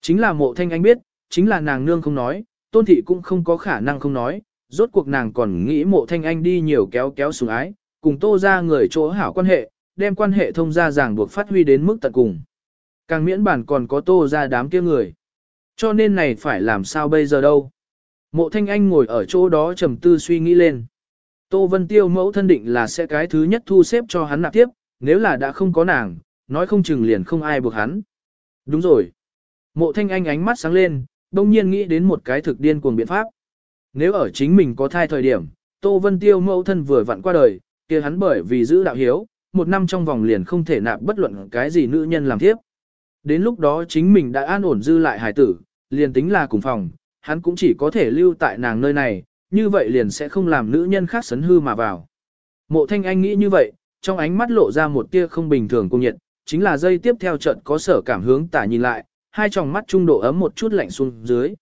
Chính là mộ thanh anh biết, chính là nàng nương không nói, Tôn Thị cũng không có khả năng không nói, rốt cuộc nàng còn nghĩ mộ thanh anh đi nhiều kéo kéo sủng ái, cùng tô ra người chỗ hảo quan hệ, đem quan hệ thông ra ràng buộc phát huy đến mức tận cùng. Càng miễn bản còn có tô ra đám kia người. Cho nên này phải làm sao bây giờ đâu. Mộ thanh anh ngồi ở chỗ đó trầm tư suy nghĩ lên. Tô Vân Tiêu mẫu thân định là sẽ cái thứ nhất thu xếp cho hắn nạp tiếp, nếu là đã không có nàng, nói không chừng liền không ai buộc hắn. Đúng rồi. Mộ thanh anh ánh mắt sáng lên, đông nhiên nghĩ đến một cái thực điên cuồng biện pháp. Nếu ở chính mình có thai thời điểm, Tô Vân Tiêu mẫu thân vừa vặn qua đời, kia hắn bởi vì giữ đạo hiếu, một năm trong vòng liền không thể nạp bất luận cái gì nữ nhân làm tiếp. Đến lúc đó chính mình đã an ổn dư lại hài tử, liền tính là cùng phòng, hắn cũng chỉ có thể lưu tại nàng nơi này, như vậy liền sẽ không làm nữ nhân khác sấn hư mà vào. Mộ thanh anh nghĩ như vậy, trong ánh mắt lộ ra một tia không bình thường cung nhiệt, chính là dây tiếp theo trận có sở cảm hướng tả nhìn lại, hai tròng mắt trung độ ấm một chút lạnh xuống dưới.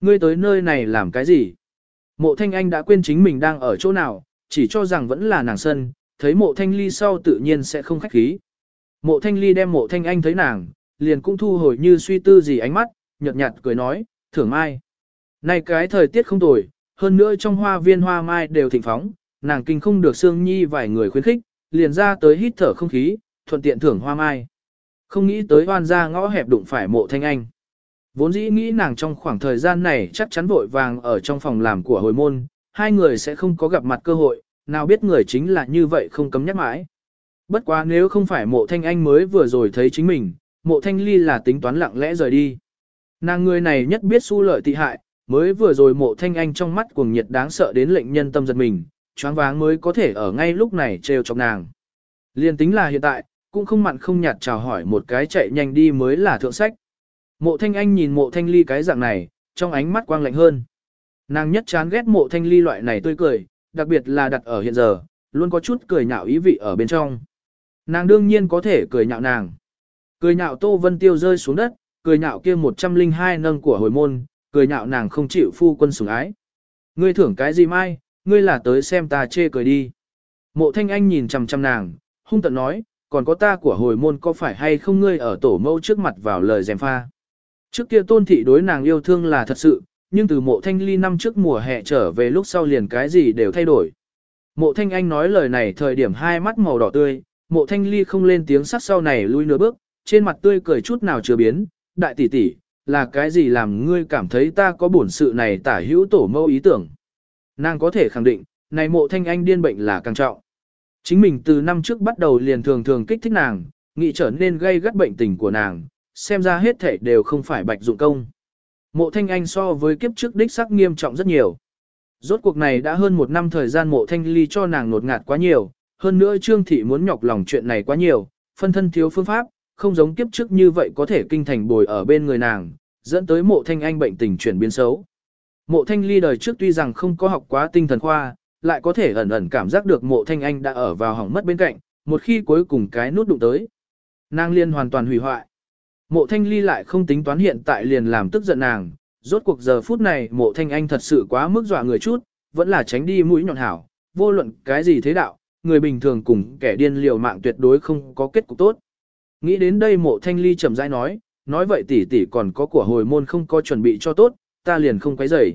Ngươi tới nơi này làm cái gì? Mộ thanh anh đã quên chính mình đang ở chỗ nào, chỉ cho rằng vẫn là nàng sân, thấy mộ thanh ly sau tự nhiên sẽ không khách khí. Mộ thanh ly đem mộ thanh anh thấy nàng, liền cũng thu hồi như suy tư gì ánh mắt, nhợt nhạt cười nói, thưởng mai. Này cái thời tiết không tồi, hơn nữa trong hoa viên hoa mai đều thịnh phóng, nàng kinh không được Sương Nhi vài người khuyến khích, liền ra tới hít thở không khí, thuận tiện thưởng hoa mai. Không nghĩ tới hoan ra ngõ hẹp đụng phải mộ thanh anh. Vốn dĩ nghĩ nàng trong khoảng thời gian này chắc chắn vội vàng ở trong phòng làm của hồi môn, hai người sẽ không có gặp mặt cơ hội, nào biết người chính là như vậy không cấm nhắc mãi. Bất quá nếu không phải mộ thanh anh mới vừa rồi thấy chính mình, mộ thanh ly là tính toán lặng lẽ rời đi. Nàng người này nhất biết su lợi tị hại, mới vừa rồi mộ thanh anh trong mắt cuồng nhiệt đáng sợ đến lệnh nhân tâm giật mình, choáng váng mới có thể ở ngay lúc này trêu chọc nàng. Liên tính là hiện tại, cũng không mặn không nhạt chào hỏi một cái chạy nhanh đi mới là thượng sách. Mộ thanh anh nhìn mộ thanh ly cái dạng này, trong ánh mắt quang lạnh hơn. Nàng nhất chán ghét mộ thanh ly loại này tươi cười, đặc biệt là đặt ở hiện giờ, luôn có chút cười nhạo ý vị ở bên trong. Nàng đương nhiên có thể cười nhạo nàng. Cười nhạo Tô Vân Tiêu rơi xuống đất, cười nhạo kia 102 nâng của hồi môn, cười nhạo nàng không chịu phu quân sủng ái. Ngươi thưởng cái gì mai, ngươi là tới xem ta chê cười đi. Mộ thanh anh nhìn chằm chằm nàng, hung tận nói, còn có ta của hồi môn có phải hay không ngươi ở tổ mâu trước mặt vào lời dèm pha. Trước kia tôn thị đối nàng yêu thương là thật sự, nhưng từ mộ thanh ly năm trước mùa hè trở về lúc sau liền cái gì đều thay đổi. Mộ thanh anh nói lời này thời điểm hai mắt màu đỏ tươi, mộ thanh ly không lên tiếng sắc sau này lui nửa bước, trên mặt tươi cười chút nào chưa biến, đại tỷ tỷ, là cái gì làm ngươi cảm thấy ta có bổn sự này tả hữu tổ mâu ý tưởng. Nàng có thể khẳng định, này mộ thanh anh điên bệnh là càng trọng. Chính mình từ năm trước bắt đầu liền thường thường kích thích nàng, nghĩ trở nên gây gắt bệnh tình của nàng, xem ra hết thể đều không phải bạch dụng công. Mộ thanh anh so với kiếp trước đích sắc nghiêm trọng rất nhiều. Rốt cuộc này đã hơn một năm thời gian mộ thanh ly cho nàng nột ngạt quá nhiều, hơn nữa trương thị muốn nhọc lòng chuyện này quá nhiều, phân thân thiếu phương pháp, không giống kiếp trước như vậy có thể kinh thành bồi ở bên người nàng, dẫn tới mộ thanh anh bệnh tình chuyển biến xấu. Mộ thanh ly đời trước tuy rằng không có học quá tinh thần khoa, lại có thể ẩn ẩn cảm giác được mộ thanh anh đã ở vào hỏng mất bên cạnh, một khi cuối cùng cái nút đụng tới. Nàng liên hoàn toàn hủy hoại. Mộ thanh ly lại không tính toán hiện tại liền làm tức giận nàng, rốt cuộc giờ phút này mộ thanh anh thật sự quá mức dọa người chút, vẫn là tránh đi mũi nhọn hảo, vô luận cái gì thế đạo, người bình thường cùng kẻ điên liều mạng tuyệt đối không có kết cục tốt. Nghĩ đến đây mộ thanh ly chậm rãi nói, nói vậy tỷ tỷ còn có của hồi môn không có chuẩn bị cho tốt, ta liền không quấy rầy.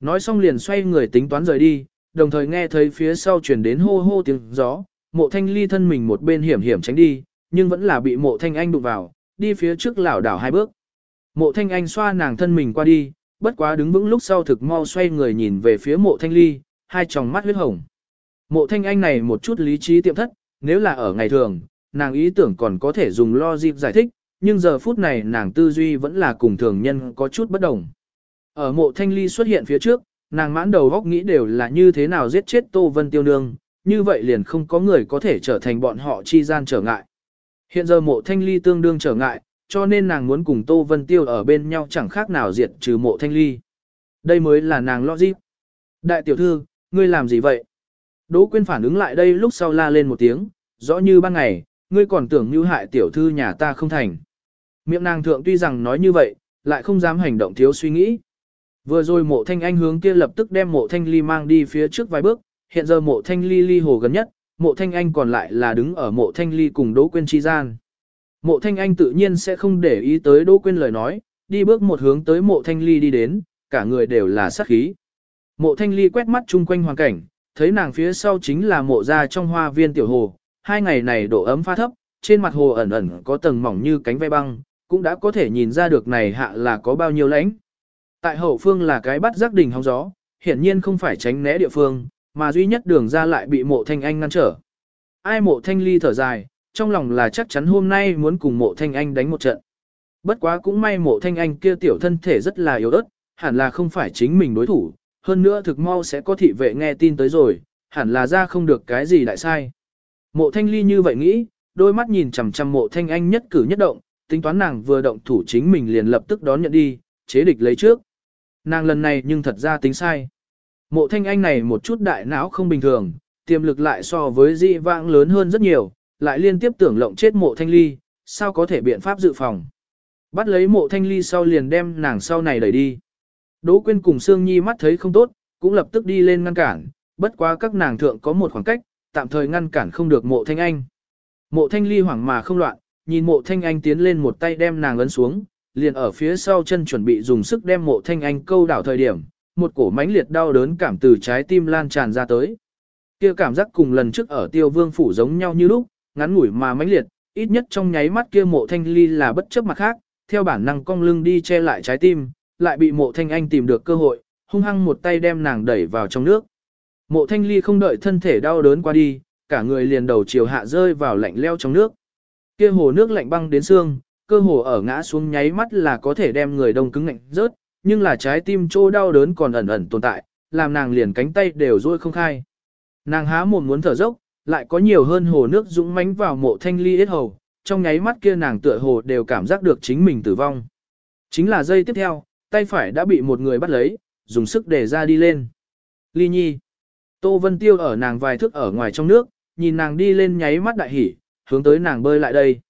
Nói xong liền xoay người tính toán rời đi, đồng thời nghe thấy phía sau truyền đến hô hô tiếng gió, mộ thanh ly thân mình một bên hiểm hiểm tránh đi, nhưng vẫn là bị mộ thanh anh đụng vào, đi phía trước lảo đảo hai bước. Mộ thanh anh xoa nàng thân mình qua đi, bất quá đứng vững lúc sau thực mau xoay người nhìn về phía mộ thanh ly, hai tròng mắt huyết hồng. Mộ thanh anh này một chút lý trí tiệm thất, nếu là ở ngày thường, nàng ý tưởng còn có thể dùng logic giải thích, nhưng giờ phút này nàng tư duy vẫn là cùng thường nhân có chút bất đồng. Ở mộ thanh ly xuất hiện phía trước, nàng mãn đầu góc nghĩ đều là như thế nào giết chết Tô Vân Tiêu Nương, như vậy liền không có người có thể trở thành bọn họ chi gian trở ngại. Hiện giờ mộ thanh ly tương đương trở ngại, cho nên nàng muốn cùng Tô Vân Tiêu ở bên nhau chẳng khác nào diệt trừ mộ thanh ly. Đây mới là nàng logic. Đại tiểu thư, ngươi làm gì vậy? Đỗ Quyên phản ứng lại đây lúc sau la lên một tiếng, rõ như ban ngày, ngươi còn tưởng như hại tiểu thư nhà ta không thành. Miệng nàng thượng tuy rằng nói như vậy, lại không dám hành động thiếu suy nghĩ. Vừa rồi mộ thanh anh hướng kia lập tức đem mộ thanh ly mang đi phía trước vài bước, hiện giờ mộ thanh ly ly hồ gần nhất, mộ thanh anh còn lại là đứng ở mộ thanh ly cùng Đỗ Quyên chi gian. Mộ thanh anh tự nhiên sẽ không để ý tới Đỗ Quyên lời nói, đi bước một hướng tới mộ thanh ly đi đến, cả người đều là sát khí. Mộ thanh ly quét mắt chung quanh hoàn cảnh, thấy nàng phía sau chính là mộ ra trong hoa viên tiểu hồ, hai ngày này độ ấm pha thấp, trên mặt hồ ẩn ẩn có tầng mỏng như cánh ve băng, cũng đã có thể nhìn ra được này hạ là có bao nhiêu lãnh. Tại hậu phương là cái bắt giác đỉnh hóng gió, hiển nhiên không phải tránh né địa phương, mà duy nhất đường ra lại bị mộ thanh anh ngăn trở. Ai mộ thanh ly thở dài, trong lòng là chắc chắn hôm nay muốn cùng mộ thanh anh đánh một trận. Bất quá cũng may mộ thanh anh kia tiểu thân thể rất là yếu ớt, hẳn là không phải chính mình đối thủ, hơn nữa thực mau sẽ có thị vệ nghe tin tới rồi, hẳn là ra không được cái gì đại sai. Mộ thanh ly như vậy nghĩ, đôi mắt nhìn chằm chằm mộ thanh anh nhất cử nhất động, tính toán nàng vừa động thủ chính mình liền lập tức đón nhận đi, chế địch lấy trước. Nàng lần này nhưng thật ra tính sai. Mộ thanh anh này một chút đại não không bình thường, tiềm lực lại so với dị vãng lớn hơn rất nhiều, lại liên tiếp tưởng lộng chết mộ thanh ly, sao có thể biện pháp dự phòng. Bắt lấy mộ thanh ly sau liền đem nàng sau này đẩy đi. Đỗ Quyên cùng Sương Nhi mắt thấy không tốt, cũng lập tức đi lên ngăn cản, bất quá các nàng thượng có một khoảng cách, tạm thời ngăn cản không được mộ thanh anh. Mộ thanh ly hoảng mà không loạn, nhìn mộ thanh anh tiến lên một tay đem nàng ấn xuống, liền ở phía sau chân chuẩn bị dùng sức đem mộ thanh anh câu đảo thời điểm, một cổ mãnh liệt đau đớn cảm từ trái tim lan tràn ra tới. kia cảm giác cùng lần trước ở tiêu vương phủ giống nhau như lúc, ngắn ngủi mà mãnh liệt, ít nhất trong nháy mắt kia mộ thanh ly là bất chấp mặt khác, theo bản năng cong lưng đi che lại trái tim, lại bị mộ thanh anh tìm được cơ hội, hung hăng một tay đem nàng đẩy vào trong nước. Mộ thanh ly không đợi thân thể đau đớn qua đi, cả người liền đầu chiều hạ rơi vào lạnh leo trong nước. Kia hồ nước lạnh băng đến xương, cơ hồ ở ngã xuống nháy mắt là có thể đem người đông cứng ngạnh rớt, nhưng là trái tim chỗ đau đớn còn ẩn ẩn tồn tại, làm nàng liền cánh tay đều ruôi không khai. Nàng há mồm muốn thở dốc, lại có nhiều hơn hồ nước dũng mánh vào mộ thanh ly ít hầu, trong nháy mắt kia nàng tựa hồ đều cảm giác được chính mình tử vong. Chính là giây tiếp theo, tay phải đã bị một người bắt lấy, dùng sức để ra đi lên. Ly nhi. Tô Vân Tiêu ở nàng vài thước ở ngoài trong nước, nhìn nàng đi lên nháy mắt đại hỉ, hướng tới nàng bơi lại đây.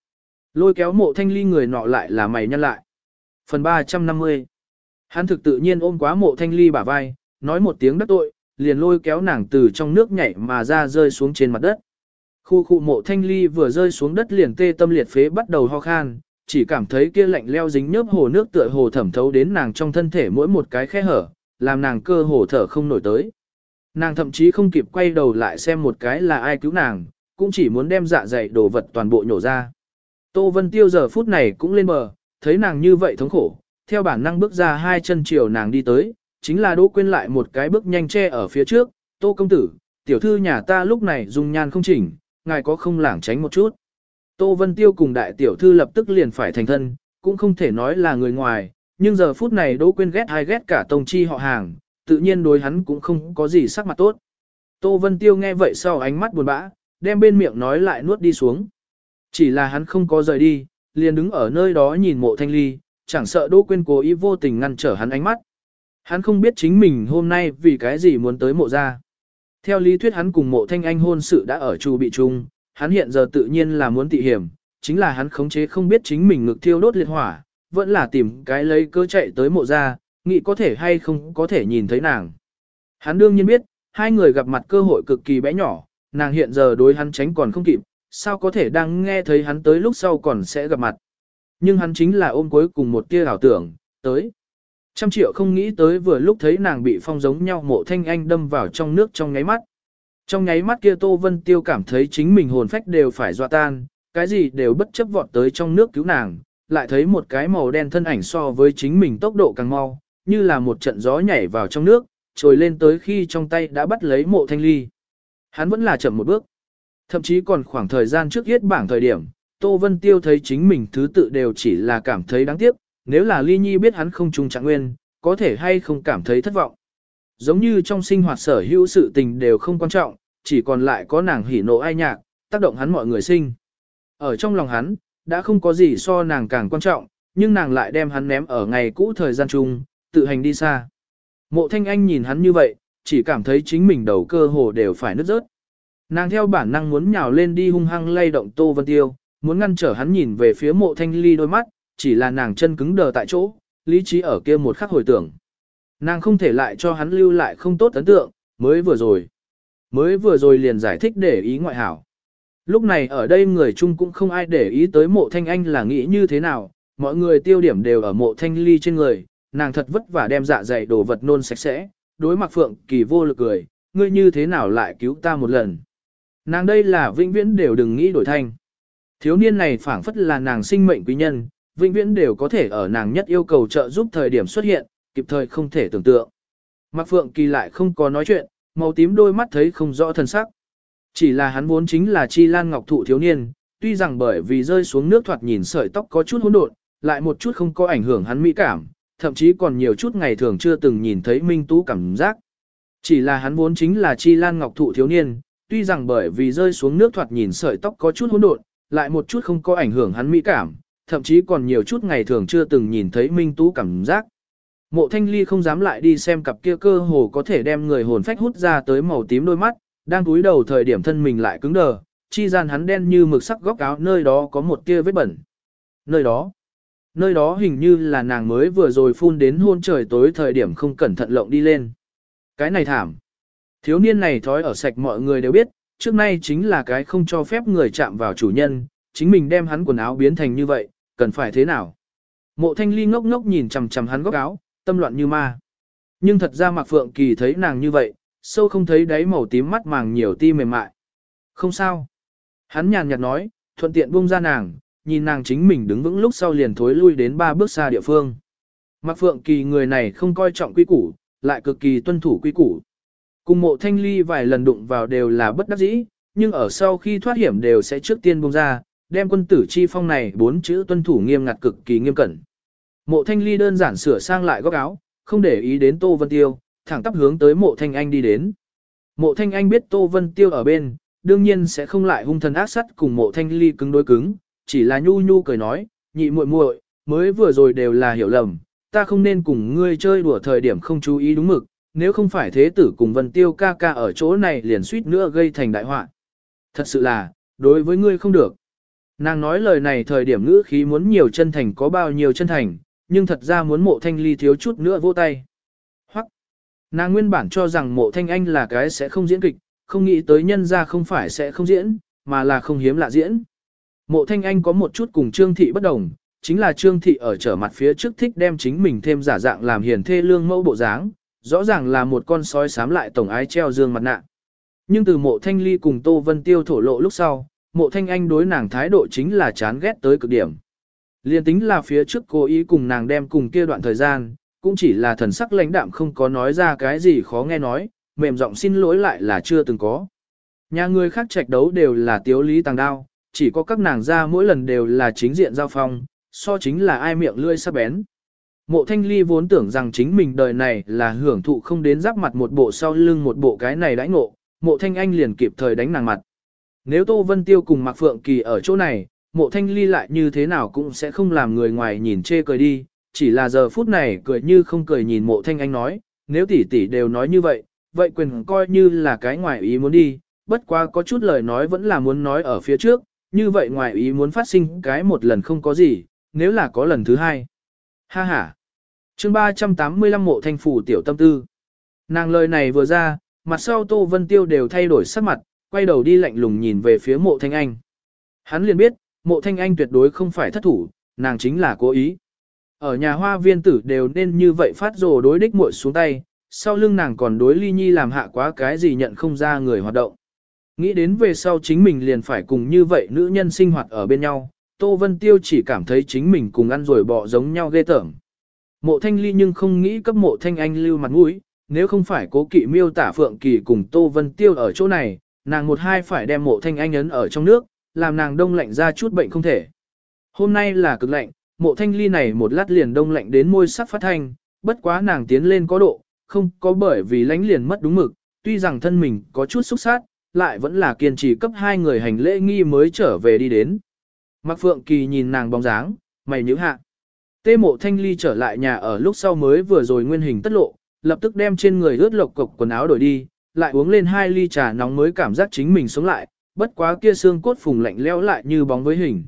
Lôi kéo mộ thanh ly người nọ lại là mày nhăn lại. Phần 350 Hắn thực tự nhiên ôm quá mộ thanh ly bả vai, nói một tiếng đắc tội, liền lôi kéo nàng từ trong nước nhảy mà ra rơi xuống trên mặt đất. Khu khu mộ thanh ly vừa rơi xuống đất liền tê tâm liệt phế bắt đầu ho khan, chỉ cảm thấy kia lạnh leo dính nhớp hồ nước tựa hồ thẩm thấu đến nàng trong thân thể mỗi một cái khe hở, làm nàng cơ hồ thở không nổi tới. Nàng thậm chí không kịp quay đầu lại xem một cái là ai cứu nàng, cũng chỉ muốn đem dạ dày đồ vật toàn bộ nhổ ra. Tô Vân Tiêu giờ phút này cũng lên bờ, thấy nàng như vậy thống khổ, theo bản năng bước ra hai chân chiều nàng đi tới, chính là Đỗ Quyên lại một cái bước nhanh che ở phía trước, Tô Công Tử, tiểu thư nhà ta lúc này dùng nhan không chỉnh, ngài có không lảng tránh một chút. Tô Vân Tiêu cùng đại tiểu thư lập tức liền phải thành thân, cũng không thể nói là người ngoài, nhưng giờ phút này Đỗ Quyên ghét hay ghét cả tông chi họ hàng, tự nhiên đối hắn cũng không có gì sắc mặt tốt. Tô Vân Tiêu nghe vậy sau ánh mắt buồn bã, đem bên miệng nói lại nuốt đi xuống. Chỉ là hắn không có rời đi, liền đứng ở nơi đó nhìn mộ thanh ly, chẳng sợ Đỗ Quyên cố ý vô tình ngăn trở hắn ánh mắt. Hắn không biết chính mình hôm nay vì cái gì muốn tới mộ ra. Theo lý thuyết hắn cùng mộ thanh anh hôn sự đã ở chu bị chung, hắn hiện giờ tự nhiên là muốn tị hiểm, chính là hắn khống chế không biết chính mình ngực thiêu đốt liệt hỏa, vẫn là tìm cái lấy cơ chạy tới mộ ra, nghĩ có thể hay không có thể nhìn thấy nàng. Hắn đương nhiên biết, hai người gặp mặt cơ hội cực kỳ bé nhỏ, nàng hiện giờ đối hắn tránh còn không kịp, sao có thể đang nghe thấy hắn tới lúc sau còn sẽ gặp mặt. Nhưng hắn chính là ôm cuối cùng một tia ảo tưởng, tới. Trăm triệu không nghĩ tới vừa lúc thấy nàng bị phong giống nhau mộ thanh anh đâm vào trong nước trong nháy mắt. Trong nháy mắt kia Tô Vân Tiêu cảm thấy chính mình hồn phách đều phải dọa tan, cái gì đều bất chấp vọt tới trong nước cứu nàng, lại thấy một cái màu đen thân ảnh so với chính mình tốc độ càng mau, như là một trận gió nhảy vào trong nước, trồi lên tới khi trong tay đã bắt lấy mộ thanh ly. Hắn vẫn là chậm một bước. Thậm chí còn khoảng thời gian trước yết bảng thời điểm, Tô Vân Tiêu thấy chính mình thứ tự đều chỉ là cảm thấy đáng tiếc, nếu là Ly Nhi biết hắn không trung trạng nguyên, có thể hay không cảm thấy thất vọng. Giống như trong sinh hoạt sở hữu sự tình đều không quan trọng, chỉ còn lại có nàng hỉ nộ ai nhạc, tác động hắn mọi người sinh. Ở trong lòng hắn, đã không có gì so nàng càng quan trọng, nhưng nàng lại đem hắn ném ở ngày cũ thời gian chung, tự hành đi xa. Mộ thanh anh nhìn hắn như vậy, chỉ cảm thấy chính mình đầu cơ hồ đều phải nứt rớt. Nàng theo bản năng muốn nhào lên đi hung hăng lay động Tô Vân Tiêu, muốn ngăn trở hắn nhìn về phía mộ thanh ly đôi mắt, chỉ là nàng chân cứng đờ tại chỗ, lý trí ở kia một khắc hồi tưởng. Nàng không thể lại cho hắn lưu lại không tốt ấn tượng, mới vừa rồi. Mới vừa rồi liền giải thích để ý ngoại hảo. Lúc này ở đây người chung cũng không ai để ý tới mộ thanh anh là nghĩ như thế nào, mọi người tiêu điểm đều ở mộ thanh ly trên người, nàng thật vất vả đem dạ dày đồ vật nôn sạch sẽ, đối mặt phượng kỳ vô lực cười, ngươi như thế nào lại cứu ta một lần. Nàng đây là vĩnh viễn đều đừng nghĩ đổi thanh. Thiếu niên này phảng phất là nàng sinh mệnh quý nhân, vĩnh viễn đều có thể ở nàng nhất yêu cầu trợ giúp thời điểm xuất hiện, kịp thời không thể tưởng tượng. Mạc Phượng Kỳ lại không có nói chuyện, màu tím đôi mắt thấy không rõ thân sắc. Chỉ là hắn vốn chính là chi lan ngọc thụ thiếu niên, tuy rằng bởi vì rơi xuống nước thoạt nhìn sợi tóc có chút hỗn độn, lại một chút không có ảnh hưởng hắn mỹ cảm, thậm chí còn nhiều chút ngày thường chưa từng nhìn thấy minh tú cảm giác. Chỉ là hắn vốn chính là chi lan ngọc thụ thiếu niên, tuy rằng bởi vì rơi xuống nước thoạt nhìn sợi tóc có chút hỗn độn, lại một chút không có ảnh hưởng hắn mỹ cảm, thậm chí còn nhiều chút ngày thường chưa từng nhìn thấy minh tú cảm giác. Mộ thanh ly không dám lại đi xem cặp kia cơ hồ có thể đem người hồn phách hút ra tới màu tím đôi mắt, đang túi đầu thời điểm thân mình lại cứng đờ, chi gian hắn đen như mực sắc góc áo nơi đó có một tia vết bẩn. Nơi đó, nơi đó hình như là nàng mới vừa rồi phun đến hôn trời tối thời điểm không cẩn thận lộng đi lên. Cái này thảm. Thiếu niên này thói ở sạch mọi người đều biết, trước nay chính là cái không cho phép người chạm vào chủ nhân, chính mình đem hắn quần áo biến thành như vậy, cần phải thế nào? Mộ thanh ly ngốc ngốc nhìn chằm chằm hắn góc áo, tâm loạn như ma. Nhưng thật ra Mạc Phượng Kỳ thấy nàng như vậy, sâu không thấy đáy màu tím mắt màng nhiều ti mềm mại. Không sao. Hắn nhàn nhạt nói, thuận tiện buông ra nàng, nhìn nàng chính mình đứng vững lúc sau liền thối lui đến ba bước xa địa phương. Mạc Phượng Kỳ người này không coi trọng quy củ, lại cực kỳ tuân thủ quy củ. Cùng mộ thanh ly vài lần đụng vào đều là bất đắc dĩ, nhưng ở sau khi thoát hiểm đều sẽ trước tiên buông ra, đem quân tử chi phong này bốn chữ tuân thủ nghiêm ngặt cực kỳ nghiêm cẩn. Mộ thanh ly đơn giản sửa sang lại góc áo, không để ý đến Tô Vân Tiêu, thẳng tắp hướng tới mộ thanh anh đi đến. Mộ thanh anh biết Tô Vân Tiêu ở bên, đương nhiên sẽ không lại hung thần ác sắt cùng mộ thanh ly cứng đối cứng, chỉ là nhu nhu cười nói, nhị muội muội, mới vừa rồi đều là hiểu lầm, ta không nên cùng ngươi chơi đùa thời điểm không chú ý đúng mực, nếu không phải thế tử cùng Vân Tiêu ca ca ở chỗ này liền suýt nữa gây thành đại họa. Thật sự là, đối với ngươi không được. Nàng nói lời này thời điểm ngữ khí muốn nhiều chân thành có bao nhiêu chân thành, nhưng thật ra muốn mộ thanh ly thiếu chút nữa vô tay. Hoặc, nàng nguyên bản cho rằng mộ thanh anh là cái sẽ không diễn kịch, không nghĩ tới nhân ra không phải sẽ không diễn, mà là không hiếm lạ diễn. Mộ thanh anh có một chút cùng trương thị bất đồng, chính là trương thị ở trở mặt phía trước thích đem chính mình thêm giả dạng làm hiền thê lương mẫu bộ dáng, rõ ràng là một con sói sám lại tổng ái treo dương mặt nạ. Nhưng từ mộ thanh ly cùng Tô Vân Tiêu thổ lộ lúc sau, mộ thanh anh đối nàng thái độ chính là chán ghét tới cực điểm. Liên tính là phía trước cố ý cùng nàng đem cùng kia đoạn thời gian, cũng chỉ là thần sắc lãnh đạm không có nói ra cái gì khó nghe nói, mềm giọng xin lỗi lại là chưa từng có. Nhà người khác trạch đấu đều là tiếu lý tàng đao, chỉ có các nàng ra mỗi lần đều là chính diện giao phong, so chính là ai miệng lươi sắc bén. Mộ thanh ly vốn tưởng rằng chính mình đời này là hưởng thụ không đến giáp mặt một bộ sau lưng một bộ cái này đãi ngộ, mộ thanh anh liền kịp thời đánh nàng mặt. Nếu Tô Vân Tiêu cùng Mạc Phượng Kỳ ở chỗ này, mộ thanh ly lại như thế nào cũng sẽ không làm người ngoài nhìn chê cười đi, chỉ là giờ phút này cười như không cười nhìn mộ thanh anh nói, nếu tỷ tỷ đều nói như vậy, vậy quyền coi như là cái ngoài ý muốn đi, bất quá có chút lời nói vẫn là muốn nói ở phía trước, như vậy ngoài ý muốn phát sinh cái một lần không có gì, nếu là có lần thứ hai. Ha ha. chương 385 mộ thanh phủ tiểu tâm tư. Nàng lời này vừa ra, mặt sau Tô Vân Tiêu đều thay đổi sắc mặt, quay đầu đi lạnh lùng nhìn về phía mộ thanh anh. Hắn liền biết, mộ thanh anh tuyệt đối không phải thất thủ, nàng chính là cố ý. Ở nhà hoa viên tử đều nên như vậy phát rồ đối đích muội xuống tay, sau lưng nàng còn đối ly nhi làm hạ quá cái gì nhận không ra người hoạt động. Nghĩ đến về sau chính mình liền phải cùng như vậy nữ nhân sinh hoạt ở bên nhau, Tô Vân Tiêu chỉ cảm thấy chính mình cùng ăn rồi bỏ giống nhau ghê tởm. Mộ thanh ly nhưng không nghĩ cấp mộ thanh anh lưu mặt mũi, nếu không phải cố kỵ miêu tả Phượng Kỳ cùng Tô Vân Tiêu ở chỗ này, nàng một hai phải đem mộ thanh anh ấn ở trong nước, làm nàng đông lạnh ra chút bệnh không thể. Hôm nay là cực lạnh, mộ thanh ly này một lát liền đông lạnh đến môi sắc phát thanh, bất quá nàng tiến lên có độ, không có bởi vì lánh liền mất đúng mực, tuy rằng thân mình có chút xúc sát, lại vẫn là kiên trì cấp hai người hành lễ nghi mới trở về đi đến. Mạc Phượng Kỳ nhìn nàng bóng dáng, mày nhíu hạ. Tê mộ thanh ly trở lại nhà ở lúc sau mới vừa rồi nguyên hình tất lộ, lập tức đem trên người ướt lộc cộc quần áo đổi đi, lại uống lên hai ly trà nóng mới cảm giác chính mình sống lại, bất quá kia xương cốt phùng lạnh leo lại như bóng với hình.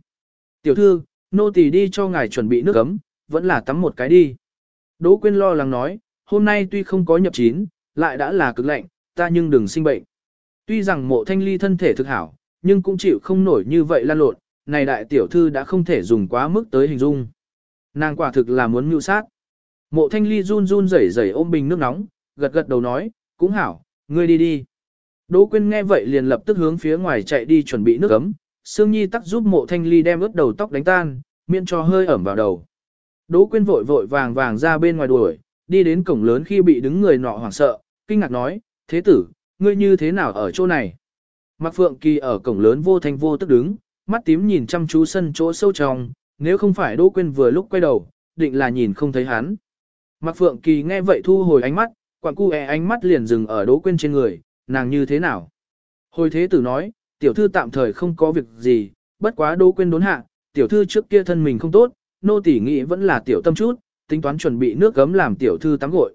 Tiểu thư, nô tỳ đi cho ngài chuẩn bị nước ấm, vẫn là tắm một cái đi. Đỗ Quyên lo lắng nói, hôm nay tuy không có nhập chín, lại đã là cực lạnh, ta nhưng đừng sinh bệnh. Tuy rằng mộ thanh ly thân thể thực hảo, nhưng cũng chịu không nổi như vậy lan lộn, này đại tiểu thư đã không thể dùng quá mức tới hình dung. Nàng quả thực là muốn mưu sát. Mộ thanh ly run run rẩy rẩy ôm bình nước nóng, gật gật đầu nói, cũng hảo, ngươi đi đi. Đỗ Quyên nghe vậy liền lập tức hướng phía ngoài chạy đi chuẩn bị nước ấm, Sương Nhi tắc giúp mộ thanh ly đem ướt đầu tóc đánh tan, miễn cho hơi ẩm vào đầu. Đỗ Quyên vội vội vàng vàng ra bên ngoài đuổi, đi đến cổng lớn khi bị đứng người nọ hoảng sợ, kinh ngạc nói, thế tử, ngươi như thế nào ở chỗ này? Mạc Phượng Kỳ ở cổng lớn vô thanh vô tức đứng, mắt tím nhìn chăm chú sân chỗ sâu trong, nếu không phải Đỗ Quyên vừa lúc quay đầu, định là nhìn không thấy hắn. Mạc Phượng Kỳ nghe vậy thu hồi ánh mắt, quặng cu e ánh mắt liền dừng ở Đỗ Quyên trên người, nàng như thế nào? Hồi thế tử nói, tiểu thư tạm thời không có việc gì, bất quá Đỗ Quyên đốn hạ, tiểu thư trước kia thân mình không tốt, nô tỉ nghĩ vẫn là tiểu tâm chút, tính toán chuẩn bị nước gấm làm tiểu thư tắm gội.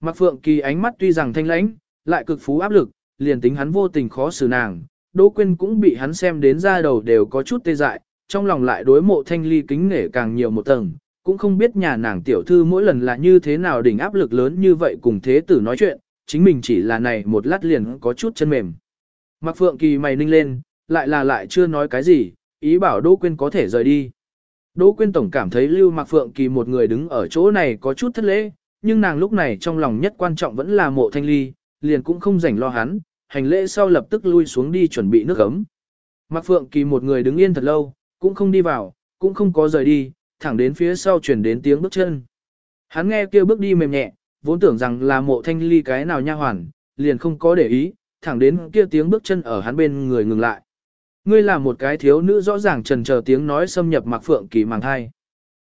Mạc Phượng Kỳ ánh mắt tuy rằng thanh lãnh, lại cực phú áp lực, liền tính hắn vô tình khó xử nàng, Đỗ Quyên cũng bị hắn xem đến ra đầu đều có chút tê dại, trong lòng lại đối mộ thanh ly kính nể càng nhiều một tầng, cũng không biết nhà nàng tiểu thư mỗi lần là như thế nào đỉnh áp lực lớn như vậy cùng thế tử nói chuyện, chính mình chỉ là này một lát liền có chút chân mềm. Mạc Phượng Kỳ mày ninh lên, lại là lại chưa nói cái gì, ý bảo Đỗ Quyên có thể rời đi. Đỗ Quyên Tổng cảm thấy Lưu Mạc Phượng Kỳ một người đứng ở chỗ này có chút thất lễ, nhưng nàng lúc này trong lòng nhất quan trọng vẫn là mộ thanh ly, liền cũng không rảnh lo hắn, hành lễ sau lập tức lui xuống đi chuẩn bị nước ấm. Mạc Phượng Kỳ một người đứng yên thật lâu, cũng không đi vào, cũng không có rời đi, thẳng đến phía sau chuyển đến tiếng bước chân. Hắn nghe kia bước đi mềm nhẹ, vốn tưởng rằng là mộ thanh ly cái nào nha hoàn, liền không có để ý, thẳng đến kia tiếng bước chân ở hắn bên người ngừng lại. Ngươi là một cái thiếu nữ rõ ràng trần chờ tiếng nói xâm nhập mặc phượng kỳ màng thai.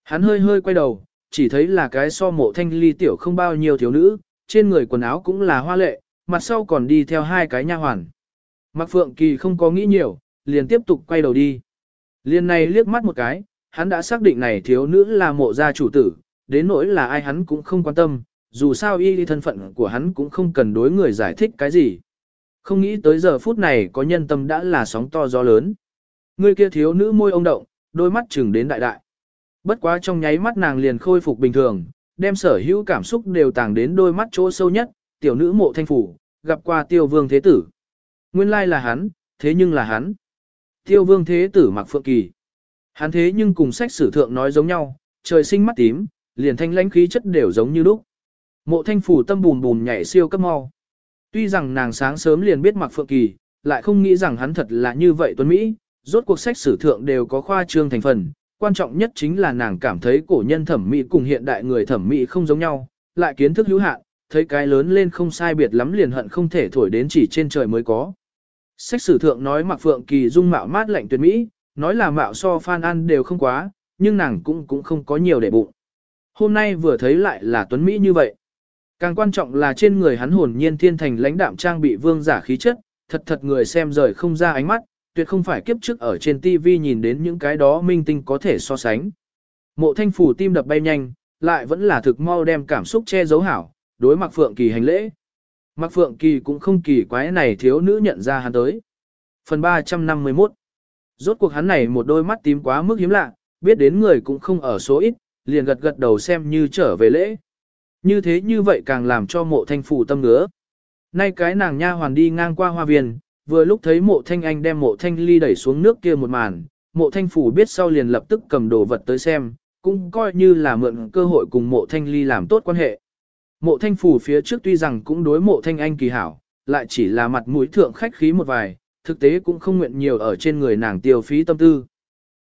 Hắn hơi hơi quay đầu, chỉ thấy là cái so mộ thanh ly tiểu không bao nhiêu thiếu nữ, trên người quần áo cũng là hoa lệ, mặt sau còn đi theo hai cái nha hoàn. Mặc phượng kỳ không có nghĩ nhiều, liền tiếp tục quay đầu đi. Liền này liếc mắt một cái, hắn đã xác định này thiếu nữ là mộ gia chủ tử, đến nỗi là ai hắn cũng không quan tâm, dù sao y thân phận của hắn cũng không cần đối người giải thích cái gì. Không nghĩ tới giờ phút này có nhân tâm đã là sóng to gió lớn. Người kia thiếu nữ môi ông động, đôi mắt chừng đến đại đại. Bất quá trong nháy mắt nàng liền khôi phục bình thường, đem sở hữu cảm xúc đều tàng đến đôi mắt chỗ sâu nhất, tiểu nữ mộ thanh phủ, gặp qua tiêu vương thế tử. Nguyên lai là hắn, thế nhưng là hắn. Tiêu vương thế tử mặc phượng kỳ. Hắn thế nhưng cùng sách sử thượng nói giống nhau, trời sinh mắt tím, liền thanh lãnh khí chất đều giống như lúc. Mộ thanh phủ tâm bùn bùn nhảy siêu cấp mau. Tuy rằng nàng sáng sớm liền biết mặc phượng kỳ, lại không nghĩ rằng hắn thật là như vậy tuấn Mỹ, rốt cuộc sách sử thượng đều có khoa trương thành phần, quan trọng nhất chính là nàng cảm thấy cổ nhân thẩm mỹ cùng hiện đại người thẩm mỹ không giống nhau, lại kiến thức hữu hạn, thấy cái lớn lên không sai biệt lắm liền hận không thể thổi đến chỉ trên trời mới có. Sách sử thượng nói mặc phượng kỳ dung mạo mát lạnh tuyệt mỹ, nói là mạo so phan ăn đều không quá, nhưng nàng cũng cũng không có nhiều để bụng. Hôm nay vừa thấy lại là tuấn mỹ như vậy. Càng quan trọng là trên người hắn hồn nhiên thiên thành lãnh đạm trang bị vương giả khí chất, thật thật người xem rời không ra ánh mắt, tuyệt không phải kiếp trước ở trên TV nhìn đến những cái đó minh tinh có thể so sánh. Mộ thanh phủ tim đập bay nhanh, lại vẫn là thực mau đem cảm xúc che giấu hảo, đối mặt Phượng Kỳ hành lễ. Mạc Phượng Kỳ cũng không kỳ quái này thiếu nữ nhận ra hắn tới. Phần 351 Rốt cuộc hắn này một đôi mắt tím quá mức hiếm lạ, biết đến người cũng không ở số ít, liền gật gật đầu xem như trở về lễ. Như thế như vậy càng làm cho mộ thanh phủ tâm ngứa. Nay cái nàng nha hoàn đi ngang qua hoa viên, vừa lúc thấy mộ thanh anh đem mộ thanh ly đẩy xuống nước kia một màn, mộ thanh phủ biết sau liền lập tức cầm đồ vật tới xem, cũng coi như là mượn cơ hội cùng mộ thanh ly làm tốt quan hệ. Mộ thanh phủ phía trước tuy rằng cũng đối mộ thanh anh kỳ hảo, lại chỉ là mặt mũi thượng khách khí một vài, thực tế cũng không nguyện nhiều ở trên người nàng tiêu phí tâm tư.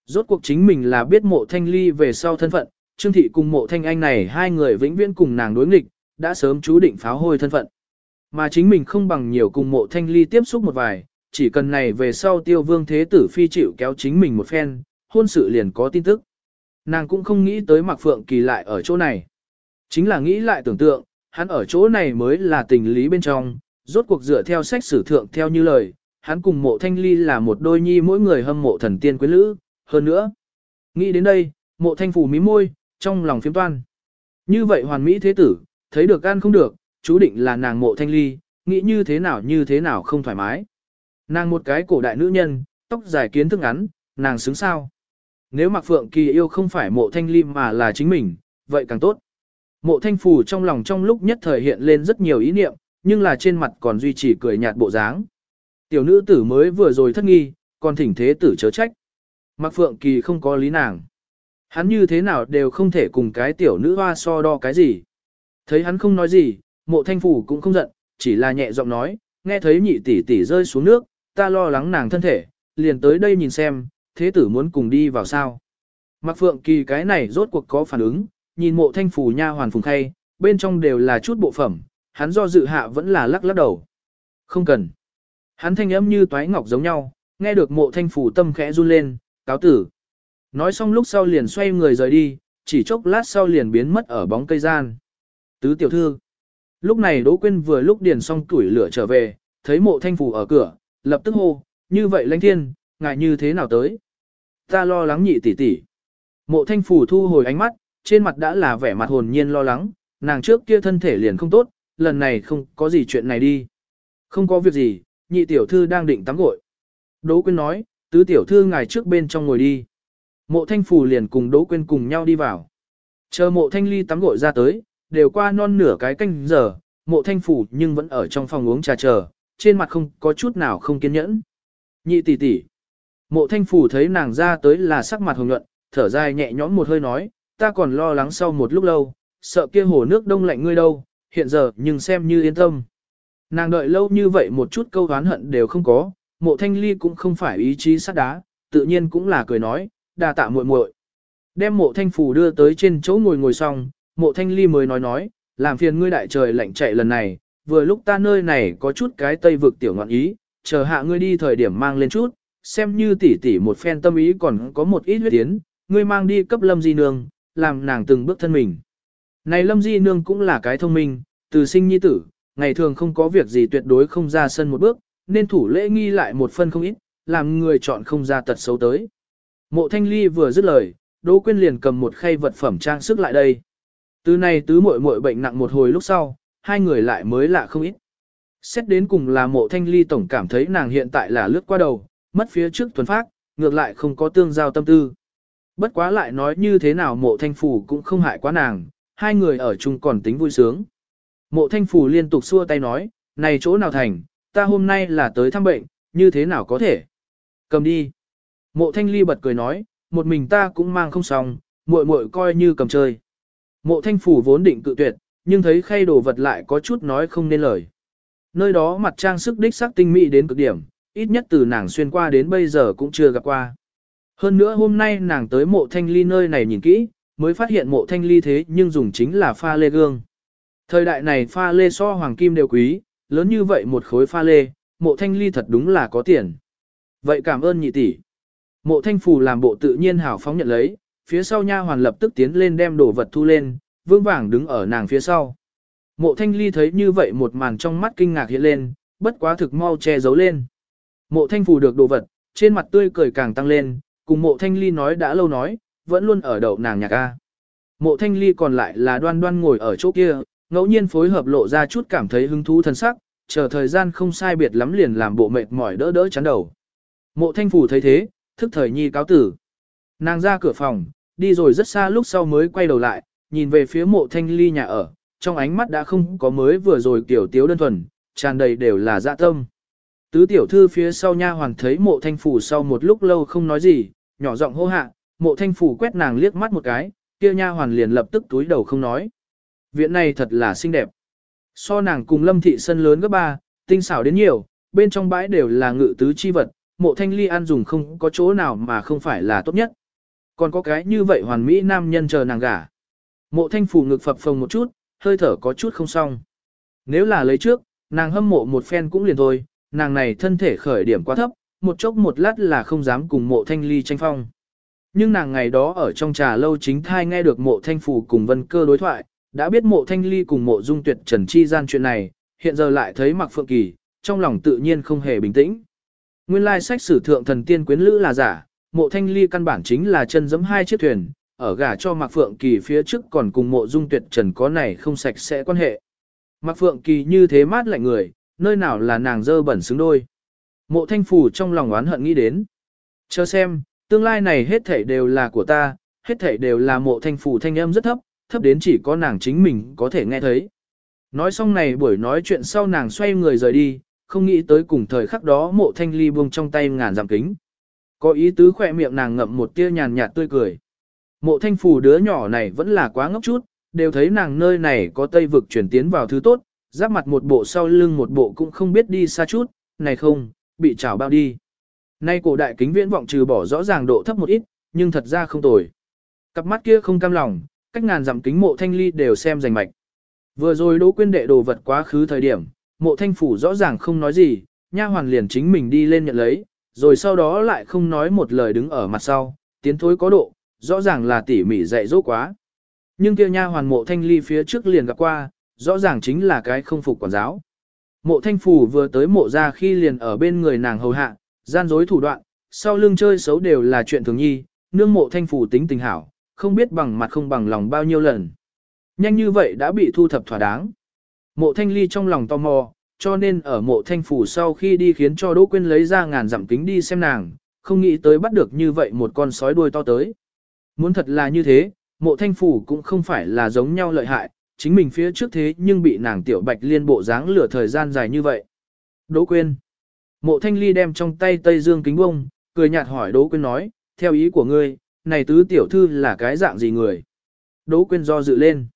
Rốt cuộc chính mình là biết mộ thanh ly về sau thân phận, Trương Thị cùng mộ thanh anh này hai người vĩnh viễn cùng nàng đối nghịch, đã sớm chú định pháo hôi thân phận. Mà chính mình không bằng nhiều cùng mộ thanh ly tiếp xúc một vài, chỉ cần này về sau tiêu vương thế tử phi chịu kéo chính mình một phen, hôn sự liền có tin tức. Nàng cũng không nghĩ tới Mạc Phượng Kỳ lại ở chỗ này. Chính là nghĩ lại tưởng tượng, hắn ở chỗ này mới là tình lý bên trong, rốt cuộc dựa theo sách sử thượng theo như lời, hắn cùng mộ thanh ly là một đôi nhi mỗi người hâm mộ thần tiên quyến lữ, hơn nữa. Nghĩ đến đây, mộ thanh phủ mí môi, trong lòng phiếm toan. Như vậy hoàn mỹ thế tử, thấy được ăn không được, chú định là nàng mộ thanh ly, nghĩ như thế nào như thế nào không thoải mái. Nàng một cái cổ đại nữ nhân, tóc dài kiến thức ngắn, nàng xứng sao. Nếu Mạc Phượng Kỳ yêu không phải mộ thanh ly mà là chính mình, vậy càng tốt. Mộ thanh Phù trong lòng trong lúc nhất thời hiện lên rất nhiều ý niệm, nhưng là trên mặt còn duy trì cười nhạt bộ dáng. Tiểu nữ tử mới vừa rồi thất nghi, còn thỉnh thế tử chớ trách. Mạc Phượng Kỳ không có lý nàng. Hắn như thế nào đều không thể cùng cái tiểu nữ hoa so đo cái gì. Thấy hắn không nói gì, mộ thanh phủ cũng không giận, chỉ là nhẹ giọng nói, nghe thấy nhị tỷ tỷ rơi xuống nước, ta lo lắng nàng thân thể, liền tới đây nhìn xem, thế tử muốn cùng đi vào sao. Mạc Phượng Kỳ cái này rốt cuộc có phản ứng, nhìn mộ thanh phủ nha hoàn phùng khay, bên trong đều là chút bộ phẩm, hắn do dự hạ vẫn là lắc lắc đầu. Không cần. Hắn thanh âm như toái ngọc giống nhau, nghe được mộ thanh phủ tâm khẽ run lên, cáo tử. Nói xong lúc sau liền xoay người rời đi, chỉ chốc lát sau liền biến mất ở bóng cây gian. Tứ tiểu thư. Lúc này Đỗ Quyên vừa lúc điền xong tuổi lửa trở về, thấy mộ thanh phủ ở cửa, lập tức hô, như vậy lãnh thiên, ngại như thế nào tới. Ta lo lắng nhị tỷ tỷ. Mộ thanh phủ thu hồi ánh mắt, trên mặt đã là vẻ mặt hồn nhiên lo lắng, nàng trước kia thân thể liền không tốt, lần này không có gì chuyện này đi. Không có việc gì, nhị tiểu thư đang định tắm gội. Đỗ Quyên nói, tứ tiểu thư ngài trước bên trong ngồi đi. Mộ thanh phù liền cùng Đỗ Quyên cùng nhau đi vào. Chờ mộ thanh ly tắm gội ra tới, đều qua non nửa cái canh giờ, mộ thanh phù nhưng vẫn ở trong phòng uống trà chờ, trên mặt không có chút nào không kiên nhẫn. Nhị tỷ tỷ. Mộ thanh phù thấy nàng ra tới là sắc mặt hồng nhuận, thở dài nhẹ nhõm một hơi nói, ta còn lo lắng sau một lúc lâu, sợ kia hồ nước đông lạnh ngươi đâu, hiện giờ nhưng xem như yên tâm. Nàng đợi lâu như vậy một chút câu oán hận đều không có, mộ thanh ly cũng không phải ý chí sắt đá, tự nhiên cũng là cười nói, đa tạ muội muội. Đem mộ thanh phủ đưa tới trên chỗ ngồi ngồi xong, mộ thanh ly mới nói nói, làm phiền ngươi đại trời lạnh chạy lần này, vừa lúc ta nơi này có chút cái tây vực tiểu ngọn ý, chờ hạ ngươi đi thời điểm mang lên chút, xem như tỷ tỷ một phen tâm ý còn có một ít huyết tiến, ngươi mang đi cấp lâm di nương, làm nàng từng bước thân mình. Này lâm di nương cũng là cái thông minh, từ sinh nhi tử, ngày thường không có việc gì tuyệt đối không ra sân một bước, nên thủ lễ nghi lại một phân không ít, làm người chọn không ra tật xấu tới. Mộ thanh ly vừa dứt lời, Đỗ Quyên liền cầm một khay vật phẩm trang sức lại đây. Từ này tứ muội muội bệnh nặng một hồi lúc sau, hai người lại mới lạ không ít. Xét đến cùng là mộ thanh ly tổng cảm thấy nàng hiện tại là lướt qua đầu, mất phía trước thuần phát, ngược lại không có tương giao tâm tư. Bất quá lại nói như thế nào mộ thanh phủ cũng không hại quá nàng, hai người ở chung còn tính vui sướng. Mộ thanh phủ liên tục xua tay nói, này chỗ nào thành, ta hôm nay là tới thăm bệnh, như thế nào có thể. Cầm đi. Mộ thanh ly bật cười nói, một mình ta cũng mang không xong, muội muội coi như cầm chơi. Mộ thanh phủ vốn định cự tuyệt, nhưng thấy khay đồ vật lại có chút nói không nên lời. Nơi đó mặt trang sức đích sắc tinh mỹ đến cực điểm, ít nhất từ nàng xuyên qua đến bây giờ cũng chưa gặp qua. Hơn nữa hôm nay nàng tới mộ thanh ly nơi này nhìn kỹ, mới phát hiện mộ thanh ly thế nhưng dùng chính là pha lê gương. Thời đại này pha lê so hoàng kim đều quý, lớn như vậy một khối pha lê, mộ thanh ly thật đúng là có tiền. Vậy cảm ơn nhị tỷ. Mộ thanh phù làm bộ tự nhiên hào phóng nhận lấy, phía sau nha hoàn lập tức tiến lên đem đồ vật thu lên, vương vàng đứng ở nàng phía sau. Mộ thanh ly thấy như vậy một màn trong mắt kinh ngạc hiện lên, bất quá thực mau che giấu lên. Mộ thanh phù được đồ vật, trên mặt tươi cười càng tăng lên, cùng mộ thanh ly nói đã lâu nói, vẫn luôn ở đầu nàng nhạc ca. Mộ thanh ly còn lại là đoan đoan ngồi ở chỗ kia, ngẫu nhiên phối hợp lộ ra chút cảm thấy hứng thú thân sắc, chờ thời gian không sai biệt lắm liền làm bộ mệt mỏi đỡ đỡ chắn đầu. Mộ thanh phủ thấy thế, thức thời nhi cáo tử. Nàng ra cửa phòng, đi rồi rất xa lúc sau mới quay đầu lại, nhìn về phía mộ thanh ly nhà ở, trong ánh mắt đã không có mới vừa rồi tiểu tiếu đơn thuần, tràn đầy đều là dạ tâm. Tứ tiểu thư phía sau nha hoàng thấy mộ thanh phủ sau một lúc lâu không nói gì, nhỏ giọng hô hạ, mộ thanh phủ quét nàng liếc mắt một cái, kia nha hoàn liền lập tức túi đầu không nói. Viện này thật là xinh đẹp. So nàng cùng lâm thị sân lớn gấp ba, tinh xảo đến nhiều, bên trong bãi đều là ngự tứ chi vật, mộ thanh ly ăn dùng không có chỗ nào mà không phải là tốt nhất. Còn có cái như vậy hoàn mỹ nam nhân chờ nàng gả. Mộ thanh phủ ngực phập phồng một chút, hơi thở có chút không xong. Nếu là lấy trước, nàng hâm mộ một phen cũng liền thôi, nàng này thân thể khởi điểm quá thấp, một chốc một lát là không dám cùng mộ thanh ly tranh phong. Nhưng nàng ngày đó ở trong trà lâu chính thai nghe được mộ thanh phủ cùng vân cơ đối thoại, đã biết mộ thanh ly cùng mộ dung tuyệt trần chi gian chuyện này, hiện giờ lại thấy mặc phượng kỳ, trong lòng tự nhiên không hề bình tĩnh. Nguyên lai sách sử thượng thần tiên quyến lữ là giả, mộ thanh ly căn bản chính là chân giẫm hai chiếc thuyền, ở gả cho Mạc Phượng Kỳ phía trước còn cùng mộ dung tuyệt trần có này không sạch sẽ quan hệ. Mạc Phượng Kỳ như thế mát lạnh người, nơi nào là nàng dơ bẩn xứng đôi. Mộ thanh phủ trong lòng oán hận nghĩ đến. Chờ xem, tương lai này hết thảy đều là của ta, hết thảy đều là mộ thanh phủ thanh âm rất thấp, thấp đến chỉ có nàng chính mình có thể nghe thấy. Nói xong này buổi nói chuyện sau nàng xoay người rời đi, không nghĩ tới cùng thời khắc đó mộ thanh ly buông trong tay ngàn giảm kính. Có ý tứ khỏe miệng nàng ngậm một tia nhàn nhạt tươi cười. Mộ thanh phù đứa nhỏ này vẫn là quá ngốc chút, đều thấy nàng nơi này có tây vực chuyển tiến vào thứ tốt, giáp mặt một bộ sau lưng một bộ cũng không biết đi xa chút, này không, bị trào bao đi. Nay cổ đại kính viễn vọng trừ bỏ rõ ràng độ thấp một ít, nhưng thật ra không tồi. Cặp mắt kia không cam lòng, cách ngàn dặm kính mộ thanh ly đều xem rành mạch. Vừa rồi đỗ quyên đệ đồ vật quá khứ thời điểm, mộ thanh phủ rõ ràng không nói gì, nha hoàn liền chính mình đi lên nhận lấy, rồi sau đó lại không nói một lời đứng ở mặt sau, tiến thối có độ, rõ ràng là tỉ mỉ dạy dỗ quá. Nhưng kia nha hoàn mộ thanh ly phía trước liền gặp qua, rõ ràng chính là cái không phục quản giáo. Mộ thanh phủ vừa tới mộ ra khi liền ở bên người nàng hầu hạ, gian dối thủ đoạn, sau lưng chơi xấu đều là chuyện thường nhi, nương mộ thanh phủ tính tình hảo, không biết bằng mặt không bằng lòng bao nhiêu lần. Nhanh như vậy đã bị thu thập thỏa đáng. Mộ thanh ly trong lòng tò mò, cho nên ở mộ thanh phủ sau khi đi khiến cho Đỗ Quyên lấy ra ngàn dặm kính đi xem nàng, không nghĩ tới bắt được như vậy một con sói đuôi to tới. Muốn thật là như thế, mộ thanh phủ cũng không phải là giống nhau lợi hại, chính mình phía trước thế nhưng bị nàng tiểu bạch liên bộ dáng lửa thời gian dài như vậy. Đỗ Quyên. Mộ thanh ly đem trong tay Tây Dương kính bông, cười nhạt hỏi Đỗ Quyên nói, theo ý của ngươi, này tứ tiểu thư là cái dạng gì người? Đỗ Quyên do dự lên.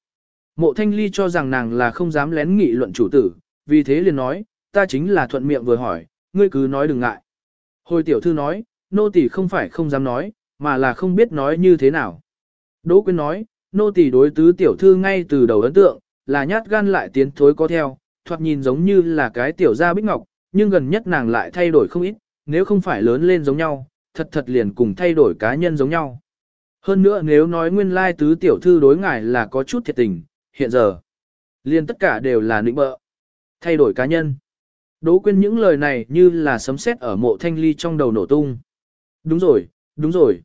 Mộ thanh ly cho rằng nàng là không dám lén nghị luận chủ tử, vì thế liền nói, ta chính là thuận miệng vừa hỏi, ngươi cứ nói đừng ngại. Hồi tiểu thư nói, nô tỳ không phải không dám nói, mà là không biết nói như thế nào. Đỗ Quyên nói, nô tỳ đối tứ tiểu thư ngay từ đầu ấn tượng, là nhát gan lại tiến thối có theo, thoạt nhìn giống như là cái tiểu gia bích ngọc, nhưng gần nhất nàng lại thay đổi không ít, nếu không phải lớn lên giống nhau, thật thật liền cùng thay đổi cá nhân giống nhau. Hơn nữa nếu nói nguyên lai tứ tiểu thư đối ngài là có chút thiệt tình, hiện giờ, liền tất cả đều là nịnh bợ. Thay đổi cá nhân. Đỗ quên những lời này như là sấm sét ở mộ thanh ly trong đầu nổ tung. Đúng rồi, đúng rồi.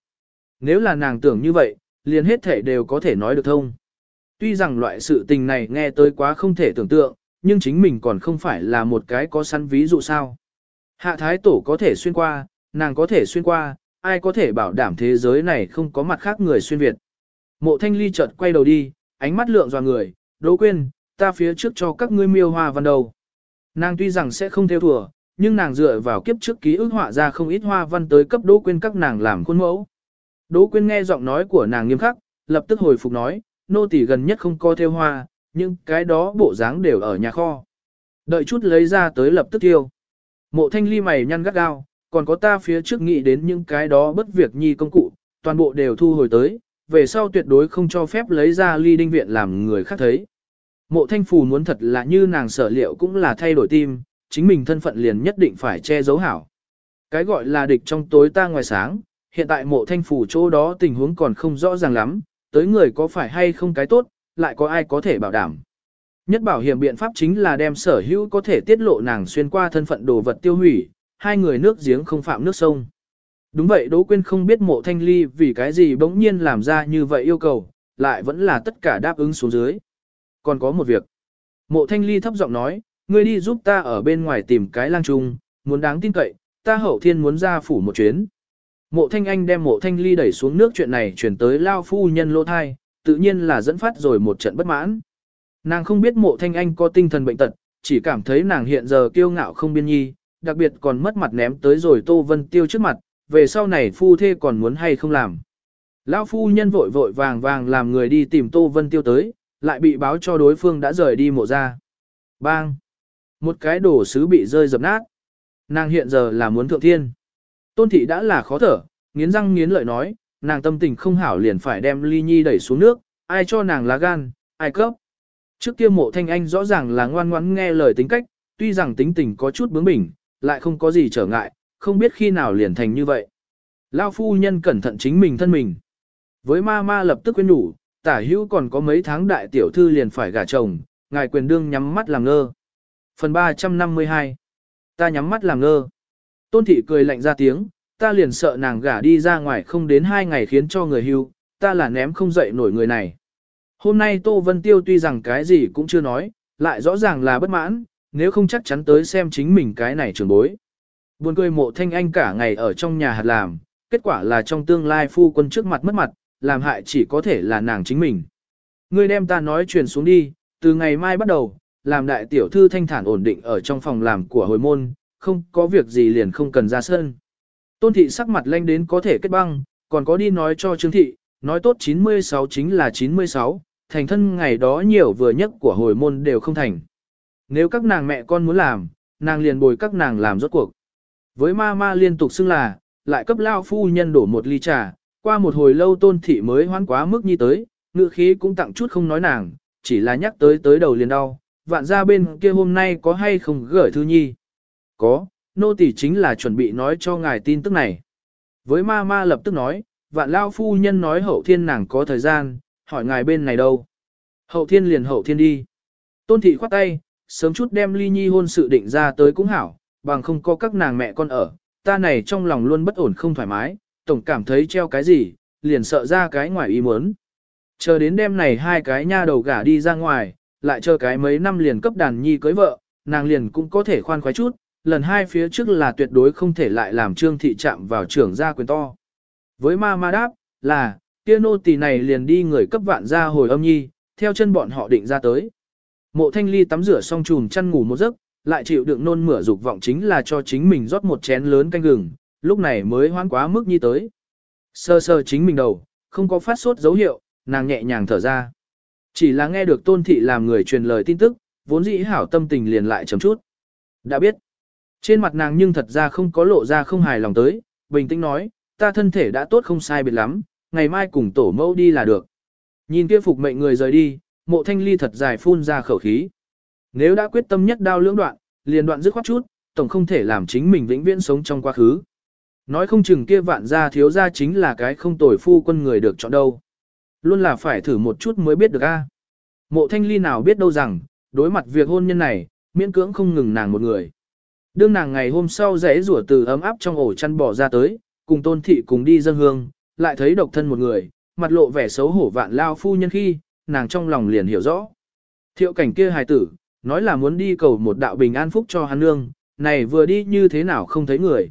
Nếu là nàng tưởng như vậy, liền hết thể đều có thể nói được thông. Tuy rằng loại sự tình này nghe tới quá không thể tưởng tượng, nhưng chính mình còn không phải là một cái có sẵn ví dụ sao. Hạ thái tổ có thể xuyên qua, nàng có thể xuyên qua, ai có thể bảo đảm thế giới này không có mặt khác người xuyên Việt. Mộ thanh ly chợt quay đầu đi, ánh mắt lượng dò người, đỗ quên, ta phía trước cho các ngươi miêu hoa văn đầu. Nàng tuy rằng sẽ không theo thùa, nhưng nàng dựa vào kiếp trước ký ức họa ra không ít hoa văn tới cấp đỗ quên các nàng làm khuôn mẫu. Đỗ Quyên nghe giọng nói của nàng nghiêm khắc, lập tức hồi phục nói, nô tỳ gần nhất không có theo hoa, nhưng cái đó bộ dáng đều ở nhà kho. Đợi chút lấy ra tới lập tức tiêu. Mộ thanh ly mày nhăn gắt gao, còn có ta phía trước nghĩ đến những cái đó bất việc nhi công cụ, toàn bộ đều thu hồi tới, về sau tuyệt đối không cho phép lấy ra ly đinh viện làm người khác thấy. Mộ thanh phù muốn thật là như nàng sở liệu cũng là thay đổi tim, chính mình thân phận liền nhất định phải che giấu hảo. Cái gọi là địch trong tối ta ngoài sáng, hiện tại mộ thanh phủ chỗ đó tình huống còn không rõ ràng lắm, tới người có phải hay không cái tốt, lại có ai có thể bảo đảm. Nhất bảo hiểm biện pháp chính là đem sở hữu có thể tiết lộ nàng xuyên qua thân phận đồ vật tiêu hủy, hai người nước giếng không phạm nước sông. Đúng vậy Đỗ Quyên không biết mộ thanh ly vì cái gì bỗng nhiên làm ra như vậy yêu cầu, lại vẫn là tất cả đáp ứng xuống dưới. Còn có một việc. Mộ thanh ly thấp giọng nói, ngươi đi giúp ta ở bên ngoài tìm cái lang trung, muốn đáng tin cậy, ta hậu thiên muốn ra phủ một chuyến. Mộ thanh anh đem mộ thanh ly đẩy xuống nước chuyện này chuyển tới lao phu nhân lô thai, tự nhiên là dẫn phát rồi một trận bất mãn. Nàng không biết mộ thanh anh có tinh thần bệnh tật, chỉ cảm thấy nàng hiện giờ kiêu ngạo không biên nhi, đặc biệt còn mất mặt ném tới rồi Tô Vân Tiêu trước mặt, về sau này phu thê còn muốn hay không làm. Lão phu nhân vội vội vàng vàng làm người đi tìm Tô Vân Tiêu tới, lại bị báo cho đối phương đã rời đi mộ ra. Bang! Một cái đồ sứ bị rơi dập nát. Nàng hiện giờ là muốn thượng thiên. Tôn thị đã là khó thở, nghiến răng nghiến lợi nói, nàng tâm tình không hảo liền phải đem ly nhi đẩy xuống nước, ai cho nàng lá gan, ai cấp. Trước kia mộ thanh anh rõ ràng là ngoan ngoãn nghe lời tính cách, tuy rằng tính tình có chút bướng bỉnh, lại không có gì trở ngại, không biết khi nào liền thành như vậy. Lao phu nhân cẩn thận chính mình thân mình. Với ma ma lập tức quên đủ, tả hữu còn có mấy tháng đại tiểu thư liền phải gả chồng, ngài quyền đương nhắm mắt làm ngơ. Phần 352 Ta nhắm mắt làm ngơ. Tôn thị cười lạnh ra tiếng, ta liền sợ nàng gả đi ra ngoài không đến hai ngày khiến cho người hưu, ta là ném không dậy nổi người này. Hôm nay Tô Vân Tiêu tuy rằng cái gì cũng chưa nói, lại rõ ràng là bất mãn, nếu không chắc chắn tới xem chính mình cái này trường bối. Buồn cười mộ thanh anh cả ngày ở trong nhà hạt làm, kết quả là trong tương lai phu quân trước mặt mất mặt, làm hại chỉ có thể là nàng chính mình. Ngươi đem ta nói truyền xuống đi, từ ngày mai bắt đầu, làm đại tiểu thư thanh thản ổn định ở trong phòng làm của hồi môn, không có việc gì liền không cần ra sân. Tôn thị sắc mặt lanh đến có thể kết băng, còn có đi nói cho Trương thị, nói tốt 96 chính là 96, thành thân ngày đó nhiều vừa nhất của hồi môn đều không thành. Nếu các nàng mẹ con muốn làm, nàng liền bồi các nàng làm rốt cuộc. Với ma ma liên tục xưng là, lại cấp lao phu nhân đổ một ly trà, qua một hồi lâu tôn thị mới hoán quá mức nhi tới, ngự khí cũng tặng chút không nói nàng, chỉ là nhắc tới tới đầu liền đau, vạn ra bên kia hôm nay có hay không gửi thư nhi. Có, nô tỳ chính là chuẩn bị nói cho ngài tin tức này. Với ma ma lập tức nói, vạn lao phu nhân nói hậu thiên nàng có thời gian, hỏi ngài bên này đâu. Hậu thiên liền hậu thiên đi. Tôn thị khoát tay, sớm chút đem ly nhi hôn sự định ra tới cũng hảo, bằng không có các nàng mẹ con ở, ta này trong lòng luôn bất ổn không thoải mái, tổng cảm thấy treo cái gì, liền sợ ra cái ngoài ý muốn. Chờ đến đêm này hai cái nha đầu gả đi ra ngoài, lại chờ cái mấy năm liền cấp đàn nhi cưới vợ, nàng liền cũng có thể khoan khoái chút, lần hai phía trước là tuyệt đối không thể lại làm trương thị chạm vào trưởng gia quyền to. Với ma ma đáp, là, kia nô tỳ này liền đi người cấp vạn ra hồi âm nhi, theo chân bọn họ định ra tới. Mộ thanh ly tắm rửa xong chùm chăn ngủ một giấc, lại chịu đựng nôn mửa dục vọng chính là cho chính mình rót một chén lớn canh gừng, lúc này mới hoán quá mức nhi tới. Sơ sơ chính mình đầu, không có phát sốt dấu hiệu, nàng nhẹ nhàng thở ra. Chỉ là nghe được tôn thị làm người truyền lời tin tức, vốn dĩ hảo tâm tình liền lại chấm chút. Đã biết, trên mặt nàng nhưng thật ra không có lộ ra không hài lòng tới, bình tĩnh nói, ta thân thể đã tốt không sai biệt lắm, ngày mai cùng tổ mẫu đi là được. Nhìn kia phục mệnh người rời đi, mộ thanh ly thật dài phun ra khẩu khí. Nếu đã quyết tâm nhất đao lưỡng đoạn, liền đoạn dứt khoát chút, tổng không thể làm chính mình vĩnh viễn sống trong quá khứ. Nói không chừng kia vạn gia thiếu gia chính là cái không tồi phu quân người được chọn đâu. Luôn là phải thử một chút mới biết được a. Mộ thanh ly nào biết đâu rằng, đối mặt việc hôn nhân này, miễn cưỡng không ngừng nàng một người. Đương nàng ngày hôm sau rẽ rủa từ ấm áp trong ổ chăn bỏ ra tới, cùng tôn thị cùng đi dân hương, lại thấy độc thân một người, mặt lộ vẻ xấu hổ vạn lao phu nhân khi, nàng trong lòng liền hiểu rõ. Thiệu cảnh kia hài tử, nói là muốn đi cầu một đạo bình an phúc cho hắn nương, này vừa đi như thế nào không thấy người.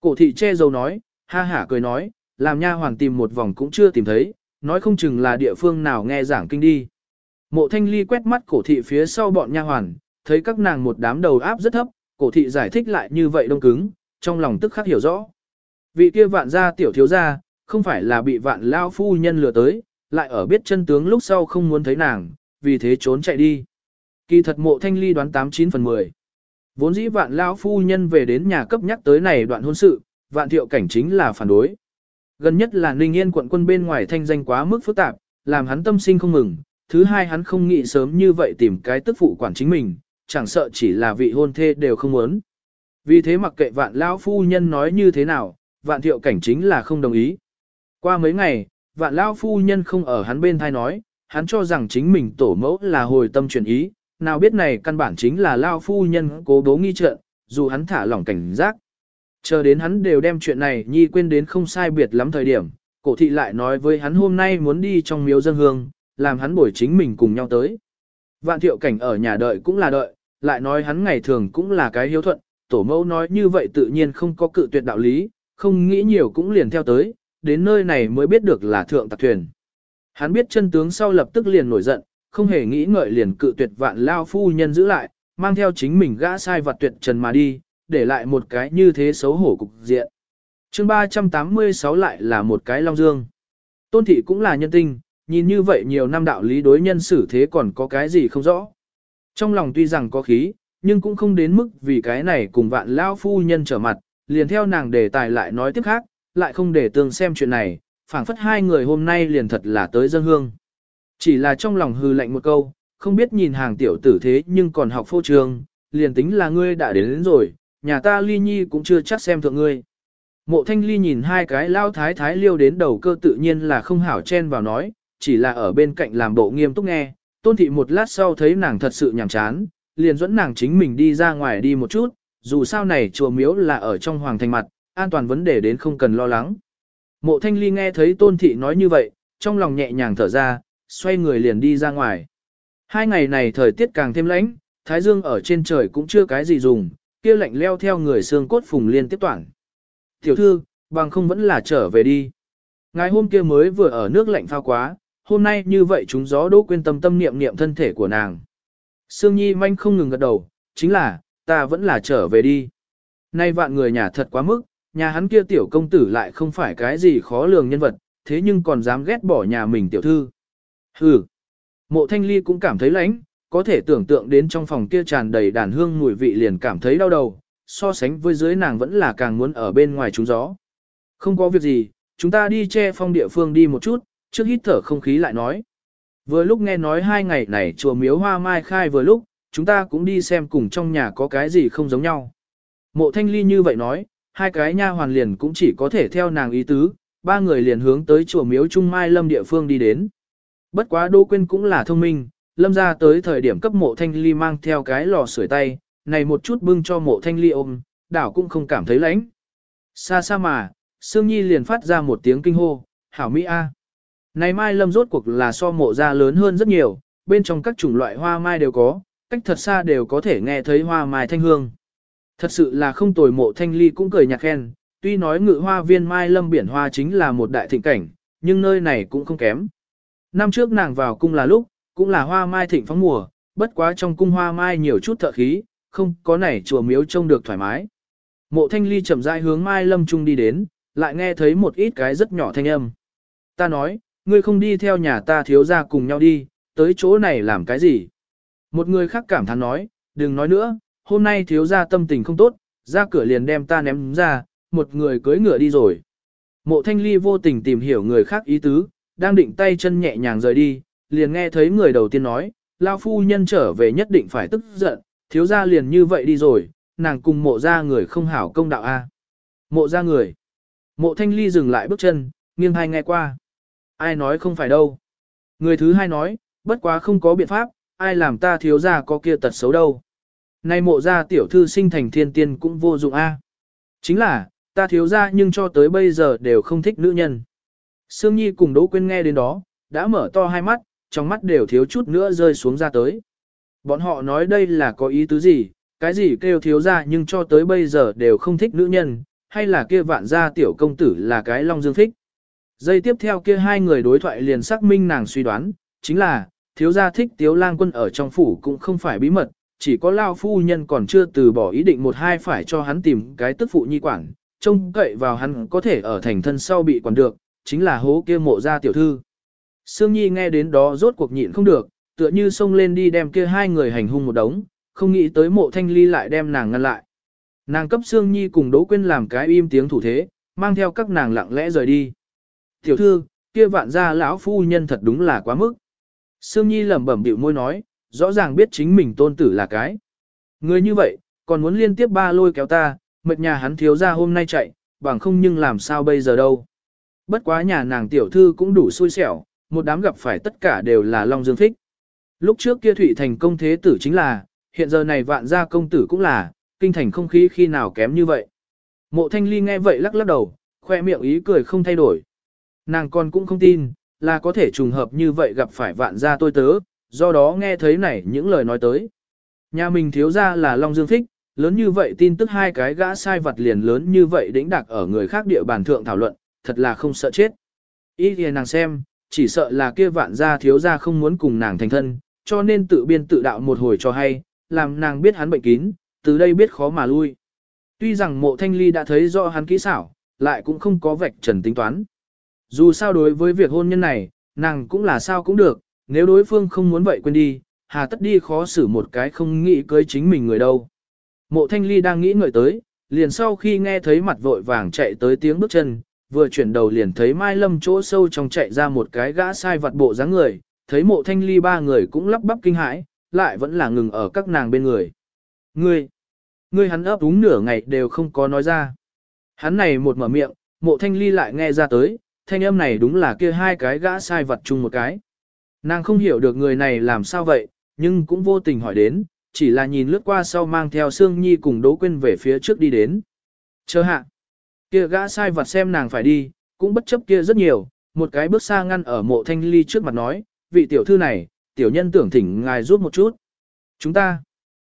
Cổ thị che dầu nói, ha hả cười nói, làm nha hoàng tìm một vòng cũng chưa tìm thấy, nói không chừng là địa phương nào nghe giảng kinh đi. Mộ thanh ly quét mắt cổ thị phía sau bọn nha hoàn, thấy các nàng một đám đầu áp rất thấp, cổ thị giải thích lại như vậy đông cứng, trong lòng tức khắc hiểu rõ. Vị kia vạn gia tiểu thiếu gia, không phải là bị vạn lao phu nhân lừa tới, lại ở biết chân tướng lúc sau không muốn thấy nàng, vì thế trốn chạy đi. Kỳ thật mộ thanh ly đoán 89 phần 10. Vốn dĩ vạn lao phu nhân về đến nhà cấp nhắc tới này đoạn hôn sự, vạn thiệu cảnh chính là phản đối. Gần nhất là Ninh Yên quận quân bên ngoài thanh danh quá mức phức tạp, làm hắn tâm sinh không mừng. Thứ hai hắn không nghĩ sớm như vậy tìm cái tức phụ quản chính mình, chẳng sợ chỉ là vị hôn thê đều không muốn. Vì thế mặc kệ vạn lão phu nhân nói như thế nào, vạn thiệu cảnh chính là không đồng ý. Qua mấy ngày, vạn lão phu nhân không ở hắn bên thai nói, hắn cho rằng chính mình tổ mẫu là hồi tâm chuyển ý, nào biết này căn bản chính là lão phu nhân cố bố nghi trợ dù hắn thả lỏng cảnh giác. Chờ đến hắn đều đem chuyện này nhi quên đến không sai biệt lắm thời điểm, cổ thị lại nói với hắn hôm nay muốn đi trong miếu dân hương, làm hắn bổi chính mình cùng nhau tới. Vạn thiệu cảnh ở nhà đợi cũng là đợi, lại nói hắn ngày thường cũng là cái hiếu thuận, tổ mẫu nói như vậy tự nhiên không có cự tuyệt đạo lý, không nghĩ nhiều cũng liền theo tới, đến nơi này mới biết được là thượng tạc thuyền. Hắn biết chân tướng sau lập tức liền nổi giận, không hề nghĩ ngợi liền cự tuyệt vạn lao phu nhân giữ lại, mang theo chính mình gã sai vật tuyệt trần mà đi, để lại một cái như thế xấu hổ cục diện. chương 386 lại là một cái long dương. Tôn thị cũng là nhân tinh, nhìn như vậy nhiều năm đạo lý đối nhân xử thế còn có cái gì không rõ. Trong lòng tuy rằng có khí, nhưng cũng không đến mức vì cái này cùng vạn lao phu nhân trở mặt, liền theo nàng đề tài lại nói tiếp khác, lại không để tương xem chuyện này, phảng phất hai người hôm nay liền thật là tới dân hương. Chỉ là trong lòng hư lạnh một câu, không biết nhìn hàng tiểu tử thế nhưng còn học phô trường, liền tính là ngươi đã đến, đến rồi, nhà ta ly nhi cũng chưa chắc xem thượng ngươi. Mộ thanh ly nhìn hai cái lao thái thái liêu đến đầu cơ tự nhiên là không hảo chen vào nói, chỉ là ở bên cạnh làm bộ nghiêm túc nghe, tôn thị một lát sau thấy nàng thật sự nhàm chán, liền dẫn nàng chính mình đi ra ngoài đi một chút, dù sao này chùa miếu là ở trong hoàng thành mặt, an toàn vấn đề đến không cần lo lắng. Mộ thanh ly nghe thấy tôn thị nói như vậy, trong lòng nhẹ nhàng thở ra, xoay người liền đi ra ngoài. Hai ngày này thời tiết càng thêm lạnh, thái dương ở trên trời cũng chưa cái gì dùng, kia lạnh leo theo người xương cốt phùng liên tiếp toàn Tiểu thư, bằng không vẫn là trở về đi. Ngày hôm kia mới vừa ở nước lạnh phao quá, hôm nay như vậy chúng gió đỗ quên tâm tâm niệm niệm thân thể của nàng. Sương Nhi manh không ngừng gật đầu, chính là, ta vẫn là trở về đi. Nay vạn người nhà thật quá mức, nhà hắn kia tiểu công tử lại không phải cái gì khó lường nhân vật, thế nhưng còn dám ghét bỏ nhà mình tiểu thư. Hừ. Mộ thanh ly cũng cảm thấy lãnh, có thể tưởng tượng đến trong phòng kia tràn đầy đàn hương mùi vị liền cảm thấy đau đầu, so sánh với dưới nàng vẫn là càng muốn ở bên ngoài trúng gió. Không có việc gì, chúng ta đi che phong địa phương đi một chút, trước hít thở không khí lại nói. Vừa lúc nghe nói hai ngày này chùa miếu hoa mai khai vừa lúc, chúng ta cũng đi xem cùng trong nhà có cái gì không giống nhau. Mộ thanh ly như vậy nói, hai cái nha hoàn liền cũng chỉ có thể theo nàng ý tứ, ba người liền hướng tới chùa miếu Trung Mai Lâm địa phương đi đến. Bất quá Đỗ Quyên cũng là thông minh, lâm ra tới thời điểm cấp mộ thanh ly mang theo cái lò sưởi tay, này một chút bưng cho mộ thanh ly ôm, đảo cũng không cảm thấy lạnh. Xa xa mà, Sương Nhi liền phát ra một tiếng kinh hô, hảo Mỹ A. Này mai lâm rốt cuộc là so mộ ra lớn hơn rất nhiều, bên trong các chủng loại hoa mai đều có, cách thật xa đều có thể nghe thấy hoa mai thanh hương. Thật sự là không tồi mộ thanh ly cũng cười nhạc khen, tuy nói ngự hoa viên mai lâm biển hoa chính là một đại thịnh cảnh, nhưng nơi này cũng không kém. Năm trước nàng vào cung là lúc, cũng là hoa mai thịnh phóng mùa, bất quá trong cung hoa mai nhiều chút thợ khí, không có nảy chùa miếu trông được thoải mái. Mộ thanh ly chậm rãi hướng mai lâm trung đi đến, lại nghe thấy một ít cái rất nhỏ thanh âm. Ta nói, ngươi không đi theo nhà ta thiếu ra cùng nhau đi, tới chỗ này làm cái gì? Một người khác cảm thán nói, đừng nói nữa, hôm nay thiếu ra tâm tình không tốt, ra cửa liền đem ta ném ra, một người cưới ngựa đi rồi. Mộ thanh ly vô tình tìm hiểu người khác ý tứ, đang định tay chân nhẹ nhàng rời đi, liền nghe thấy người đầu tiên nói, lao phu nhân trở về nhất định phải tức giận, thiếu ra liền như vậy đi rồi, nàng cùng mộ ra người không hảo công đạo a Mộ ra người. Mộ thanh ly dừng lại bước chân, nghiêng hai nghe qua. Ai nói không phải đâu. Người thứ hai nói, bất quá không có biện pháp, ai làm ta thiếu ra có kia tật xấu đâu. Nay mộ ra tiểu thư sinh thành thiên tiên cũng vô dụng a à. Chính là, ta thiếu ra nhưng cho tới bây giờ đều không thích nữ nhân. Sương Nhi cùng Đỗ Quyên nghe đến đó, đã mở to hai mắt, trong mắt đều thiếu chút nữa rơi xuống ra tới. Bọn họ nói đây là có ý tứ gì, cái gì kêu thiếu ra nhưng cho tới bây giờ đều không thích nữ nhân, hay là kia vạn gia tiểu công tử là cái long dương thích. Giây tiếp theo kia hai người đối thoại liền xác minh nàng suy đoán, chính là, thiếu gia thích tiếu lang quân ở trong phủ cũng không phải bí mật, chỉ có lao phu nhân còn chưa từ bỏ ý định một hai phải cho hắn tìm cái tức phụ nhi quản, trông cậy vào hắn có thể ở thành thân sau bị quản được, chính là hố kia mộ gia tiểu thư. Sương Nhi nghe đến đó rốt cuộc nhịn không được, tựa như xông lên đi đem kia hai người hành hung một đống, không nghĩ tới mộ thanh ly lại đem nàng ngăn lại. Nàng cấp Sương Nhi cùng Đỗ Quyên làm cái im tiếng thủ thế, mang theo các nàng lặng lẽ rời đi. Tiểu thư, kia vạn gia lão phu nhân thật đúng là quá mức. Sương Nhi lẩm bẩm bĩu môi nói, rõ ràng biết chính mình tôn tử là cái. Người như vậy, còn muốn liên tiếp ba lôi kéo ta, mệt nhà hắn thiếu ra hôm nay chạy, bằng không nhưng làm sao bây giờ đâu. Bất quá nhà nàng tiểu thư cũng đủ xui xẻo, một đám gặp phải tất cả đều là Long Dương thích. Lúc trước kia Thụy Thành công thế tử chính là, hiện giờ này vạn gia công tử cũng là, kinh thành không khí khi nào kém như vậy. Mộ thanh ly nghe vậy lắc lắc đầu, khoe miệng ý cười không thay đổi. Nàng con cũng không tin, là có thể trùng hợp như vậy gặp phải vạn gia tôi tớ, do đó nghe thấy này những lời nói tới. Nhà mình thiếu ra là Long Dương thích lớn như vậy tin tức hai cái gã sai vật liền lớn như vậy đĩnh đạc ở người khác địa bàn thượng thảo luận, thật là không sợ chết. Ý thì nàng xem, chỉ sợ là kia vạn gia thiếu gia không muốn cùng nàng thành thân, cho nên tự biên tự đạo một hồi cho hay, làm nàng biết hắn bệnh kín, từ đây biết khó mà lui. Tuy rằng mộ thanh ly đã thấy rõ hắn kỹ xảo, lại cũng không có vạch trần tính toán. Dù sao đối với việc hôn nhân này, nàng cũng là sao cũng được, nếu đối phương không muốn vậy quên đi, hà tất đi khó xử một cái không nghĩ cưới chính mình người đâu. Mộ thanh ly đang nghĩ ngợi tới, liền sau khi nghe thấy mặt vội vàng chạy tới tiếng bước chân, vừa chuyển đầu liền thấy Mai Lâm chỗ sâu trong chạy ra một cái gã sai vặt bộ dáng người, thấy mộ thanh ly ba người cũng lắp bắp kinh hãi, lại vẫn là ngừng ở các nàng bên người. Ngươi, ngươi hắn ấp đúng nửa ngày đều không có nói ra. Hắn này một mở miệng, mộ thanh ly lại nghe ra tới, thanh âm này đúng là kia hai cái gã sai vật chung một cái. Nàng không hiểu được người này làm sao vậy, nhưng cũng vô tình hỏi đến, chỉ là nhìn lướt qua sau mang theo Sương Nhi cùng Đỗ Quyên về phía trước đi đến. Chờ hạ, kia gã sai vật xem nàng phải đi, cũng bất chấp kia rất nhiều, một cái bước xa ngăn ở mộ thanh ly trước mặt nói, vị tiểu thư này, tiểu nhân tưởng thỉnh ngài giúp một chút. Chúng ta,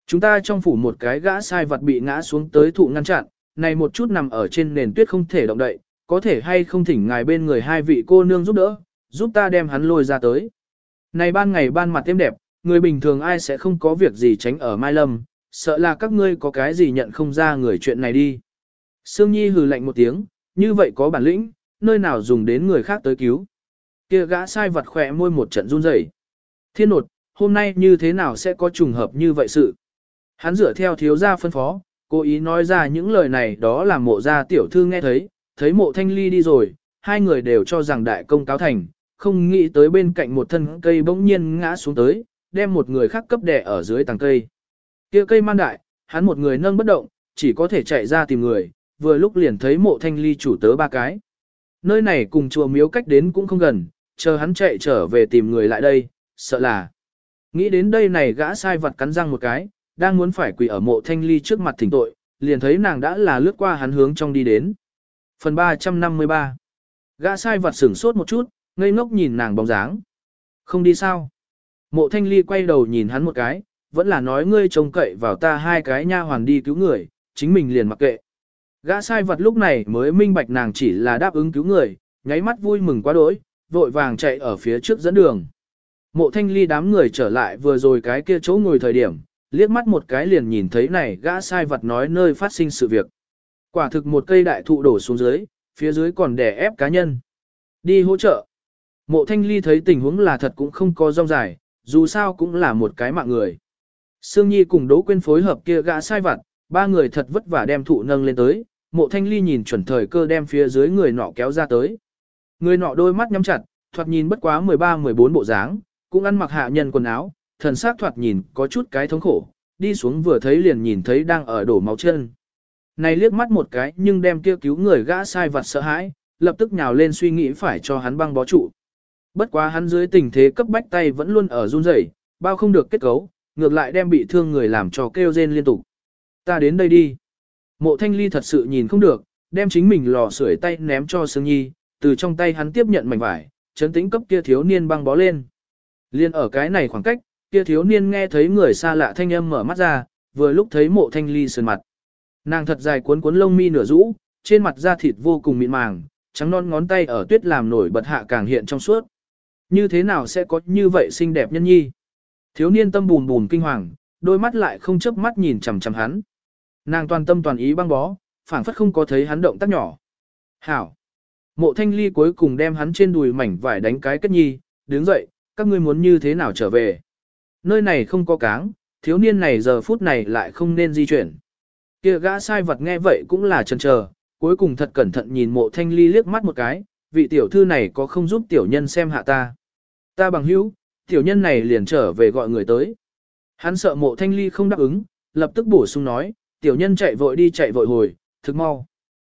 chúng ta trong phủ một cái gã sai vật bị ngã xuống tới thụ ngăn chặn, này một chút nằm ở trên nền tuyết không thể động đậy, có thể hay không thỉnh ngài bên người hai vị cô nương giúp đỡ, giúp ta đem hắn lôi ra tới. Này ban ngày ban mặt tiêm đẹp, người bình thường ai sẽ không có việc gì tránh ở Mai Lâm, sợ là các ngươi có cái gì nhận không ra người chuyện này đi. Sương Nhi hừ lạnh một tiếng, như vậy có bản lĩnh, nơi nào dùng đến người khác tới cứu. Kia gã sai vật khỏe môi một trận run rẩy. Thiên nột, hôm nay như thế nào sẽ có trùng hợp như vậy sự? Hắn dựa theo thiếu gia phân phó, cố ý nói ra những lời này đó là mộ gia tiểu thư nghe thấy, thấy mộ thanh ly đi rồi, hai người đều cho rằng đại công cáo thành, không nghĩ tới bên cạnh một thân cây bỗng nhiên ngã xuống tới, đem một người khác cấp đẻ ở dưới tàng cây. kia cây man đại, hắn một người nâng bất động, chỉ có thể chạy ra tìm người, vừa lúc liền thấy mộ thanh ly chủ tớ ba cái. Nơi này cùng chùa miếu cách đến cũng không gần, chờ hắn chạy trở về tìm người lại đây, sợ là. Nghĩ đến đây này gã sai vật cắn răng một cái, đang muốn phải quỳ ở mộ thanh ly trước mặt thỉnh tội, liền thấy nàng đã là lướt qua hắn hướng trong đi đến. Phần 353 Gã sai vật sửng sốt một chút, ngây ngốc nhìn nàng bóng dáng. Không đi sao? Mộ thanh ly quay đầu nhìn hắn một cái, vẫn là nói ngươi trông cậy vào ta hai cái nha hoàn đi cứu người, chính mình liền mặc kệ. Gã sai vật lúc này mới minh bạch nàng chỉ là đáp ứng cứu người, nháy mắt vui mừng quá đỗi, vội vàng chạy ở phía trước dẫn đường. Mộ thanh ly đám người trở lại vừa rồi cái kia chỗ ngồi thời điểm, liếc mắt một cái liền nhìn thấy này gã sai vật nói nơi phát sinh sự việc. Quả thực một cây đại thụ đổ xuống dưới, phía dưới còn đè ép cá nhân. Đi hỗ trợ. Mộ thanh ly thấy tình huống là thật cũng không có rong dài, dù sao cũng là một cái mạng người. Sương Nhi cùng Đỗ Quyên phối hợp kia gã sai vặt, ba người thật vất vả đem thụ nâng lên tới, mộ thanh ly nhìn chuẩn thời cơ đem phía dưới người nọ kéo ra tới. Người nọ đôi mắt nhắm chặt, thoạt nhìn bất quá 13-14 bộ dáng, cũng ăn mặc hạ nhân quần áo, thần sắc thoạt nhìn có chút cái thống khổ, đi xuống vừa thấy liền nhìn thấy đang ở đổ máu chân. Này liếc mắt một cái nhưng đem kia cứu người gã sai vặt sợ hãi, lập tức nhào lên suy nghĩ phải cho hắn băng bó trụ. Bất quá hắn dưới tình thế cấp bách tay vẫn luôn ở run rẩy, bao không được kết cấu, ngược lại đem bị thương người làm cho kêu rên liên tục. Ta đến đây đi. Mộ thanh ly thật sự nhìn không được, đem chính mình lò sưởi tay ném cho Sương Nhi, từ trong tay hắn tiếp nhận mảnh vải, chấn tĩnh cấp kia thiếu niên băng bó lên. Liên ở cái này khoảng cách, kia thiếu niên nghe thấy người xa lạ thanh âm mở mắt ra, vừa lúc thấy mộ thanh ly sườn mặt. Nàng thật dài cuốn cuốn lông mi nửa rũ, trên mặt da thịt vô cùng mịn màng, trắng non ngón tay ở tuyết làm nổi bật hạ càng hiện trong suốt. Như thế nào sẽ có như vậy xinh đẹp nhân nhi? Thiếu niên tâm bùn bùn kinh hoàng, đôi mắt lại không chớp mắt nhìn chằm chằm hắn. Nàng toàn tâm toàn ý băng bó, phảng phất không có thấy hắn động tác nhỏ. Hảo! Mộ thanh ly cuối cùng đem hắn trên đùi mảnh vải đánh cái kết nhi, đứng dậy, các ngươi muốn như thế nào trở về. Nơi này không có cáng, thiếu niên này giờ phút này lại không nên di chuyển. Kia gã sai vật nghe vậy cũng là chần chờ, cuối cùng thật cẩn thận nhìn mộ thanh ly liếc mắt một cái, vị tiểu thư này có không giúp tiểu nhân xem hạ ta. Ta bằng hữu, tiểu nhân này liền trở về gọi người tới. Hắn sợ mộ thanh ly không đáp ứng, lập tức bổ sung nói, tiểu nhân chạy vội đi chạy vội hồi, thực mau.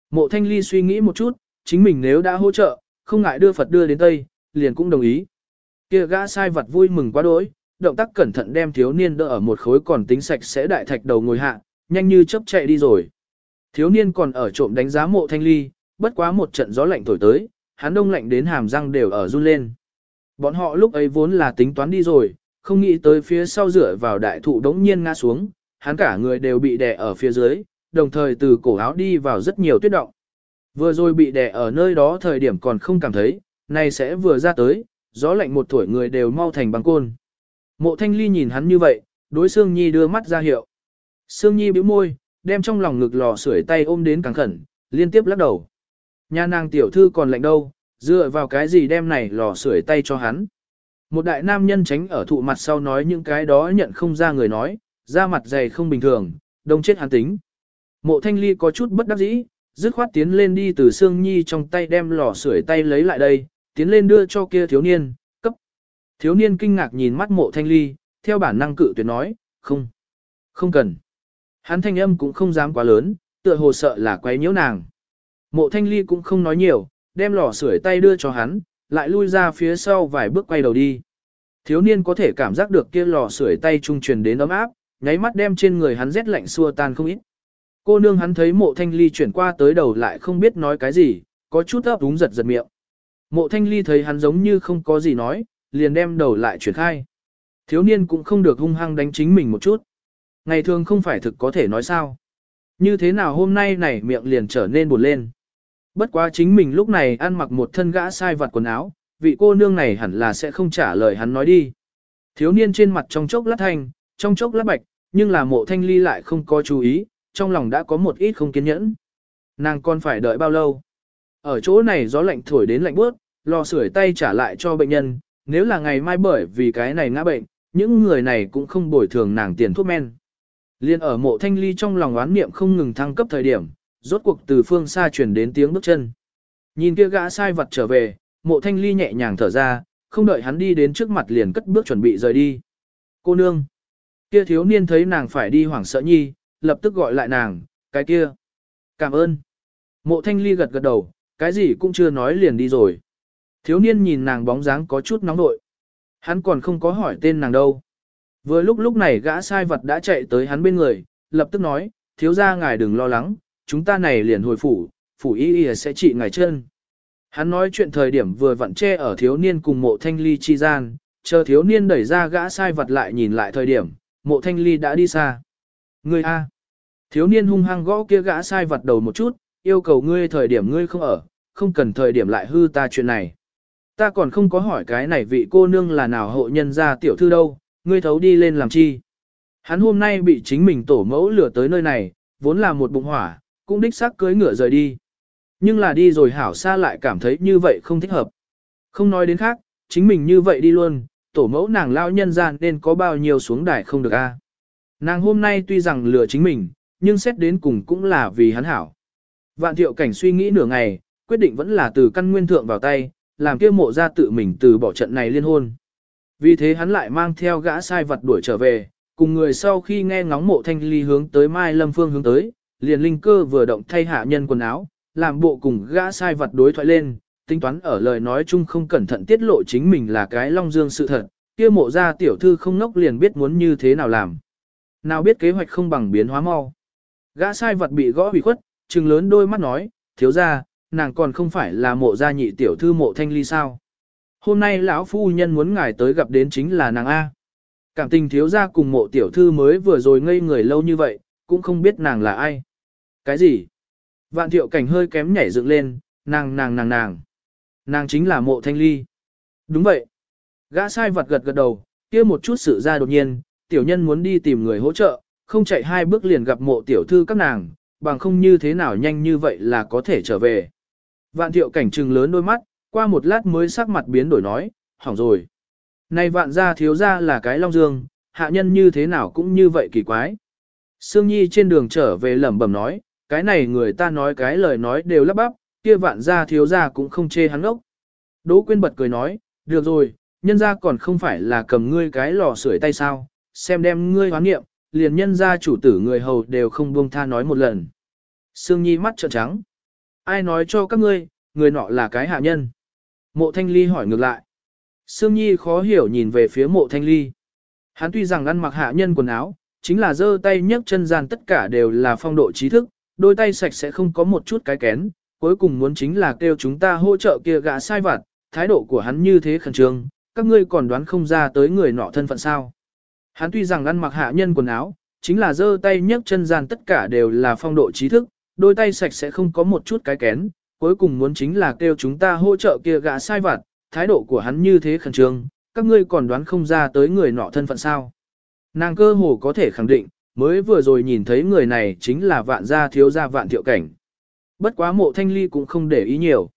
Mộ thanh ly suy nghĩ một chút, chính mình nếu đã hỗ trợ, không ngại đưa Phật đưa đến Tây, liền cũng đồng ý. Kia gã sai vật vui mừng quá đỗi, động tác cẩn thận đem thiếu niên đỡ ở một khối còn tính sạch sẽ đại thạch đầu ngồi hạ, nhanh như chớp chạy đi rồi. Thiếu niên còn ở trộm đánh giá mộ thanh ly, bất quá một trận gió lạnh thổi tới, hắn đông lạnh đến hàm răng đều ở run lên. Bọn họ lúc ấy vốn là tính toán đi rồi, không nghĩ tới phía sau rửa vào đại thụ đống nhiên ngã xuống, hắn cả người đều bị đè ở phía dưới, đồng thời từ cổ áo đi vào rất nhiều tuyết động. Vừa rồi bị đè ở nơi đó thời điểm còn không cảm thấy, nay sẽ vừa ra tới, gió lạnh một tuổi người đều mau thành băng côn. Mộ thanh ly nhìn hắn như vậy, đối xương Nhi đưa mắt ra hiệu. Sương Nhi bĩu môi, đem trong lòng ngực lò sưởi tay ôm đến càng khẩn, liên tiếp lắc đầu. Nhà nàng tiểu thư còn lạnh đâu, dựa vào cái gì đem này lò sưởi tay cho hắn. Một đại nam nhân tránh ở thụ mặt sau nói những cái đó nhận không ra người nói, da mặt dày không bình thường, đông chết hắn tính. Mộ thanh ly có chút bất đắc dĩ, dứt khoát tiến lên đi từ Sương Nhi trong tay đem lò sưởi tay lấy lại đây, tiến lên đưa cho kia thiếu niên, cấp. Thiếu niên kinh ngạc nhìn mắt mộ thanh ly, theo bản năng cự tuyệt nói, không, không cần. Hắn thanh âm cũng không dám quá lớn, tựa hồ sợ là quấy nhiễu nàng. Mộ thanh ly cũng không nói nhiều, đem lò sưởi tay đưa cho hắn, lại lui ra phía sau vài bước quay đầu đi. Thiếu niên có thể cảm giác được kia lò sưởi tay trung truyền đến ấm áp, nháy mắt đem trên người hắn rét lạnh xua tan không ít. Cô nương hắn thấy mộ thanh ly chuyển qua tới đầu lại không biết nói cái gì, có chút ấp úng giật giật miệng. Mộ thanh ly thấy hắn giống như không có gì nói, liền đem đầu lại chuyển khai. Thiếu niên cũng không được hung hăng đánh chính mình một chút. Ngày thường không phải thực có thể nói sao. Như thế nào hôm nay này miệng liền trở nên buồn lên. Bất quá chính mình lúc này ăn mặc một thân gã sai vặt quần áo, vị cô nương này hẳn là sẽ không trả lời hắn nói đi. Thiếu niên trên mặt trong chốc lát thanh, trong chốc lát bạch, nhưng là mộ thanh ly lại không có chú ý, trong lòng đã có một ít không kiên nhẫn. Nàng còn phải đợi bao lâu? Ở chỗ này gió lạnh thổi đến lạnh bước, lò sưởi tay trả lại cho bệnh nhân, nếu là ngày mai bởi vì cái này ngã bệnh, những người này cũng không bồi thường nàng tiền thuốc men. Liên ở mộ thanh ly trong lòng oán niệm không ngừng thăng cấp thời điểm, rốt cuộc từ phương xa chuyển đến tiếng bước chân. Nhìn kia gã sai vật trở về, mộ thanh ly nhẹ nhàng thở ra, không đợi hắn đi đến trước mặt liền cất bước chuẩn bị rời đi. Cô nương! Kia thiếu niên thấy nàng phải đi hoảng sợ nhi, lập tức gọi lại nàng, cái kia. Cảm ơn. Mộ thanh ly gật gật đầu, cái gì cũng chưa nói liền đi rồi. Thiếu niên nhìn nàng bóng dáng có chút nóng nội. Hắn còn không có hỏi tên nàng đâu. Vừa lúc lúc này gã sai vật đã chạy tới hắn bên người, lập tức nói, thiếu ra ngài đừng lo lắng, chúng ta này liền hồi phủ, phủ y y sẽ trị ngài chân. Hắn nói chuyện thời điểm vừa vặn che ở thiếu niên cùng mộ thanh ly chi gian, chờ thiếu niên đẩy ra gã sai vật lại nhìn lại thời điểm, mộ thanh ly đã đi xa. Ngươi A. Thiếu niên hung hăng gõ kia gã sai vật đầu một chút, yêu cầu ngươi thời điểm ngươi không ở, không cần thời điểm lại hư ta chuyện này. Ta còn không có hỏi cái này vị cô nương là nào hộ nhân gia tiểu thư đâu, ngươi thấu đi lên làm chi. Hắn hôm nay bị chính mình tổ mẫu lửa tới nơi này, vốn là một bụng hỏa, cũng đích xác cưới ngựa rời đi. Nhưng là đi rồi hảo xa lại cảm thấy như vậy không thích hợp. Không nói đến khác, chính mình như vậy đi luôn, tổ mẫu nàng lao nhân gian nên có bao nhiêu xuống đài không được a. Nàng hôm nay tuy rằng lừa chính mình, nhưng xét đến cùng cũng là vì hắn hảo. Vạn thiệu cảnh suy nghĩ nửa ngày, quyết định vẫn là từ căn nguyên thượng vào tay, làm kia mộ ra tự mình từ bỏ trận này liên hôn. Vì thế hắn lại mang theo gã sai vật đuổi trở về, cùng người sau khi nghe ngóng mộ thanh ly hướng tới Mai Lâm Phương hướng tới, liền linh cơ vừa động thay hạ nhân quần áo, làm bộ cùng gã sai vật đối thoại lên, tính toán ở lời nói chung không cẩn thận tiết lộ chính mình là cái long dương sự thật, kia mộ ra tiểu thư không ngốc liền biết muốn như thế nào làm. Nào biết kế hoạch không bằng biến hóa mau. Gã sai vật bị gõ bị khuất, trừng lớn đôi mắt nói, thiếu ra, nàng còn không phải là mộ gia nhị tiểu thư mộ thanh ly sao. Hôm nay lão phu nhân muốn ngài tới gặp đến chính là nàng A. Cảm tình thiếu gia cùng mộ tiểu thư mới vừa rồi ngây người lâu như vậy, cũng không biết nàng là ai. Cái gì? Vạn thiệu cảnh hơi kém nhảy dựng lên, nàng nàng nàng nàng. Nàng chính là mộ thanh ly. Đúng vậy. Gã sai vật gật gật đầu, kia một chút sự ra đột nhiên, tiểu nhân muốn đi tìm người hỗ trợ, không chạy hai bước liền gặp mộ tiểu thư các nàng, bằng không như thế nào nhanh như vậy là có thể trở về. Vạn thiệu cảnh trừng lớn đôi mắt, qua một lát mới sắc mặt biến đổi nói, hỏng rồi. Này vạn gia thiếu gia là cái long dương, hạ nhân như thế nào cũng như vậy kỳ quái. Sương Nhi trên đường trở về lẩm bẩm nói, cái này người ta nói cái lời nói đều lắp bắp, kia vạn gia thiếu gia cũng không chê hắn ốc. Đỗ Quyên bật cười nói, được rồi, nhân gia còn không phải là cầm ngươi cái lò sưởi tay sao, xem đem ngươi hoán nghiệm, liền nhân gia chủ tử người hầu đều không buông tha nói một lần. Sương Nhi mắt trợn trắng. Ai nói cho các ngươi, người nọ là cái hạ nhân? Mộ Thanh Ly hỏi ngược lại. Sương Nhi khó hiểu nhìn về phía mộ Thanh Ly. Hắn tuy rằng ăn mặc hạ nhân quần áo, chính là giơ tay nhấc chân gian tất cả đều là phong độ trí thức, đôi tay sạch sẽ không có một chút cái kén, cuối cùng muốn chính là kêu chúng ta hỗ trợ kia gã sai vặt, thái độ của hắn như thế khẩn trương, các ngươi còn đoán không ra tới người nọ thân phận sao. Hắn tuy rằng ăn mặc hạ nhân quần áo, chính là giơ tay nhấc chân gian tất cả đều là phong độ trí thức, đôi tay sạch sẽ không có một chút cái kén, cuối cùng muốn chính là kêu chúng ta hỗ trợ kia gã sai vặt, thái độ của hắn như thế khẩn trương, các ngươi còn đoán không ra tới người nọ thân phận sao. Nàng cơ hồ có thể khẳng định, mới vừa rồi nhìn thấy người này chính là vạn gia thiếu gia vạn thiệu cảnh. Bất quá mộ thanh ly cũng không để ý nhiều.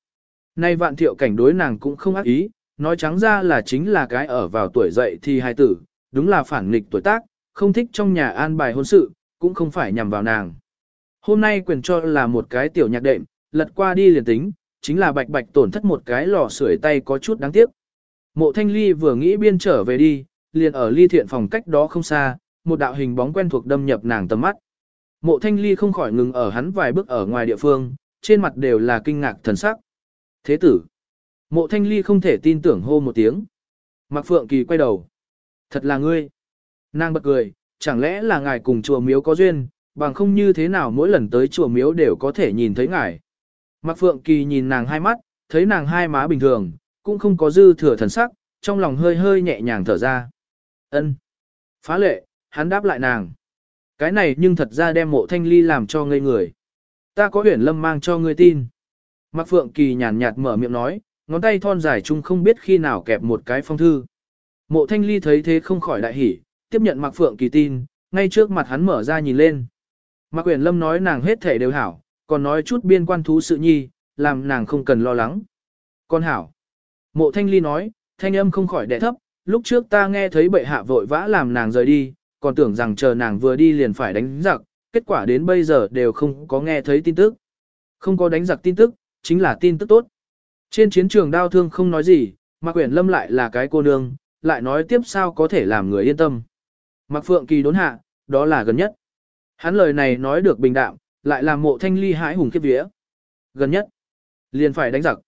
Nay vạn thiệu cảnh đối nàng cũng không ác ý, nói trắng ra là chính là cái ở vào tuổi dậy thì hai tử, đúng là phản nghịch tuổi tác, không thích trong nhà an bài hôn sự, cũng không phải nhằm vào nàng. Hôm nay quyền cho là một cái tiểu nhạc đệm, lật qua đi liền tính, chính là bạch bạch tổn thất một cái lò sưởi tay có chút đáng tiếc. Mộ thanh ly vừa nghĩ biên trở về đi, liền ở ly thiện phòng cách đó không xa, một đạo hình bóng quen thuộc đâm nhập nàng tầm mắt. Mộ thanh ly không khỏi ngừng ở hắn vài bước ở ngoài địa phương, trên mặt đều là kinh ngạc thần sắc. Thế tử. Mộ thanh ly không thể tin tưởng hô một tiếng. Mạc Phượng Kỳ quay đầu. Thật là ngươi. Nàng bật cười, chẳng lẽ là ngài cùng chùa miếu có duyên, bằng không như thế nào mỗi lần tới chùa miếu đều có thể nhìn thấy ngài. Mạc Phượng Kỳ nhìn nàng hai mắt, thấy nàng hai má bình thường, cũng không có dư thừa thần sắc, trong lòng hơi hơi nhẹ nhàng thở ra. Ân, Phá lệ, hắn đáp lại nàng. Cái này nhưng thật ra đem mộ thanh ly làm cho ngây người. Ta có huyển lâm mang cho ngươi tin. Mạc Phượng Kỳ nhàn nhạt mở miệng nói, ngón tay thon dài chung không biết khi nào kẹp một cái phong thư. Mộ thanh ly thấy thế không khỏi đại hỉ, tiếp nhận Mạc Phượng Kỳ tin, ngay trước mặt hắn mở ra nhìn lên. Mạc Quyền Lâm nói nàng hết thể đều hảo, còn nói chút biên quan thú sự nhi, làm nàng không cần lo lắng. Con hảo. Mộ thanh ly nói, thanh âm không khỏi đẻ thấp, lúc trước ta nghe thấy bệ hạ vội vã làm nàng rời đi, còn tưởng rằng chờ nàng vừa đi liền phải đánh giặc, kết quả đến bây giờ đều không có nghe thấy tin tức. Không có đánh giặc tin tức, chính là tin tức tốt. Trên chiến trường đau thương không nói gì, Mạc Quyển Lâm lại là cái cô nương, lại nói tiếp sao có thể làm người yên tâm. Mạc Phượng Kỳ đốn hạ, đó là gần nhất. Hắn lời này nói được bình đạm, lại làm mộ thanh ly hãi hùng kiếp vía. Gần nhất, liền phải đánh giặc.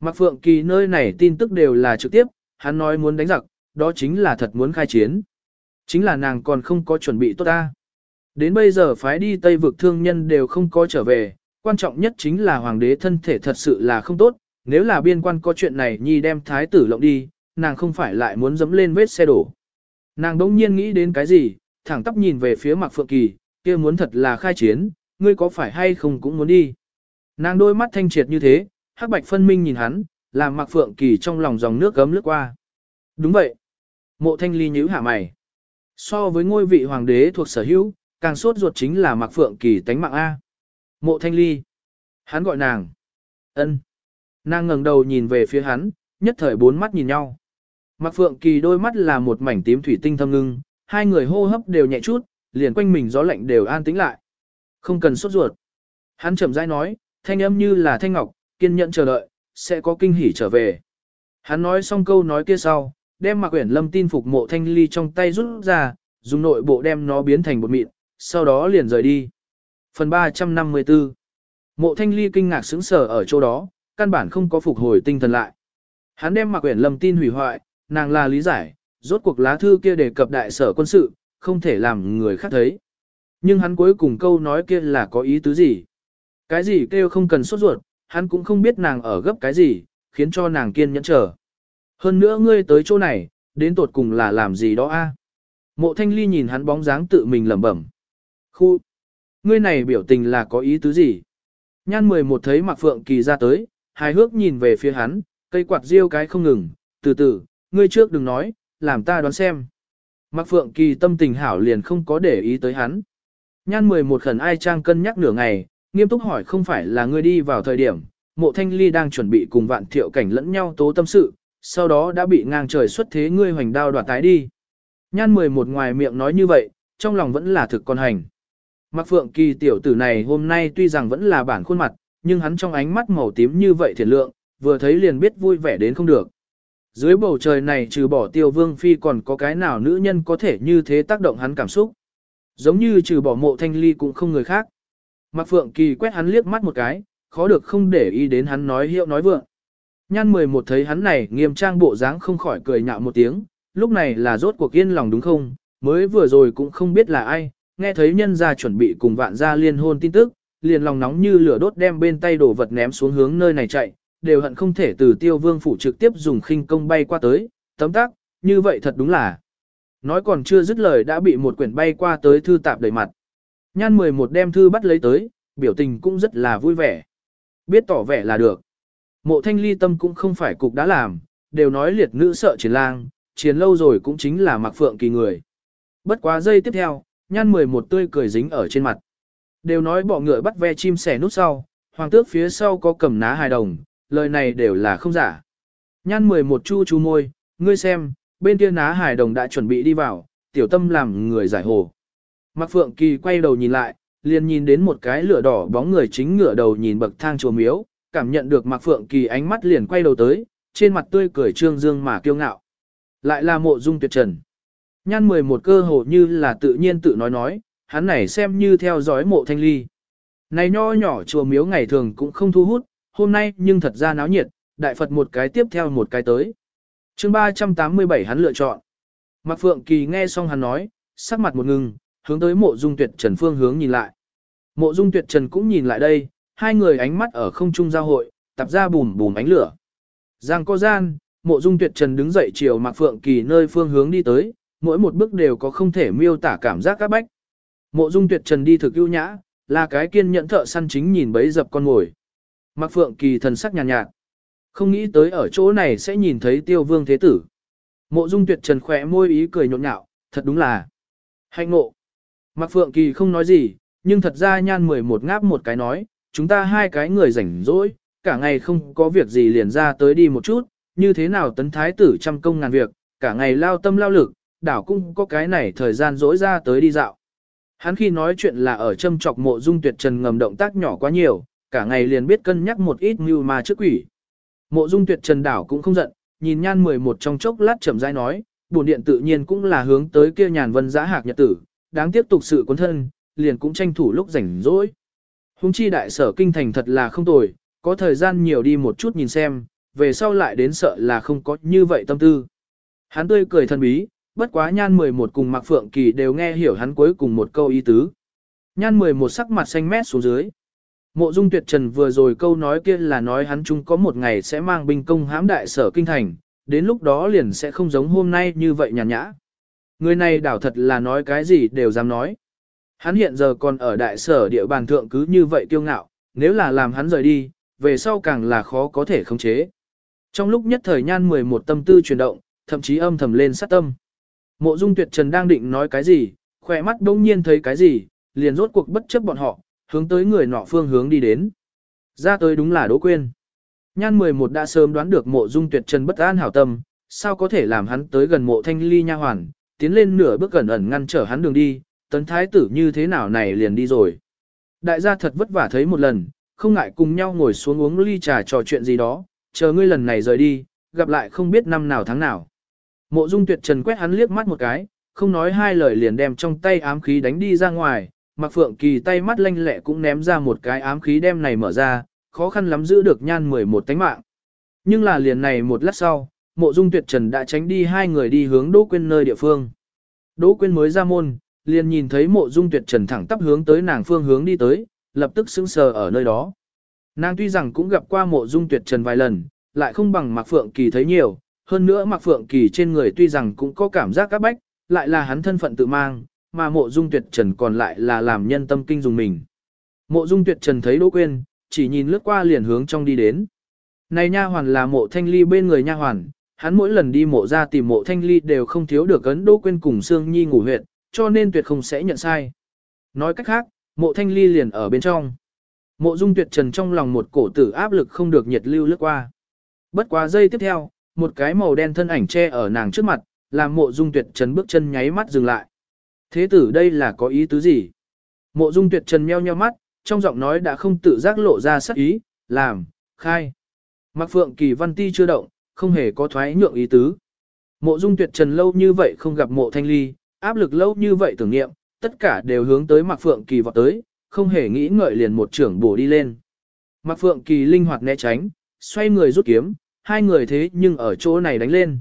Mạc Phượng Kỳ nơi này tin tức đều là trực tiếp, hắn nói muốn đánh giặc, đó chính là thật muốn khai chiến. Chính là nàng còn không có chuẩn bị tốt ta. Đến bây giờ phái đi Tây vực thương nhân đều không có trở về, quan trọng nhất chính là hoàng đế thân thể thật sự là không tốt, nếu là biên quan có chuyện này nhi đem thái tử lộng đi, nàng không phải lại muốn dẫm lên vết xe đổ. Nàng đỗng nhiên nghĩ đến cái gì, thẳng tắp nhìn về phía Mạc Phượng Kỳ, kia muốn thật là khai chiến, ngươi có phải hay không cũng muốn đi. Nàng đôi mắt thanh triệt như thế, hắc bạch phân minh nhìn hắn, làm Mạc Phượng Kỳ trong lòng dòng nước gấm lướt qua. Đúng vậy. Mộ thanh ly nhíu hạ mày. So với ngôi vị hoàng đế thuộc sở hữu, càng sốt ruột chính là Mạc Phượng Kỳ tánh mạng A. Mộ thanh ly. Hắn gọi nàng. ân Nàng ngẩng đầu nhìn về phía hắn, nhất thời bốn mắt nhìn nhau. Mạc Phượng Kỳ đôi mắt là một mảnh tím thủy tinh thâm ngưng, hai người hô hấp đều nhẹ chút, liền quanh mình gió lạnh đều an tĩnh lại. Không cần sốt ruột. Hắn chậm rãi nói, thanh âm như là thanh ngọc, kiên nhẫn chờ đợi, sẽ có kinh hỉ trở về. Hắn nói xong câu nói kia sau, đem Mạc Uyển Lâm tin phục mộ thanh ly trong tay rút ra, dùng nội bộ đem nó biến thành bột mịn, sau đó liền rời đi. Phần 354 Mộ thanh ly kinh ngạc sững sờ ở chỗ đó, căn bản không có phục hồi tinh thần lại. Hắn đem Mạc Uyển Lâm tin hủy hoại, nàng là lý giải, rốt cuộc lá thư kia đề cập đại sở quân sự, không thể làm người khác thấy. Nhưng hắn cuối cùng câu nói kia là có ý tứ gì? Cái gì kêu không cần sốt ruột, hắn cũng không biết nàng ở gấp cái gì, khiến cho nàng kiên nhẫn chờ. Hơn nữa ngươi tới chỗ này, đến tột cùng là làm gì đó a? Mộ thanh ly nhìn hắn bóng dáng tự mình lẩm bẩm. Khu! Ngươi này biểu tình là có ý tứ gì? Nhan 11 thấy Mạc Phượng Kỳ ra tới, hài hước nhìn về phía hắn, cây quạt riêu cái không ngừng, từ từ, ngươi trước đừng nói, làm ta đoán xem. Mạc Phượng Kỳ tâm tình hảo liền không có để ý tới hắn. Nhan 11 khẩn ai trang cân nhắc nửa ngày, nghiêm túc hỏi không phải là ngươi đi vào thời điểm, mộ thanh ly đang chuẩn bị cùng vạn thiệu cảnh lẫn nhau tố tâm sự, sau đó đã bị ngang trời xuất thế ngươi hoành đao đoạt tái đi. Nhan 11 ngoài miệng nói như vậy, trong lòng vẫn là thực con hành. Mạc Phượng Kỳ tiểu tử này hôm nay tuy rằng vẫn là bản khuôn mặt, nhưng hắn trong ánh mắt màu tím như vậy thiệt lượng, vừa thấy liền biết vui vẻ đến không được. Dưới bầu trời này trừ bỏ tiêu vương phi còn có cái nào nữ nhân có thể như thế tác động hắn cảm xúc. Giống như trừ bỏ mộ thanh ly cũng không người khác. Mạc Phượng Kỳ quét hắn liếc mắt một cái, khó được không để ý đến hắn nói hiệu nói vượng. Nhan 11 thấy hắn này nghiêm trang bộ dáng không khỏi cười nhạo một tiếng, lúc này là rốt cuộc yên lòng đúng không, mới vừa rồi cũng không biết là ai, nghe thấy nhân gia chuẩn bị cùng vạn gia liên hôn tin tức, liền lòng nóng như lửa đốt đem bên tay đổ vật ném xuống hướng nơi này chạy, đều hận không thể từ tiêu vương phủ trực tiếp dùng khinh công bay qua tới, tấm tác, như vậy thật đúng là. Nói còn chưa dứt lời đã bị một quyển bay qua tới thư tạp đầy mặt. Nhan 11 đem thư bắt lấy tới, biểu tình cũng rất là vui vẻ. Biết tỏ vẻ là được. Mộ thanh ly tâm cũng không phải cục đã làm, đều nói liệt nữ sợ chiến lang, chiến lâu rồi cũng chính là mặc phượng kỳ người. Bất quá giây tiếp theo, nhan 11 tươi cười dính ở trên mặt. Đều nói bỏ ngựa bắt ve chim sẻ nút sau, hoàng tước phía sau có cầm ná hài đồng, lời này đều là không giả. Nhan 11 chu chu môi, ngươi xem, bên kia ná hải đồng đã chuẩn bị đi vào, tiểu tâm làm người giải hồ. Mạc Phượng Kỳ quay đầu nhìn lại, liền nhìn đến một cái lửa đỏ bóng người chính ngửa đầu nhìn bậc thang chùa miếu, cảm nhận được Mạc Phượng Kỳ ánh mắt liền quay đầu tới, trên mặt tươi cười trương dương mà kiêu ngạo. Lại là mộ dung tuyệt trần. Nhan 11 cơ hồ như là tự nhiên tự nói nói, hắn này xem như theo dõi mộ thanh ly. Này nho nhỏ chùa miếu ngày thường cũng không thu hút, hôm nay nhưng thật ra náo nhiệt, đại Phật một cái tiếp theo một cái tới chương 387 hắn lựa chọn. Mạc Phượng Kỳ nghe xong hắn nói, sắc mặt một ngừng, hướng tới mộ dung tuyệt trần phương hướng nhìn lại. Mộ dung tuyệt trần cũng nhìn lại đây, hai người ánh mắt ở không trung giao hội, tập ra bùm bùm ánh lửa. Giang có gian, mộ dung tuyệt trần đứng dậy chiều Mạc Phượng Kỳ nơi phương hướng đi tới, mỗi một bước đều có không thể miêu tả cảm giác các bách. Mộ dung tuyệt trần đi thực ưu nhã, là cái kiên nhẫn thợ săn chính nhìn bấy dập con ngồi. Mạc Phượng Kỳ thần sắc nhàn nhạt, nhạt, không nghĩ tới ở chỗ này sẽ nhìn thấy tiêu vương thế tử. Mộ dung tuyệt trần khỏe môi ý cười nhộn nhạo, thật đúng là hạnh ngộ. Mạc Phượng Kỳ không nói gì, nhưng thật ra nhan mười một ngáp một cái nói, chúng ta hai cái người rảnh rỗi, cả ngày không có việc gì liền ra tới đi một chút, như thế nào tấn thái tử trăm công ngàn việc, cả ngày lao tâm lao lực, đảo cũng có cái này thời gian rỗi ra tới đi dạo. Hắn khi nói chuyện là ở châm chọc mộ dung tuyệt trần ngầm động tác nhỏ quá nhiều, cả ngày liền biết cân nhắc một ít mưu mà trước quỷ. Mộ dung tuyệt trần đảo cũng không giận, nhìn nhan 11 trong chốc lát chậm rãi nói, buồn điện tự nhiên cũng là hướng tới kia nhàn vân Giá hạc nhật tử, đáng tiếp tục sự cuốn thân, liền cũng tranh thủ lúc rảnh rỗi. Hùng chi đại sở kinh thành thật là không tồi, có thời gian nhiều đi một chút nhìn xem, về sau lại đến sợ là không có như vậy tâm tư. Hắn tươi cười thân bí, bất quá nhan 11 cùng Mạc Phượng Kỳ đều nghe hiểu hắn cuối cùng một câu ý tứ. Nhan 11 sắc mặt xanh mét xuống dưới. Mộ Dung Tuyệt Trần vừa rồi câu nói kia là nói hắn chung có một ngày sẽ mang binh công hãm đại sở kinh thành, đến lúc đó liền sẽ không giống hôm nay như vậy nhàn nhã. Người này đảo thật là nói cái gì đều dám nói. Hắn hiện giờ còn ở đại sở địa bàn thượng cứ như vậy kiêu ngạo, nếu là làm hắn rời đi, về sau càng là khó có thể khống chế. Trong lúc nhất thời nhan 11 tâm tư chuyển động, thậm chí âm thầm lên sát tâm. Mộ Dung Tuyệt Trần đang định nói cái gì, khỏe mắt đông nhiên thấy cái gì, liền rốt cuộc bất chấp bọn họ, hướng tới người nọ phương hướng đi đến. Ra tới đúng là Đỗ Quyên. Nhan 11 đã sớm đoán được Mộ Dung Tuyệt Trần bất an hảo tâm, sao có thể làm hắn tới gần Mộ Thanh Ly nha hoàn, tiến lên nửa bước gần ẩn ngăn trở hắn đường đi, tấn thái tử như thế nào này liền đi rồi. Đại gia thật vất vả thấy một lần, không ngại cùng nhau ngồi xuống uống ly trà trò chuyện gì đó, chờ ngươi lần này rời đi, gặp lại không biết năm nào tháng nào. Mộ Dung Tuyệt Trần quét hắn liếc mắt một cái, không nói hai lời liền đem trong tay ám khí đánh đi ra ngoài, Mạc Phượng Kỳ tay mắt lanh lẹ cũng ném ra một cái ám khí đem này mở ra, khó khăn lắm giữ được nhan 11 tánh mạng. Nhưng là liền này một lát sau, Mộ Dung Tuyệt Trần đã tránh đi hai người đi hướng Đỗ Quyên nơi địa phương. Đỗ Quyên mới ra môn, liền nhìn thấy Mộ Dung Tuyệt Trần thẳng tắp hướng tới nàng phương hướng đi tới, lập tức sững sờ ở nơi đó. Nàng tuy rằng cũng gặp qua Mộ Dung Tuyệt Trần vài lần, lại không bằng Mạc Phượng Kỳ thấy nhiều, hơn nữa Mạc Phượng Kỳ trên người tuy rằng cũng có cảm giác các bách, lại là hắn thân phận tự mang, mà Mộ Dung Tuyệt Trần còn lại là làm nhân tâm kinh dùng mình. Mộ Dung Tuyệt Trần thấy Đỗ Quyên, chỉ nhìn lướt qua liền hướng trong đi đến. Này nha hoàn là Mộ Thanh Ly bên người nha hoàn, hắn mỗi lần đi mộ ra tìm Mộ Thanh Ly đều không thiếu được ấn Đỗ Quyên cùng Sương Nhi ngủ huyệt, cho nên tuyệt không sẽ nhận sai. Nói cách khác, Mộ Thanh Ly liền ở bên trong. Mộ Dung Tuyệt Trần trong lòng một cổ tử áp lực không được nhiệt lưu lướt qua. Bất quá giây tiếp theo, một cái màu đen thân ảnh che ở nàng trước mặt, làm mộ dung tuyệt trần bước chân nháy mắt dừng lại. Thế tử đây là có ý tứ gì? Mộ dung tuyệt trần meo nheo mắt, trong giọng nói đã không tự giác lộ ra sắc ý, làm, khai. Mạc Phượng Kỳ Văn Ti chưa động, không hề có thoái nhượng ý tứ. Mộ dung tuyệt trần lâu như vậy không gặp mộ thanh ly, áp lực lâu như vậy tưởng niệm, tất cả đều hướng tới Mạc Phượng Kỳ vọt tới, không hề nghĩ ngợi liền một trưởng bổ đi lên. Mạc Phượng Kỳ linh hoạt né tránh, xoay người rút kiếm, hai người thế nhưng ở chỗ này đánh lên.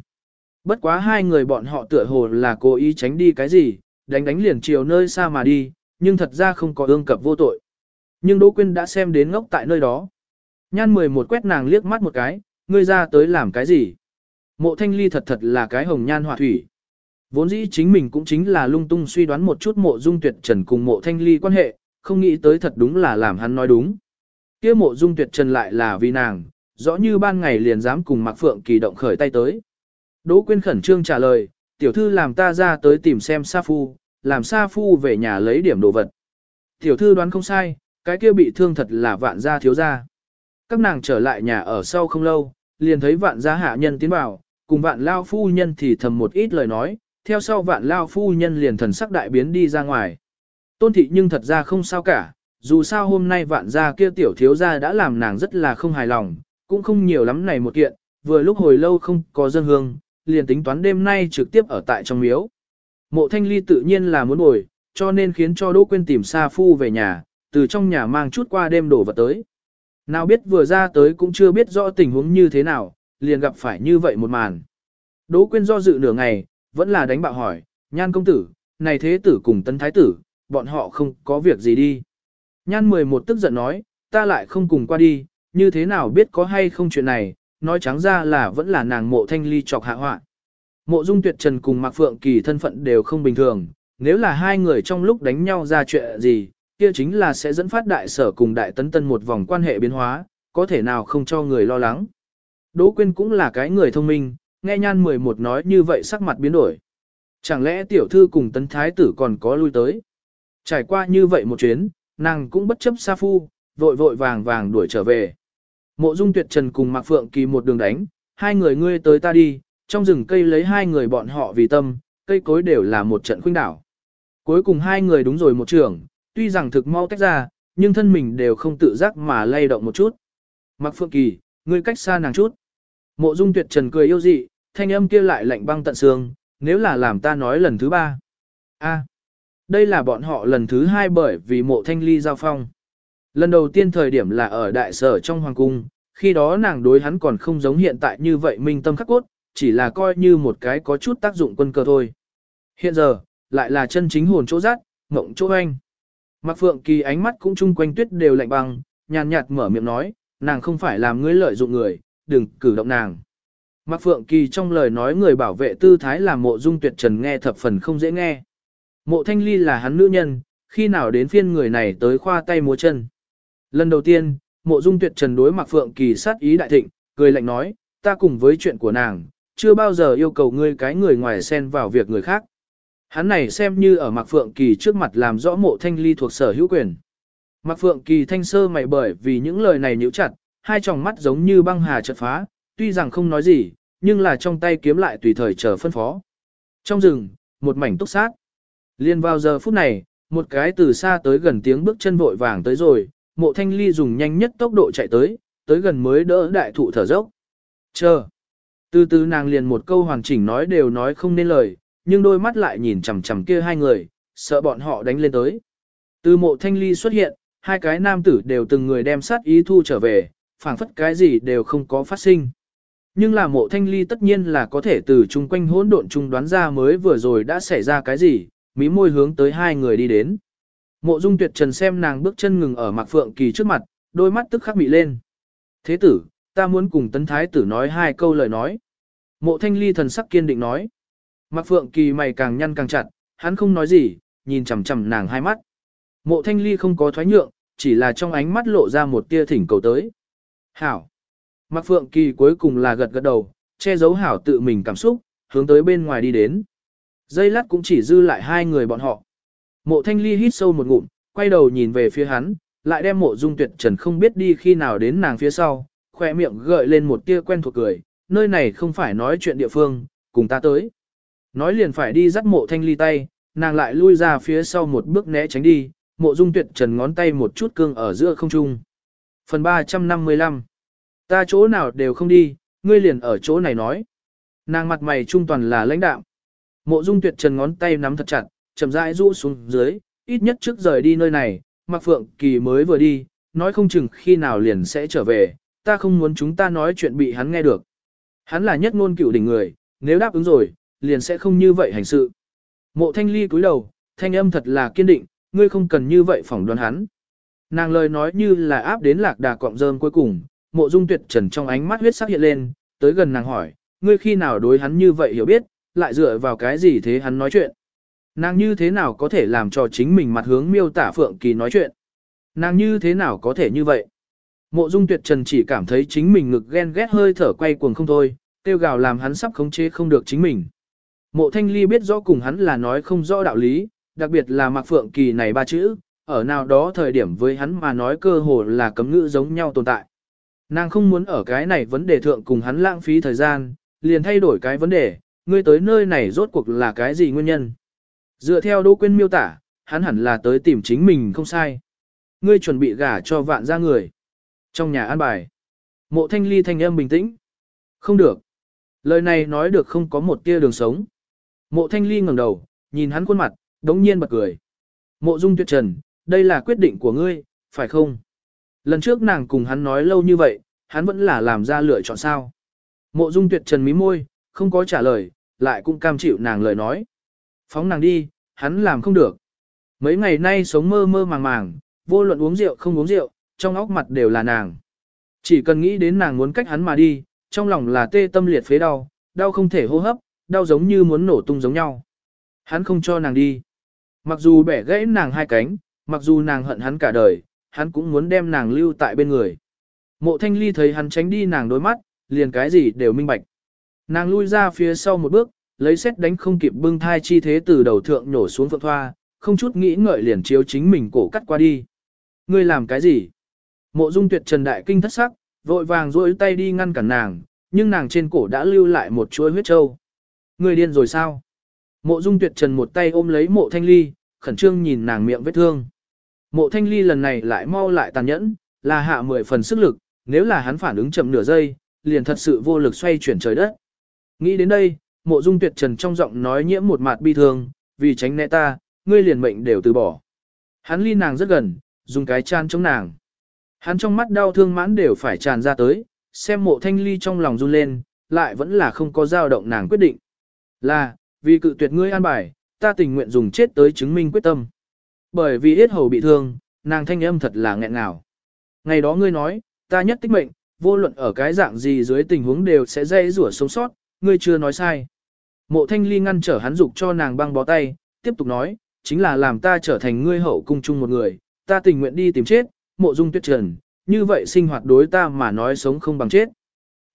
Bất quá hai người bọn họ tựa hồ là cố ý tránh đi cái gì, đánh đánh liền chiều nơi xa mà đi, nhưng thật ra không có ương cập vô tội. Nhưng Đỗ Quyên đã xem đến ngốc tại nơi đó. Nhan 11 quét nàng liếc mắt một cái, ngươi ra tới làm cái gì? Mộ thanh ly thật thật là cái hồng nhan họa thủy. Vốn dĩ chính mình cũng chính là lung tung suy đoán một chút mộ dung tuyệt trần cùng mộ thanh ly quan hệ, không nghĩ tới thật đúng là làm hắn nói đúng. kia mộ dung tuyệt trần lại là vì nàng, rõ như ban ngày liền dám cùng Mạc Phượng Kỳ động khởi tay tới. Đỗ Quyên khẩn trương trả lời, tiểu thư làm ta ra tới tìm xem Sa Phu, làm Sa Phu về nhà lấy điểm đồ vật. Tiểu thư đoán không sai, cái kia bị thương thật là vạn gia thiếu gia. Các nàng trở lại nhà ở sau không lâu, liền thấy vạn gia hạ nhân tiến vào, cùng vạn lao phu nhân thì thầm một ít lời nói, theo sau vạn lao phu nhân liền thần sắc đại biến đi ra ngoài. Tôn thị nhưng thật ra không sao cả, dù sao hôm nay vạn gia kia tiểu thiếu gia đã làm nàng rất là không hài lòng, cũng không nhiều lắm này một kiện, vừa lúc hồi lâu không có dân hương, liền tính toán đêm nay trực tiếp ở tại trong miếu. Mộ thanh ly tự nhiên là muốn bồi, cho nên khiến cho Đỗ Quyên tìm Sa Phu về nhà, từ trong nhà mang chút qua đêm đổ vật tới. Nào biết vừa ra tới cũng chưa biết rõ tình huống như thế nào, liền gặp phải như vậy một màn. Đỗ Quyên do dự nửa ngày, vẫn là đánh bạo hỏi, nhan công tử, này thế tử cùng tân thái tử, bọn họ không có việc gì đi. Nhan 11 tức giận nói, ta lại không cùng qua đi, như thế nào biết có hay không chuyện này, nói trắng ra là vẫn là nàng mộ thanh ly chọc hạ họa. Mộ dung tuyệt trần cùng Mạc Phượng Kỳ thân phận đều không bình thường, nếu là hai người trong lúc đánh nhau ra chuyện gì, kia chính là sẽ dẫn phát đại sở cùng đại tấn tân một vòng quan hệ biến hóa, có thể nào không cho người lo lắng. Đỗ Quyên cũng là cái người thông minh, nghe nhan 11 nói như vậy sắc mặt biến đổi. Chẳng lẽ tiểu thư cùng tấn thái tử còn có lui tới? Trải qua như vậy một chuyến, nàng cũng bất chấp xa phu, vội vội vàng vàng đuổi trở về. Mộ Dung Tuyệt Trần cùng Mạc Phượng Kỳ một đường đánh, hai người ngươi tới ta đi, trong rừng cây lấy hai người bọn họ vì tâm, cây cối đều là một trận khuynh đảo. Cuối cùng hai người đúng rồi một trường, tuy rằng thực mau tách ra, nhưng thân mình đều không tự giác mà lay động một chút. Mạc Phượng Kỳ, ngươi cách xa nàng chút. Mộ Dung Tuyệt Trần cười yêu dị, thanh âm kia lại lạnh băng tận xương, nếu là làm ta nói lần thứ ba. A, đây là bọn họ lần thứ hai bởi vì mộ thanh ly giao phong. Lần đầu tiên thời điểm là ở đại sở trong hoàng cung, khi đó nàng đối hắn còn không giống hiện tại như vậy minh tâm khắc cốt, chỉ là coi như một cái có chút tác dụng quân cơ thôi. Hiện giờ, lại là chân chính hồn chỗ rát, ngộng chỗ anh. Mạc Phượng Kỳ ánh mắt cũng chung quanh tuyết đều lạnh băng, nhàn nhạt mở miệng nói, nàng không phải làm ngươi lợi dụng người, đừng cử động nàng. Mạc Phượng Kỳ trong lời nói người bảo vệ tư thái làm mộ dung tuyệt trần nghe thập phần không dễ nghe. Mộ thanh ly là hắn nữ nhân, khi nào đến phiên người này tới khoa tay múa chân. Lần đầu tiên, mộ dung tuyệt trần đối Mạc Phượng Kỳ sát ý đại thịnh, cười lạnh nói, ta cùng với chuyện của nàng, chưa bao giờ yêu cầu ngươi cái người ngoài xen vào việc người khác. Hắn này xem như ở Mạc Phượng Kỳ trước mặt làm rõ mộ thanh ly thuộc sở hữu quyền. Mạc Phượng Kỳ thanh sơ mày bởi vì những lời này nhíu chặt, hai tròng mắt giống như băng hà chợt phá, tuy rằng không nói gì, nhưng là trong tay kiếm lại tùy thời chờ phân phó. Trong rừng, một mảnh túc sát. Liên vào giờ phút này, một cái từ xa tới gần tiếng bước chân vội vàng tới rồi, mộ thanh ly dùng nhanh nhất tốc độ chạy tới, tới gần mới đỡ đại thụ thở dốc. Chờ. Từ từ nàng liền một câu hoàn chỉnh nói đều nói không nên lời, nhưng đôi mắt lại nhìn chằm chằm kia hai người, sợ bọn họ đánh lên tới. Từ mộ thanh ly xuất hiện, hai cái nam tử đều từng người đem sát ý thu trở về, phảng phất cái gì đều không có phát sinh. Nhưng là mộ thanh ly tất nhiên là có thể từ chung quanh hỗn độn chung đoán ra mới vừa rồi đã xảy ra cái gì, mí môi hướng tới hai người đi đến. Mộ dung tuyệt trần xem nàng bước chân ngừng ở mạc phượng kỳ trước mặt, đôi mắt tức khắc bị lên. Thế tử, ta muốn cùng tấn thái tử nói hai câu lời nói. Mộ thanh ly thần sắc kiên định nói. Mạc phượng kỳ mày càng nhăn càng chặt, hắn không nói gì, nhìn chằm chằm nàng hai mắt. Mộ thanh ly không có thoái nhượng, chỉ là trong ánh mắt lộ ra một tia thỉnh cầu tới. Hảo. Mạc phượng kỳ cuối cùng là gật gật đầu, che giấu hảo tự mình cảm xúc, hướng tới bên ngoài đi đến. Dây lát cũng chỉ dư lại hai người bọn họ. Mộ thanh ly hít sâu một ngụm, quay đầu nhìn về phía hắn, lại đem mộ dung tuyệt trần không biết đi khi nào đến nàng phía sau, khoe miệng gợi lên một tia quen thuộc cười, nơi này không phải nói chuyện địa phương, cùng ta tới. Nói liền phải đi dắt mộ thanh ly tay, nàng lại lui ra phía sau một bước né tránh đi, mộ dung tuyệt trần ngón tay một chút cương ở giữa không trung. Phần 355 Ta chỗ nào đều không đi, ngươi liền ở chỗ này nói. Nàng mặt mày trung toàn là lãnh đạm. Mộ dung tuyệt trần ngón tay nắm thật chặt, chậm rãi rũ xuống dưới, ít nhất trước rời đi nơi này, Mạc Phượng Kỳ mới vừa đi, nói không chừng khi nào liền sẽ trở về, ta không muốn chúng ta nói chuyện bị hắn nghe được. Hắn là nhất ngôn cửu đỉnh người, nếu đáp ứng rồi, liền sẽ không như vậy hành sự. Mộ thanh ly cúi đầu, thanh âm thật là kiên định, ngươi không cần như vậy phỏng đoán hắn. Nàng lời nói như là áp đến lạc đà cọng rơm cuối cùng, mộ dung tuyệt trần trong ánh mắt huyết sắc hiện lên, tới gần nàng hỏi, ngươi khi nào đối hắn như vậy hiểu biết, lại dựa vào cái gì thế hắn nói chuyện. Nàng như thế nào có thể làm cho chính mình mặt hướng miêu tả Phượng Kỳ nói chuyện? Nàng như thế nào có thể như vậy? Mộ Dung Tuyệt Trần chỉ cảm thấy chính mình ngực ghen ghét hơi thở quay cuồng không thôi, tiêu gào làm hắn sắp khống chế không được chính mình. Mộ Thanh Ly biết rõ cùng hắn là nói không rõ đạo lý, đặc biệt là Mạc Phượng Kỳ này ba chữ, ở nào đó thời điểm với hắn mà nói cơ hồ là cấm ngữ giống nhau tồn tại. Nàng không muốn ở cái này vấn đề thượng cùng hắn lãng phí thời gian, liền thay đổi cái vấn đề, ngươi tới nơi này rốt cuộc là cái gì nguyên nhân. Dựa theo Đỗ Quyên miêu tả, hắn hẳn là tới tìm chính mình không sai. Ngươi chuẩn bị gả cho vạn gia người. Trong nhà an bài. Mộ thanh ly thanh âm bình tĩnh. Không được. Lời này nói được không có một tia đường sống. Mộ thanh ly ngẩng đầu, nhìn hắn khuôn mặt, đống nhiên bật cười. Mộ dung tuyệt trần, đây là quyết định của ngươi, phải không? Lần trước nàng cùng hắn nói lâu như vậy, hắn vẫn là làm ra lựa chọn sao. Mộ dung tuyệt trần mí môi, không có trả lời, lại cũng cam chịu nàng lời nói. Phóng nàng đi, hắn làm không được. Mấy ngày nay sống mơ mơ màng màng, vô luận uống rượu không uống rượu, trong óc mặt đều là nàng. Chỉ cần nghĩ đến nàng muốn cách hắn mà đi, trong lòng là tê tâm liệt phế đau, đau không thể hô hấp, đau giống như muốn nổ tung giống nhau. Hắn không cho nàng đi. Mặc dù bẻ gãy nàng hai cánh, mặc dù nàng hận hắn cả đời, hắn cũng muốn đem nàng lưu tại bên người. Mộ thanh ly thấy hắn tránh đi nàng đôi mắt, liền cái gì đều minh bạch. Nàng lui ra phía sau một bước, lấy xét đánh không kịp bưng thai chi thế từ đầu thượng nhổ xuống phượng thoa, không chút nghĩ ngợi liền chiếu chính mình cổ cắt qua đi. Ngươi làm cái gì? Mộ dung tuyệt trần đại kinh thất sắc, vội vàng duỗi tay đi ngăn cản nàng, nhưng nàng trên cổ đã lưu lại một chuỗi huyết trâu. Ngươi điên rồi sao? Mộ dung tuyệt trần một tay ôm lấy mộ thanh ly, khẩn trương nhìn nàng miệng vết thương. Mộ thanh ly lần này lại mau lại tàn nhẫn, là hạ mười phần sức lực, nếu là hắn phản ứng chậm nửa giây, liền thật sự vô lực xoay chuyển trời đất. Nghĩ đến đây, mộ dung tuyệt trần trong giọng nói nhiễm một mặt bi thương, vì tránh né ta, ngươi liền mệnh đều từ bỏ. Hắn ly nàng rất gần, dùng cái chan chống nàng. Hắn trong mắt đau thương mãn đều phải tràn ra tới, xem mộ thanh ly trong lòng run lên, lại vẫn là không có dao động nàng quyết định. Là, vì cự tuyệt ngươi an bài, ta tình nguyện dùng chết tới chứng minh quyết tâm. Bởi vì yết hầu bị thương, nàng thanh âm thật là nghẹn ngào. Ngày đó ngươi nói, ta nhất tích mệnh, vô luận ở cái dạng gì dưới tình huống đều sẽ dây rủa sống sót, ngươi chưa nói sai. Mộ thanh ly ngăn trở hắn dục cho nàng băng bó tay, tiếp tục nói, chính là làm ta trở thành ngươi hậu cung chung một người, ta tình nguyện đi tìm chết, mộ dung tuyết trần, như vậy sinh hoạt đối ta mà nói sống không bằng chết.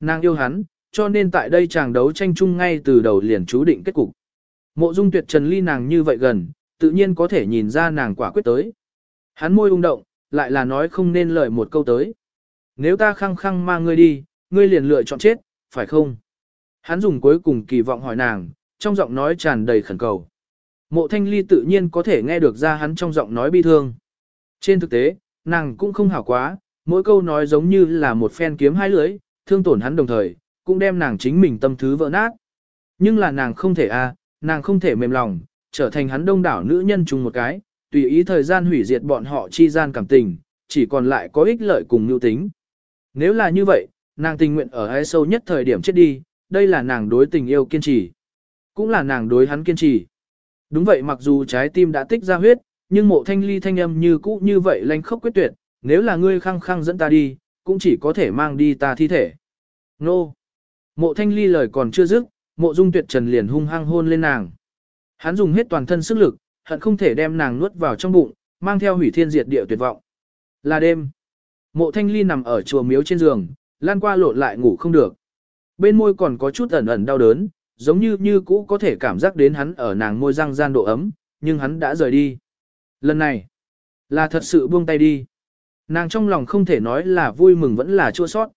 Nàng yêu hắn, cho nên tại đây chàng đấu tranh chung ngay từ đầu liền chú định kết cục. Mộ dung tuyệt trần ly nàng như vậy gần, tự nhiên có thể nhìn ra nàng quả quyết tới. Hắn môi ung động, lại là nói không nên lời một câu tới. Nếu ta khăng khăng mang ngươi đi, ngươi liền lựa chọn chết, phải không? Hắn dùng cuối cùng kỳ vọng hỏi nàng, trong giọng nói tràn đầy khẩn cầu. Mộ thanh ly tự nhiên có thể nghe được ra hắn trong giọng nói bi thương. Trên thực tế, nàng cũng không hảo quá, mỗi câu nói giống như là một phen kiếm hai lưỡi, thương tổn hắn đồng thời, cũng đem nàng chính mình tâm thứ vỡ nát. Nhưng là nàng không thể a, nàng không thể mềm lòng, trở thành hắn đông đảo nữ nhân chung một cái, tùy ý thời gian hủy diệt bọn họ chi gian cảm tình, chỉ còn lại có ích lợi cùng nhu tính. Nếu là như vậy, nàng tình nguyện ở ai sâu nhất thời điểm chết đi, đây là nàng đối tình yêu kiên trì. Cũng là nàng đối hắn kiên trì. Đúng vậy mặc dù trái tim đã tích ra huyết, nhưng mộ thanh ly thanh âm như cũ như vậy lanh khốc quyết tuyệt, nếu là ngươi khăng khăng dẫn ta đi, cũng chỉ có thể mang đi ta thi thể. Nô! Mộ thanh ly lời còn chưa dứt, mộ dung tuyệt trần liền hung hăng hôn lên nàng. Hắn dùng hết toàn thân sức lực, hận không thể đem nàng nuốt vào trong bụng, mang theo hủy thiên diệt địa tuyệt vọng. Là đêm. Mộ thanh ly nằm ở chùa miếu trên giường, lan qua lộn lại ngủ không được. Bên môi còn có chút ẩn ẩn đau đớn, giống như như cũ có thể cảm giác đến hắn ở nàng môi răng gian độ ấm, nhưng hắn đã rời đi. Lần này, là thật sự buông tay đi. Nàng trong lòng không thể nói là vui mừng vẫn là chua sót.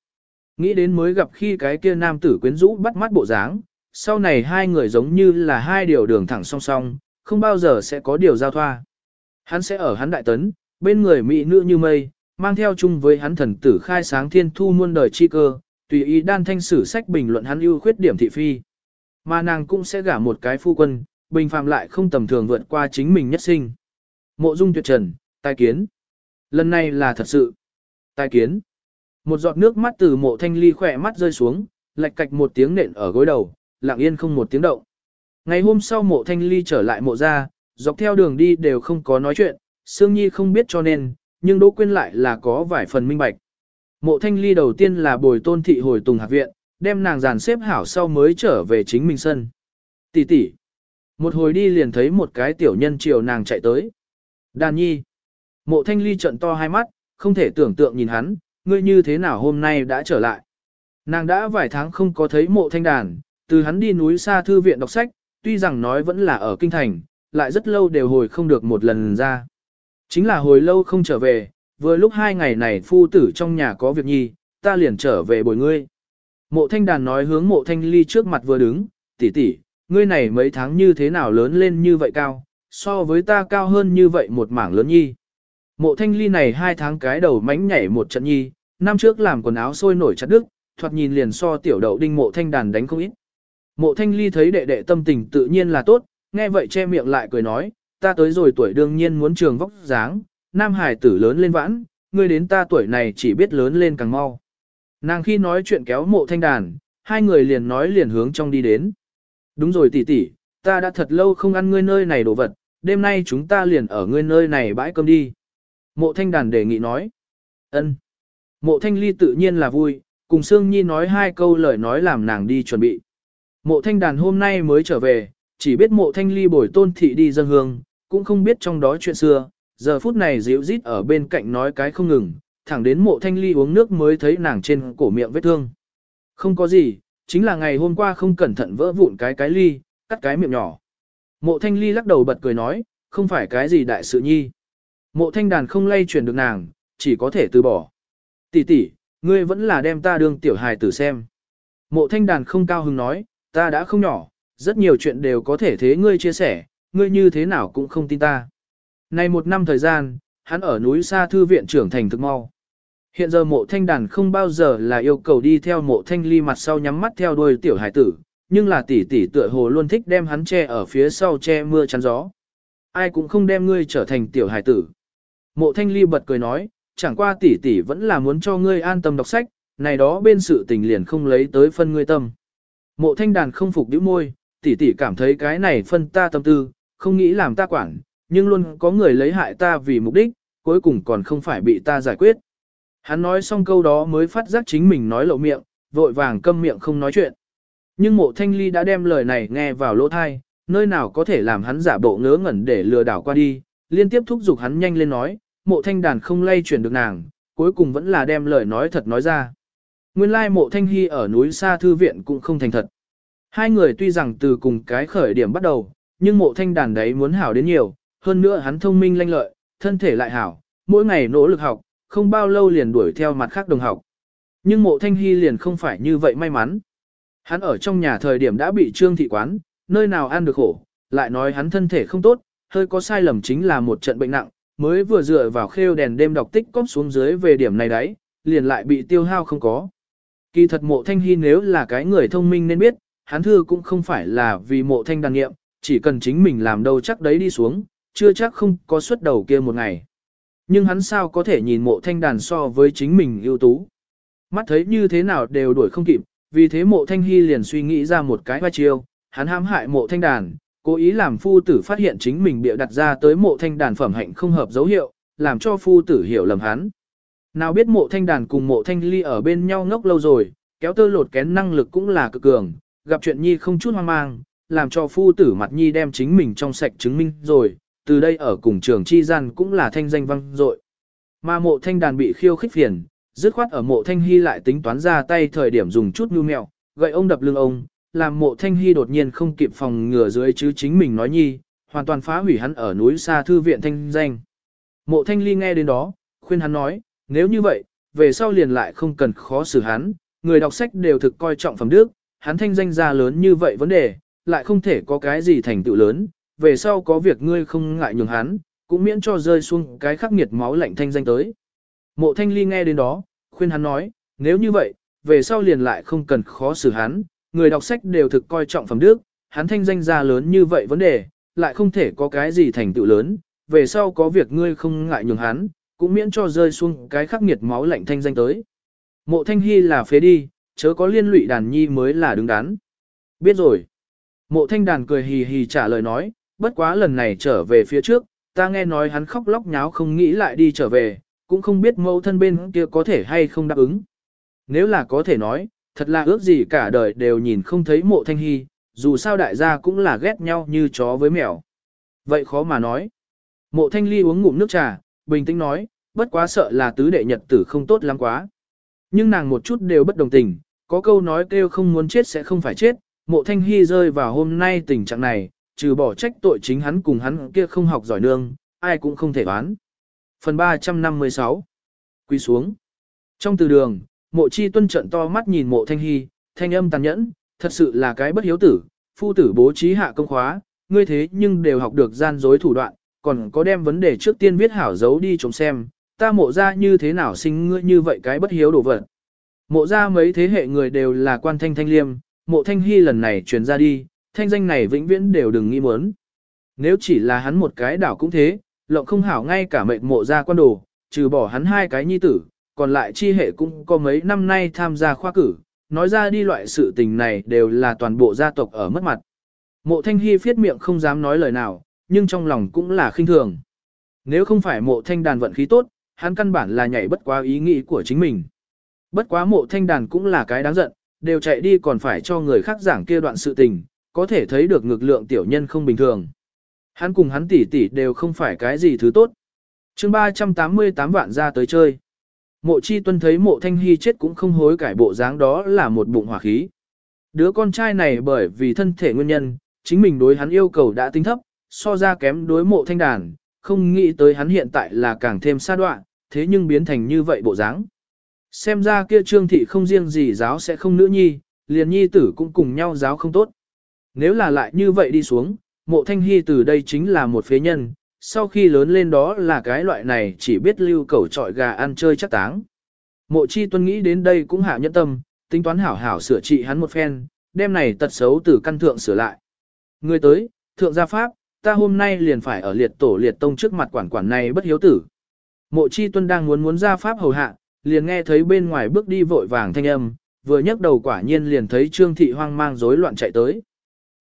Nghĩ đến mới gặp khi cái kia nam tử quyến rũ bắt mắt bộ dáng, sau này hai người giống như là hai điều đường thẳng song song, không bao giờ sẽ có điều giao thoa. Hắn sẽ ở hắn đại tấn, bên người mỹ nữ như mây, mang theo chung với hắn thần tử khai sáng thiên thu muôn đời chi cơ, tùy ý đan thanh sử sách bình luận hắn ưu khuyết điểm thị phi. Mà nàng cũng sẽ gả một cái phu quân, bình phàm lại không tầm thường vượt qua chính mình nhất sinh. Mộ dung tuyệt trần, tai kiến. Lần này là thật sự. Tai kiến. Một giọt nước mắt từ mộ thanh ly khỏe mắt rơi xuống, lạch cạch một tiếng nện ở gối đầu, lặng yên không một tiếng động. Ngày hôm sau mộ thanh ly trở lại mộ ra, dọc theo đường đi đều không có nói chuyện, Sương Nhi không biết cho nên, nhưng Đỗ Quyên lại là có vài phần minh bạch. Mộ thanh ly đầu tiên là bồi tôn thị hồi tùng hạc viện, đem nàng dàn xếp hảo sau mới trở về chính mình sân. Tỷ tỷ. Một hồi đi liền thấy một cái tiểu nhân chiều nàng chạy tới. Đàn nhi. Mộ thanh ly trận to hai mắt, không thể tưởng tượng nhìn hắn, ngươi như thế nào hôm nay đã trở lại. Nàng đã vài tháng không có thấy mộ thanh đàn, từ hắn đi núi xa thư viện đọc sách, tuy rằng nói vẫn là ở kinh thành, lại rất lâu đều hồi không được một lần ra. Chính là hồi lâu không trở về, vừa lúc hai ngày này phu tử trong nhà có việc nhi, ta liền trở về bồi ngươi. Mộ thanh đàn nói hướng mộ thanh ly trước mặt vừa đứng, tỷ tỷ, ngươi này mấy tháng như thế nào lớn lên như vậy cao, so với ta cao hơn như vậy một mảng lớn nhi. Mộ thanh ly này hai tháng cái đầu mánh nhảy một trận nhi, năm trước làm quần áo sôi nổi chặt đức, thoạt nhìn liền so tiểu đậu đinh mộ thanh đàn đánh không ít. Mộ thanh ly thấy đệ đệ tâm tình tự nhiên là tốt, nghe vậy che miệng lại cười nói, ta tới rồi tuổi đương nhiên muốn trường vóc dáng, nam hải tử lớn lên vãn, ngươi đến ta tuổi này chỉ biết lớn lên càng mau. Nàng khi nói chuyện kéo mộ thanh đàn, hai người liền nói liền hướng trong đi đến. Đúng rồi tỷ tỷ, ta đã thật lâu không ăn ngươi nơi này đồ vật, đêm nay chúng ta liền ở ngươi nơi này bãi cơm đi. Mộ thanh đàn đề nghị nói. ân. Mộ thanh ly tự nhiên là vui, cùng Sương Nhi nói hai câu lời nói làm nàng đi chuẩn bị. Mộ thanh đàn hôm nay mới trở về, chỉ biết mộ thanh ly bồi tôn thị đi dân hương, cũng không biết trong đó chuyện xưa, giờ phút này dịu rít ở bên cạnh nói cái không ngừng, thẳng đến mộ thanh ly uống nước mới thấy nàng trên cổ miệng vết thương. Không có gì, chính là ngày hôm qua không cẩn thận vỡ vụn cái cái ly, cắt cái miệng nhỏ. Mộ thanh ly lắc đầu bật cười nói, không phải cái gì đại sự nhi. Mộ thanh đàn không lay chuyển được nàng, chỉ có thể từ bỏ. Tỷ tỷ, ngươi vẫn là đem ta đương tiểu hài tử xem. Mộ thanh đàn không cao hứng nói, ta đã không nhỏ, rất nhiều chuyện đều có thể thế ngươi chia sẻ, ngươi như thế nào cũng không tin ta. Này một năm thời gian, hắn ở núi xa thư viện trưởng thành thực mau. Hiện giờ mộ thanh đàn không bao giờ là yêu cầu đi theo mộ thanh ly mặt sau nhắm mắt theo đuôi tiểu hải tử, nhưng là tỷ tỷ tựa hồ luôn thích đem hắn che ở phía sau che mưa chắn gió. Ai cũng không đem ngươi trở thành tiểu hải tử. Mộ thanh ly bật cười nói, chẳng qua tỷ tỷ vẫn là muốn cho ngươi an tâm đọc sách, này đó bên sự tình liền không lấy tới phân ngươi tâm. Mộ thanh đàn không phục đĩu môi, tỷ tỷ cảm thấy cái này phân ta tâm tư, không nghĩ làm ta quản, nhưng luôn có người lấy hại ta vì mục đích, cuối cùng còn không phải bị ta giải quyết. Hắn nói xong câu đó mới phát giác chính mình nói lộ miệng, vội vàng câm miệng không nói chuyện. Nhưng mộ thanh ly đã đem lời này nghe vào lỗ thai, nơi nào có thể làm hắn giả bộ ngớ ngẩn để lừa đảo qua đi, liên tiếp thúc giục hắn nhanh lên nói, mộ thanh đàn không lay chuyển được nàng, cuối cùng vẫn là đem lời nói thật nói ra. Nguyên lai mộ thanh hy ở núi xa thư viện cũng không thành thật. Hai người tuy rằng từ cùng cái khởi điểm bắt đầu, nhưng mộ thanh đàn đấy muốn hảo đến nhiều, hơn nữa hắn thông minh lanh lợi, thân thể lại hảo, mỗi ngày nỗ lực học, không bao lâu liền đuổi theo mặt khác đồng học. Nhưng mộ thanh hy liền không phải như vậy may mắn. Hắn ở trong nhà thời điểm đã bị trương thị quán, nơi nào ăn được khổ, lại nói hắn thân thể không tốt, hơi có sai lầm chính là một trận bệnh nặng, mới vừa dựa vào khêu đèn đêm đọc tích cóp xuống dưới về điểm này đấy, liền lại bị tiêu hao không có. Kỳ thật mộ thanh hy nếu là cái người thông minh nên biết, hắn thư cũng không phải là vì mộ thanh đàn nghiệm, chỉ cần chính mình làm đâu chắc đấy đi xuống, chưa chắc không có xuất đầu kia một ngày. Nhưng hắn sao có thể nhìn mộ thanh đàn so với chính mình ưu tú. Mắt thấy như thế nào đều đuổi không kịp, vì thế mộ thanh hy liền suy nghĩ ra một cái vai chiêu, hắn hãm hại mộ thanh đàn, cố ý làm phu tử phát hiện chính mình bịa đặt ra tới mộ thanh đàn phẩm hạnh không hợp dấu hiệu, làm cho phu tử hiểu lầm hắn. Nào biết mộ thanh đàn cùng mộ thanh ly ở bên nhau ngốc lâu rồi, kéo tơ lột kén năng lực cũng là cực cường, gặp chuyện nhi không chút hoang mang, làm cho phu tử mặt nhi đem chính mình trong sạch chứng minh rồi, từ đây ở cùng trường chi gian cũng là thanh danh vang dội. Mà mộ thanh đàn bị khiêu khích phiền, dứt khoát ở mộ thanh hy lại tính toán ra tay thời điểm dùng chút nhu mẹo, gậy ông đập lưng ông, làm mộ thanh hy đột nhiên không kịp phòng ngừa dưới chứ chính mình nói nhi, hoàn toàn phá hủy hắn ở núi xa thư viện thanh danh. Mộ thanh ly nghe đến đó, khuyên hắn nói, nếu như vậy, về sau liền lại không cần khó xử hắn, người đọc sách đều thực coi trọng phẩm đức, hắn thanh danh ra lớn như vậy vấn đề, lại không thể có cái gì thành tựu lớn, về sau có việc ngươi không ngại nhường hắn, cũng miễn cho rơi xuống cái khắc nghiệt máu lạnh thanh danh tới. Mộ thanh ly nghe đến đó, khuyên hắn nói, nếu như vậy, về sau liền lại không cần khó xử hắn, người đọc sách đều thực coi trọng phẩm đức, hắn thanh danh ra lớn như vậy vấn đề, lại không thể có cái gì thành tựu lớn, về sau có việc ngươi không ngại nhường hắn, cũng miễn cho rơi xuống cái khắc nghiệt máu lạnh thanh danh tới. Mộ thanh hy là phế đi, chớ có liên lụy đàn nhi mới là đứng đắn. Biết rồi. Mộ thanh đàn cười hì hì trả lời nói, bất quá lần này trở về phía trước, ta nghe nói hắn khóc lóc nháo không nghĩ lại đi trở về, cũng không biết mẫu thân bên kia có thể hay không đáp ứng. Nếu là có thể nói, thật là ước gì cả đời đều nhìn không thấy mộ thanh hy, dù sao đại gia cũng là ghét nhau như chó với mèo. Vậy khó mà nói. Mộ thanh ly uống ngụm nước trà, bình tĩnh nói, bất quá sợ là tứ đệ nhật tử không tốt lắm quá. Nhưng nàng một chút đều bất đồng tình, có câu nói kêu không muốn chết sẽ không phải chết, mộ thanh hy rơi vào hôm nay tình trạng này, trừ bỏ trách tội chính hắn cùng hắn kia không học giỏi nương, ai cũng không thể đoán. Phần 356 Quy xuống Trong từ đường, mộ chi tuân trận to mắt nhìn mộ thanh hy, thanh âm tàn nhẫn, thật sự là cái bất hiếu tử, phu tử bố trí hạ công khóa, ngươi thế nhưng đều học được gian dối thủ đoạn, còn có đem vấn đề trước tiên viết hảo giấu đi chống xem, ta mộ ra như thế nào sinh ngươi như vậy cái bất hiếu đổ vật. Mộ ra mấy thế hệ người đều là quan thanh thanh liêm, mộ thanh hy lần này truyền ra đi, thanh danh này vĩnh viễn đều đừng nghĩ muốn. Nếu chỉ là hắn một cái đảo cũng thế, lộng không hảo ngay cả mệnh mộ ra quan đồ, trừ bỏ hắn hai cái nhi tử, còn lại chi hệ cũng có mấy năm nay tham gia khoa cử, nói ra đi loại sự tình này đều là toàn bộ gia tộc ở mất mặt. Mộ thanh hy phiết miệng không dám nói lời nào, nhưng trong lòng cũng là khinh thường. Nếu không phải mộ thanh đàn vận khí tốt, hắn căn bản là nhảy bất quá ý nghĩ của chính mình. Bất quá mộ thanh đàn cũng là cái đáng giận, đều chạy đi còn phải cho người khác giảng kia đoạn sự tình, có thể thấy được ngược lượng tiểu nhân không bình thường. Hắn cùng hắn tỷ tỷ đều không phải cái gì thứ tốt. chương 388 vạn ra tới chơi. Mộ chi tuân thấy mộ thanh hy chết cũng không hối cải bộ dáng đó là một bụng hỏa khí. Đứa con trai này bởi vì thân thể nguyên nhân, chính mình đối hắn yêu cầu đã tính thấp, so ra kém đối mộ thanh đàn, không nghĩ tới hắn hiện tại là càng thêm xa đoạn, thế nhưng biến thành như vậy bộ dáng. Xem ra kia trương thị không riêng gì giáo sẽ không nữ nhi, liền nhi tử cũng cùng nhau giáo không tốt. Nếu là lại như vậy đi xuống, mộ thanh hy từ đây chính là một phế nhân, sau khi lớn lên đó là cái loại này chỉ biết lưu cầu trọi gà ăn chơi chắc táng. Mộ chi tuân nghĩ đến đây cũng hạ nhẫn tâm, tính toán hảo hảo sửa trị hắn một phen, đem này tật xấu từ căn thượng sửa lại. Người tới, thượng gia pháp, ta hôm nay liền phải ở liệt tổ liệt tông trước mặt quản quản này bất hiếu tử. Mộ chi tuân đang muốn muốn ra pháp hầu hạ, liền nghe thấy bên ngoài bước đi vội vàng thanh âm, vừa nhấc đầu quả nhiên liền thấy trương thị hoang mang rối loạn chạy tới.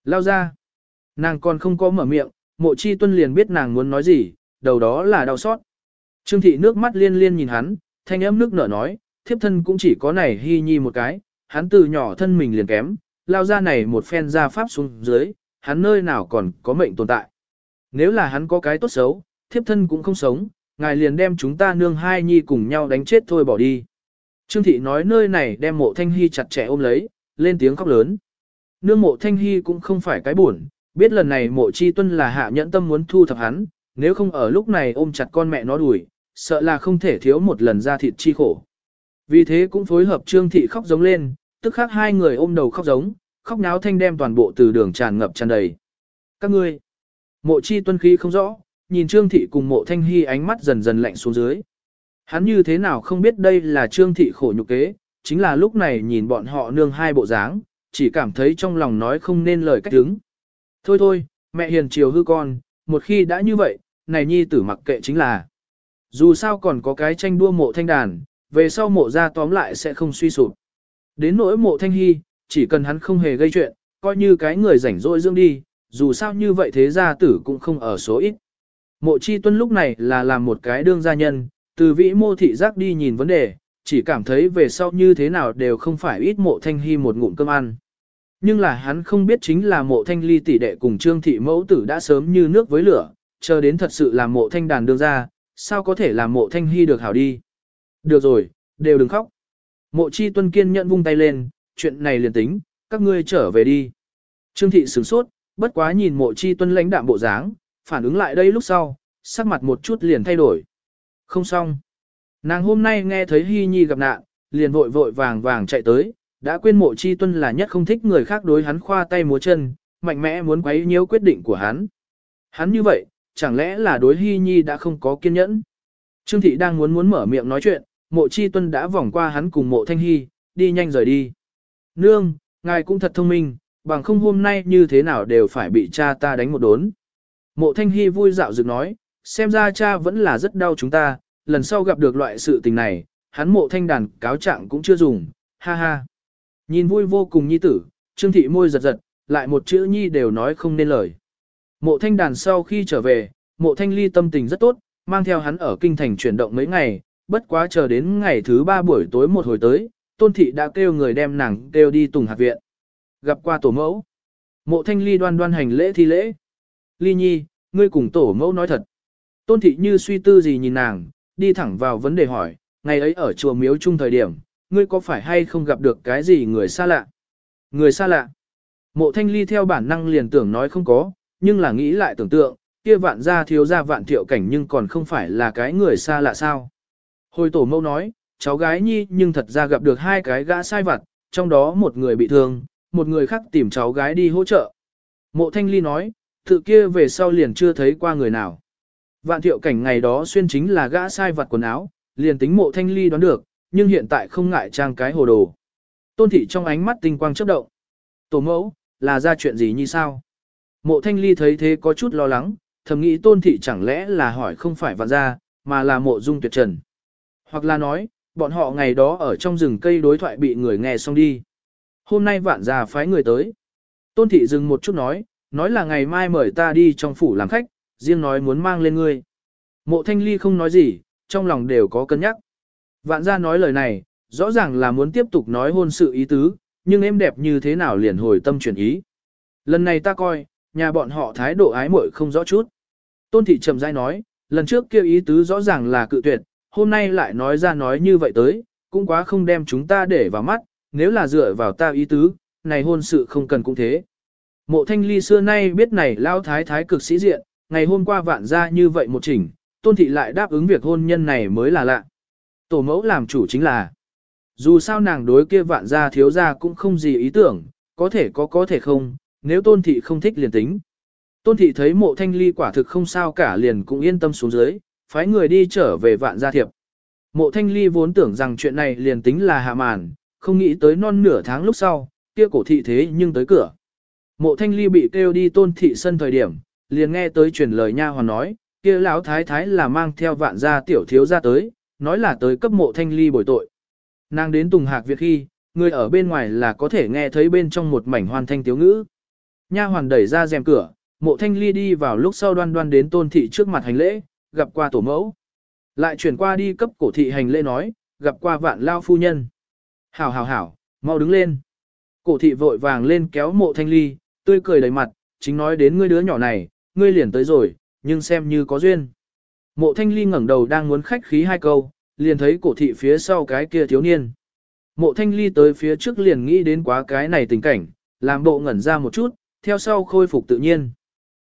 Lao ra. Nàng còn không có mở miệng, mộ chi tuân liền biết nàng muốn nói gì, đầu đó là đau xót. Trương thị nước mắt liên liên nhìn hắn, thanh âm nước nở nói, thiếp thân cũng chỉ có này hy nhi một cái, hắn từ nhỏ thân mình liền kém, lao ra này một phen ra pháp xuống dưới, hắn nơi nào còn có mệnh tồn tại. Nếu là hắn có cái tốt xấu, thiếp thân cũng không sống, ngài liền đem chúng ta nương hai nhi cùng nhau đánh chết thôi bỏ đi. Trương thị nói nơi này đem mộ thanh hy chặt chẽ ôm lấy, lên tiếng khóc lớn. Nương mộ thanh hy cũng không phải cái buồn, biết lần này mộ chi tuân là hạ nhẫn tâm muốn thu thập hắn, nếu không ở lúc này ôm chặt con mẹ nó đuổi, sợ là không thể thiếu một lần ra thịt chi khổ. Vì thế cũng phối hợp trương thị khóc giống lên, tức khác hai người ôm đầu khóc giống, khóc náo thanh đem toàn bộ từ đường tràn ngập tràn đầy. Các ngươi, mộ chi tuân khí không rõ, nhìn Trương Thị cùng mộ thanh hy ánh mắt dần dần lạnh xuống dưới. Hắn như thế nào không biết đây là Trương Thị khổ nhục kế, chính là lúc này nhìn bọn họ nương hai bộ dáng, chỉ cảm thấy trong lòng nói không nên lời cách đứng. Thôi thôi, mẹ hiền chiều hư con, một khi đã như vậy, này nhi tử mặc kệ chính là. Dù sao còn có cái tranh đua mộ thanh đàn, về sau mộ ra tóm lại sẽ không suy sụp. Đến nỗi mộ thanh hy, chỉ cần hắn không hề gây chuyện, coi như cái người rảnh rỗi dưỡng đi, dù sao như vậy thế gia tử cũng không ở số ít. Mộ chi tuân lúc này là làm một cái đương gia nhân, từ vĩ mô thị giác đi nhìn vấn đề, chỉ cảm thấy về sau như thế nào đều không phải ít mộ thanh hy một ngụm cơm ăn. Nhưng là hắn không biết chính là mộ thanh ly tỷ đệ cùng trương thị mẫu tử đã sớm như nước với lửa, chờ đến thật sự là mộ thanh đàn đương ra, sao có thể làm mộ thanh hy được hảo đi. Được rồi, đều đừng khóc. Mộ chi tuân kiên nhận vung tay lên, chuyện này liền tính, các ngươi trở về đi. Trương thị sửng sốt, bất quá nhìn mộ chi tuân lãnh đạm bộ dáng, phản ứng lại đây lúc sau, sắc mặt một chút liền thay đổi. Không xong. Nàng hôm nay nghe thấy Hy Nhi gặp nạn, liền vội vội vàng vàng chạy tới, đã quên mộ chi tuân là nhất không thích người khác đối hắn khoa tay múa chân, mạnh mẽ muốn quấy nhiễu quyết định của hắn. Hắn như vậy, chẳng lẽ là đối Hy Nhi đã không có kiên nhẫn? Trương Thị đang muốn muốn mở miệng nói chuyện, mộ chi tuân đã vòng qua hắn cùng mộ thanh hy, đi nhanh rời đi. Nương, ngài cũng thật thông minh, bằng không hôm nay như thế nào đều phải bị cha ta đánh một đốn. Mộ thanh hy vui dạo dựng nói, xem ra cha vẫn là rất đau chúng ta, lần sau gặp được loại sự tình này, hắn mộ thanh đàn cáo trạng cũng chưa dùng, ha ha. Nhìn vui vô cùng nhi tử, trương thị môi giật giật, lại một chữ nhi đều nói không nên lời. Mộ thanh đàn sau khi trở về, mộ thanh ly tâm tình rất tốt, mang theo hắn ở kinh thành chuyển động mấy ngày, bất quá chờ đến ngày thứ ba buổi tối một hồi tới, tôn thị đã kêu người đem nàng kêu đi tùng hạt viện. Gặp qua tổ mẫu, mộ thanh ly đoan đoan hành lễ thi lễ. Ly nhi, ngươi cùng tổ mẫu nói thật. Tôn thị như suy tư gì nhìn nàng, đi thẳng vào vấn đề hỏi, ngày ấy ở chùa miếu chung thời điểm, ngươi có phải hay không gặp được cái gì người xa lạ? Người xa lạ. Mộ thanh ly theo bản năng liền tưởng nói không có, nhưng là nghĩ lại tưởng tượng, kia vạn gia thiếu gia vạn thiệu cảnh nhưng còn không phải là cái người xa lạ sao. Hồi tổ mẫu nói, cháu gái nhi nhưng thật ra gặp được hai cái gã sai vặt, trong đó một người bị thương, một người khác tìm cháu gái đi hỗ trợ. Mộ thanh ly nói, tự kia về sau liền chưa thấy qua người nào. Vạn thiệu cảnh ngày đó xuyên chính là gã sai vặt quần áo, liền tính mộ thanh ly đoán được, nhưng hiện tại không ngại trang cái hồ đồ. Tôn thị trong ánh mắt tinh quang chớp động. Tổ mẫu, là ra chuyện gì như sao? Mộ thanh ly thấy thế có chút lo lắng, thầm nghĩ tôn thị chẳng lẽ là hỏi không phải vạn gia, mà là mộ dung tuyệt trần. Hoặc là nói, bọn họ ngày đó ở trong rừng cây đối thoại bị người nghe xong đi. Hôm nay vạn gia phái người tới. Tôn thị dừng một chút nói, nói là ngày mai mời ta đi trong phủ làm khách, riêng nói muốn mang lên ngươi. Mộ thanh ly không nói gì, trong lòng đều có cân nhắc. Vạn gia nói lời này, rõ ràng là muốn tiếp tục nói hôn sự ý tứ, nhưng em đẹp như thế nào liền hồi tâm chuyển ý. Lần này ta coi, nhà bọn họ thái độ ái muội không rõ chút. Tôn thị trầm rãi nói, lần trước kêu ý tứ rõ ràng là cự tuyệt, hôm nay lại nói ra nói như vậy tới, cũng quá không đem chúng ta để vào mắt, nếu là dựa vào ta ý tứ, này hôn sự không cần cũng thế. Mộ thanh ly xưa nay biết này lao thái thái cực sĩ diện, ngày hôm qua vạn ra như vậy một chỉnh, tôn thị lại đáp ứng việc hôn nhân này mới là lạ. Tổ mẫu làm chủ chính là, dù sao nàng đối kia vạn gia thiếu gia cũng không gì ý tưởng, có thể có có thể không, nếu tôn thị không thích liền tính. Tôn thị thấy mộ thanh ly quả thực không sao cả liền cũng yên tâm xuống dưới, phái người đi trở về vạn gia thiệp. Mộ thanh ly vốn tưởng rằng chuyện này liền tính là hạ màn, không nghĩ tới non nửa tháng lúc sau, kia cổ thị thế nhưng tới cửa. Mộ thanh ly bị kêu đi tôn thị sân thời điểm, liền nghe tới truyền lời nha hoàn nói, kia lão thái thái là mang theo vạn gia tiểu thiếu ra tới, nói là tới cấp mộ thanh ly bồi tội. Nàng đến Tùng Hạc Việt khi, người ở bên ngoài là có thể nghe thấy bên trong một mảnh hoàn thanh tiếu ngữ. Nha hoàn đẩy ra rèm cửa, mộ thanh ly đi vào lúc sau đoan đoan đến tôn thị trước mặt hành lễ, gặp qua tổ mẫu. Lại chuyển qua đi cấp cổ thị hành lễ nói, gặp qua vạn lao phu nhân. Hảo hảo hảo, mau đứng lên. Cổ thị vội vàng lên kéo mộ thanh ly, tươi cười đầy mặt, chính nói đến ngươi đứa nhỏ này, ngươi liền tới rồi, nhưng xem như có duyên. Mộ thanh ly ngẩng đầu đang muốn khách khí hai câu, liền thấy cổ thị phía sau cái kia thiếu niên. Mộ thanh ly tới phía trước liền nghĩ đến quá cái này tình cảnh, làm bộ ngẩn ra một chút, theo sau khôi phục tự nhiên.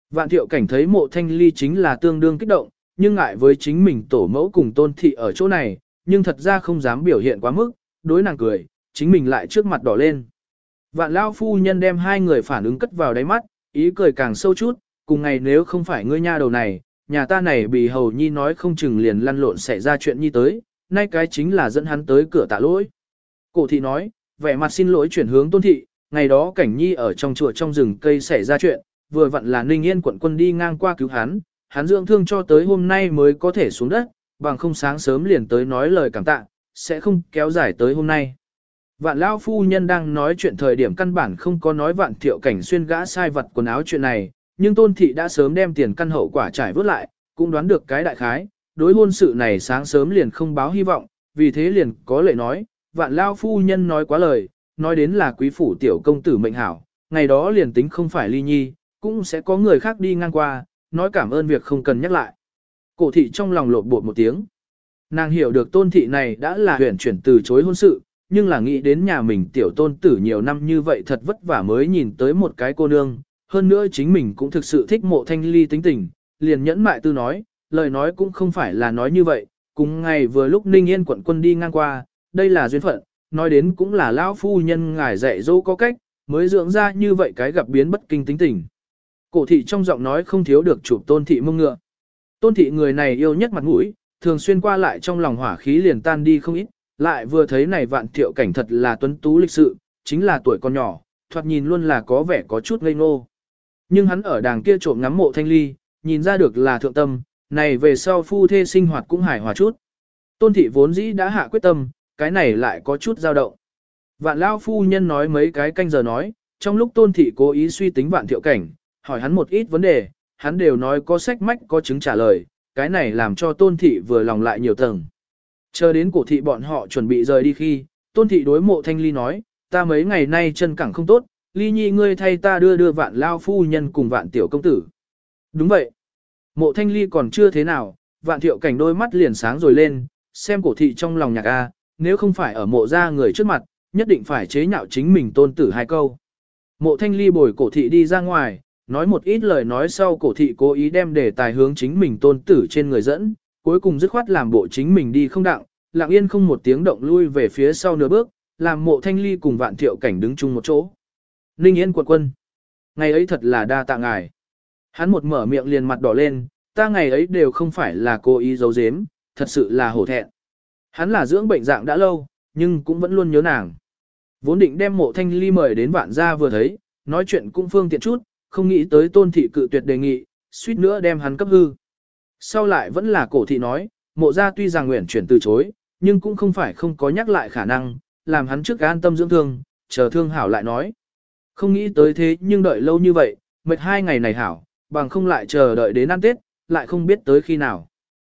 Vạn thiệu cảnh thấy mộ thanh ly chính là tương đương kích động, nhưng ngại với chính mình tổ mẫu cùng tôn thị ở chỗ này, nhưng thật ra không dám biểu hiện quá mức, đối nàng cười, chính mình lại trước mặt đỏ lên. Vạn lao phu nhân đem hai người phản ứng cất vào đáy mắt, ý cười càng sâu chút, cùng ngày nếu không phải ngươi nha đầu này, nhà ta này bị hầu nhi nói không chừng liền lăn lộn xảy ra chuyện nhi tới, nay cái chính là dẫn hắn tới cửa tạ lỗi. Cổ thị nói, vẻ mặt xin lỗi chuyển hướng tôn thị, ngày đó cảnh nhi ở trong chùa trong rừng cây xảy ra chuyện, vừa vặn là ninh yên quận quân đi ngang qua cứu hắn, hắn dưỡng thương cho tới hôm nay mới có thể xuống đất, bằng không sáng sớm liền tới nói lời cảm tạ, sẽ không kéo dài tới hôm nay. Vạn Lao phu nhân đang nói chuyện thời điểm căn bản không có nói vạn thiệu cảnh xuyên gã sai vật quần áo chuyện này, nhưng tôn thị đã sớm đem tiền căn hậu quả trải vớt lại, cũng đoán được cái đại khái, đối hôn sự này sáng sớm liền không báo hy vọng, vì thế liền có lệ nói, vạn Lao phu nhân nói quá lời, nói đến là quý phủ tiểu công tử mệnh hảo, ngày đó liền tính không phải ly nhi, cũng sẽ có người khác đi ngang qua, nói cảm ơn việc không cần nhắc lại. Cổ thị trong lòng lột bột một tiếng. Nàng hiểu được tôn thị này đã là huyền chuyển từ chối hôn sự, nhưng là nghĩ đến nhà mình tiểu tôn tử nhiều năm như vậy thật vất vả mới nhìn tới một cái cô nương, hơn nữa chính mình cũng thực sự thích mộ thanh ly tính tình, liền nhẫn mại tư nói, lời nói cũng không phải là nói như vậy, cùng ngày vừa lúc Ninh Yên quận quân đi ngang qua, đây là duyên phận, nói đến cũng là lão phu nhân ngài dạy dỗ có cách, mới dưỡng ra như vậy cái gặp biến bất kinh tính tình. Cổ thị trong giọng nói không thiếu được chụp tôn thị mông ngựa. Tôn thị người này yêu nhất mặt mũi, thường xuyên qua lại trong lòng hỏa khí liền tan đi không ít, lại vừa thấy này vạn thiệu cảnh thật là tuấn tú lịch sự, chính là tuổi con nhỏ, thoạt nhìn luôn là có vẻ có chút ngây ngô. Nhưng hắn ở đàng kia trộm ngắm mộ thanh ly, nhìn ra được là thượng tâm, này về sau phu thê sinh hoạt cũng hài hòa chút. Tôn thị vốn dĩ đã hạ quyết tâm, cái này lại có chút dao động. Vạn lao phu nhân nói mấy cái canh giờ nói, trong lúc tôn thị cố ý suy tính vạn thiệu cảnh, hỏi hắn một ít vấn đề, hắn đều nói có sách mách có chứng trả lời, cái này làm cho tôn thị vừa lòng lại nhiều tầng. Chờ đến cổ thị bọn họ chuẩn bị rời đi khi, tôn thị đối mộ thanh ly nói, ta mấy ngày nay chân cẳng không tốt, ly nhi ngươi thay ta đưa đưa vạn lao phu nhân cùng vạn tiểu công tử. Đúng vậy. Mộ thanh ly còn chưa thế nào, vạn thiệu cảnh đôi mắt liền sáng rồi lên, xem cổ thị trong lòng nhạc A, nếu không phải ở mộ ra người trước mặt, nhất định phải chế nhạo chính mình tôn tử hai câu. Mộ thanh ly bồi cổ thị đi ra ngoài, nói một ít lời nói sau cổ thị cố ý đem đề tài hướng chính mình tôn tử trên người dẫn, cuối cùng dứt khoát làm bộ chính mình đi không đặng, lặng yên không một tiếng động lui về phía sau nửa bước, làm mộ thanh ly cùng vạn thiệu cảnh đứng chung một chỗ. Ninh yên quận quân. Ngày ấy thật là đa tạ ngài. Hắn một mở miệng liền mặt đỏ lên, ta ngày ấy đều không phải là cố ý giấu giếm, thật sự là hổ thẹn. Hắn là dưỡng bệnh dạng đã lâu, nhưng cũng vẫn luôn nhớ nàng. Vốn định đem mộ thanh ly mời đến vạn gia vừa thấy, nói chuyện cũng phương tiện chút, không nghĩ tới tôn thị cự tuyệt đề nghị, suýt nữa đem hắn cấp hư. Sau lại vẫn là cổ thị nói, mộ gia tuy rằng nguyện chuyển từ chối, nhưng cũng không phải không có nhắc lại khả năng, làm hắn trước an tâm dưỡng thương, chờ thương hảo lại nói. Không nghĩ tới thế nhưng đợi lâu như vậy, mệt hai ngày này hảo, bằng không lại chờ đợi đến ăn Tết, lại không biết tới khi nào.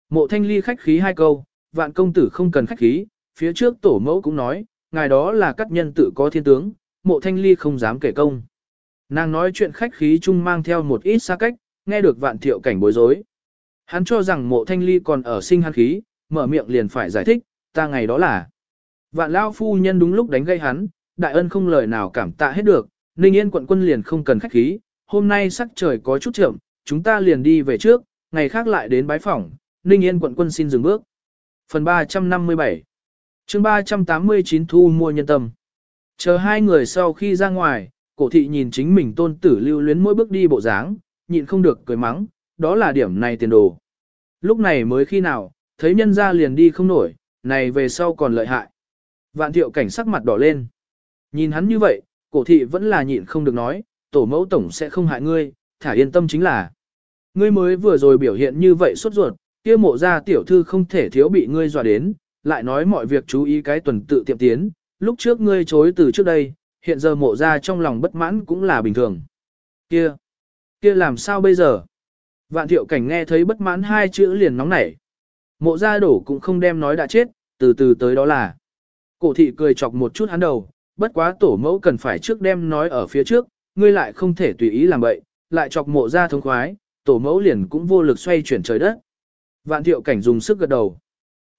Mộ thanh ly khách khí hai câu, vạn công tử không cần khách khí, phía trước tổ mẫu cũng nói, ngài đó là các nhân tự có thiên tướng, mộ thanh ly không dám kể công. Nàng nói chuyện khách khí chung mang theo một ít xa cách, nghe được vạn thiệu cảnh bối rối. Hắn cho rằng mộ thanh ly còn ở sinh hắn khí, mở miệng liền phải giải thích, ta ngày đó là. Vạn lao phu nhân đúng lúc đánh gây hắn, đại ân không lời nào cảm tạ hết được, Ninh Yên quận quân liền không cần khách khí, hôm nay sắc trời có chút chậm, chúng ta liền đi về trước, ngày khác lại đến bái phỏng, Ninh Yên quận quân xin dừng bước. Phần 357 chương 389 thu mua nhân tâm. Chờ hai người sau khi ra ngoài, cổ thị nhìn chính mình tôn tử lưu luyến mỗi bước đi bộ dáng, nhịn không được cười mắng, đó là điểm này tiền đồ. Lúc này mới khi nào, thấy nhân ra liền đi không nổi, này về sau còn lợi hại. Vạn thiệu cảnh sắc mặt đỏ lên. Nhìn hắn như vậy, cổ thị vẫn là nhịn không được nói, tổ mẫu tổng sẽ không hại ngươi, thả yên tâm chính là. Ngươi mới vừa rồi biểu hiện như vậy sốt ruột, kia mộ ra tiểu thư không thể thiếu bị ngươi dọa đến, lại nói mọi việc chú ý cái tuần tự tiệm tiến, lúc trước ngươi chối từ trước đây, hiện giờ mộ ra trong lòng bất mãn cũng là bình thường. Kia, kia làm sao bây giờ? Vạn thiệu cảnh nghe thấy bất mãn hai chữ liền nóng nảy. Mộ ra đổ cũng không đem nói đã chết, từ từ tới đó là. Cổ thị cười chọc một chút hắn đầu, bất quá tổ mẫu cần phải trước đem nói ở phía trước, ngươi lại không thể tùy ý làm bậy, lại chọc mộ ra thông khoái, tổ mẫu liền cũng vô lực xoay chuyển trời đất. Vạn thiệu cảnh dùng sức gật đầu.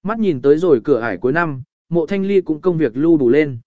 Mắt nhìn tới rồi cửa ải cuối năm, mộ thanh ly cũng công việc lưu đủ lên.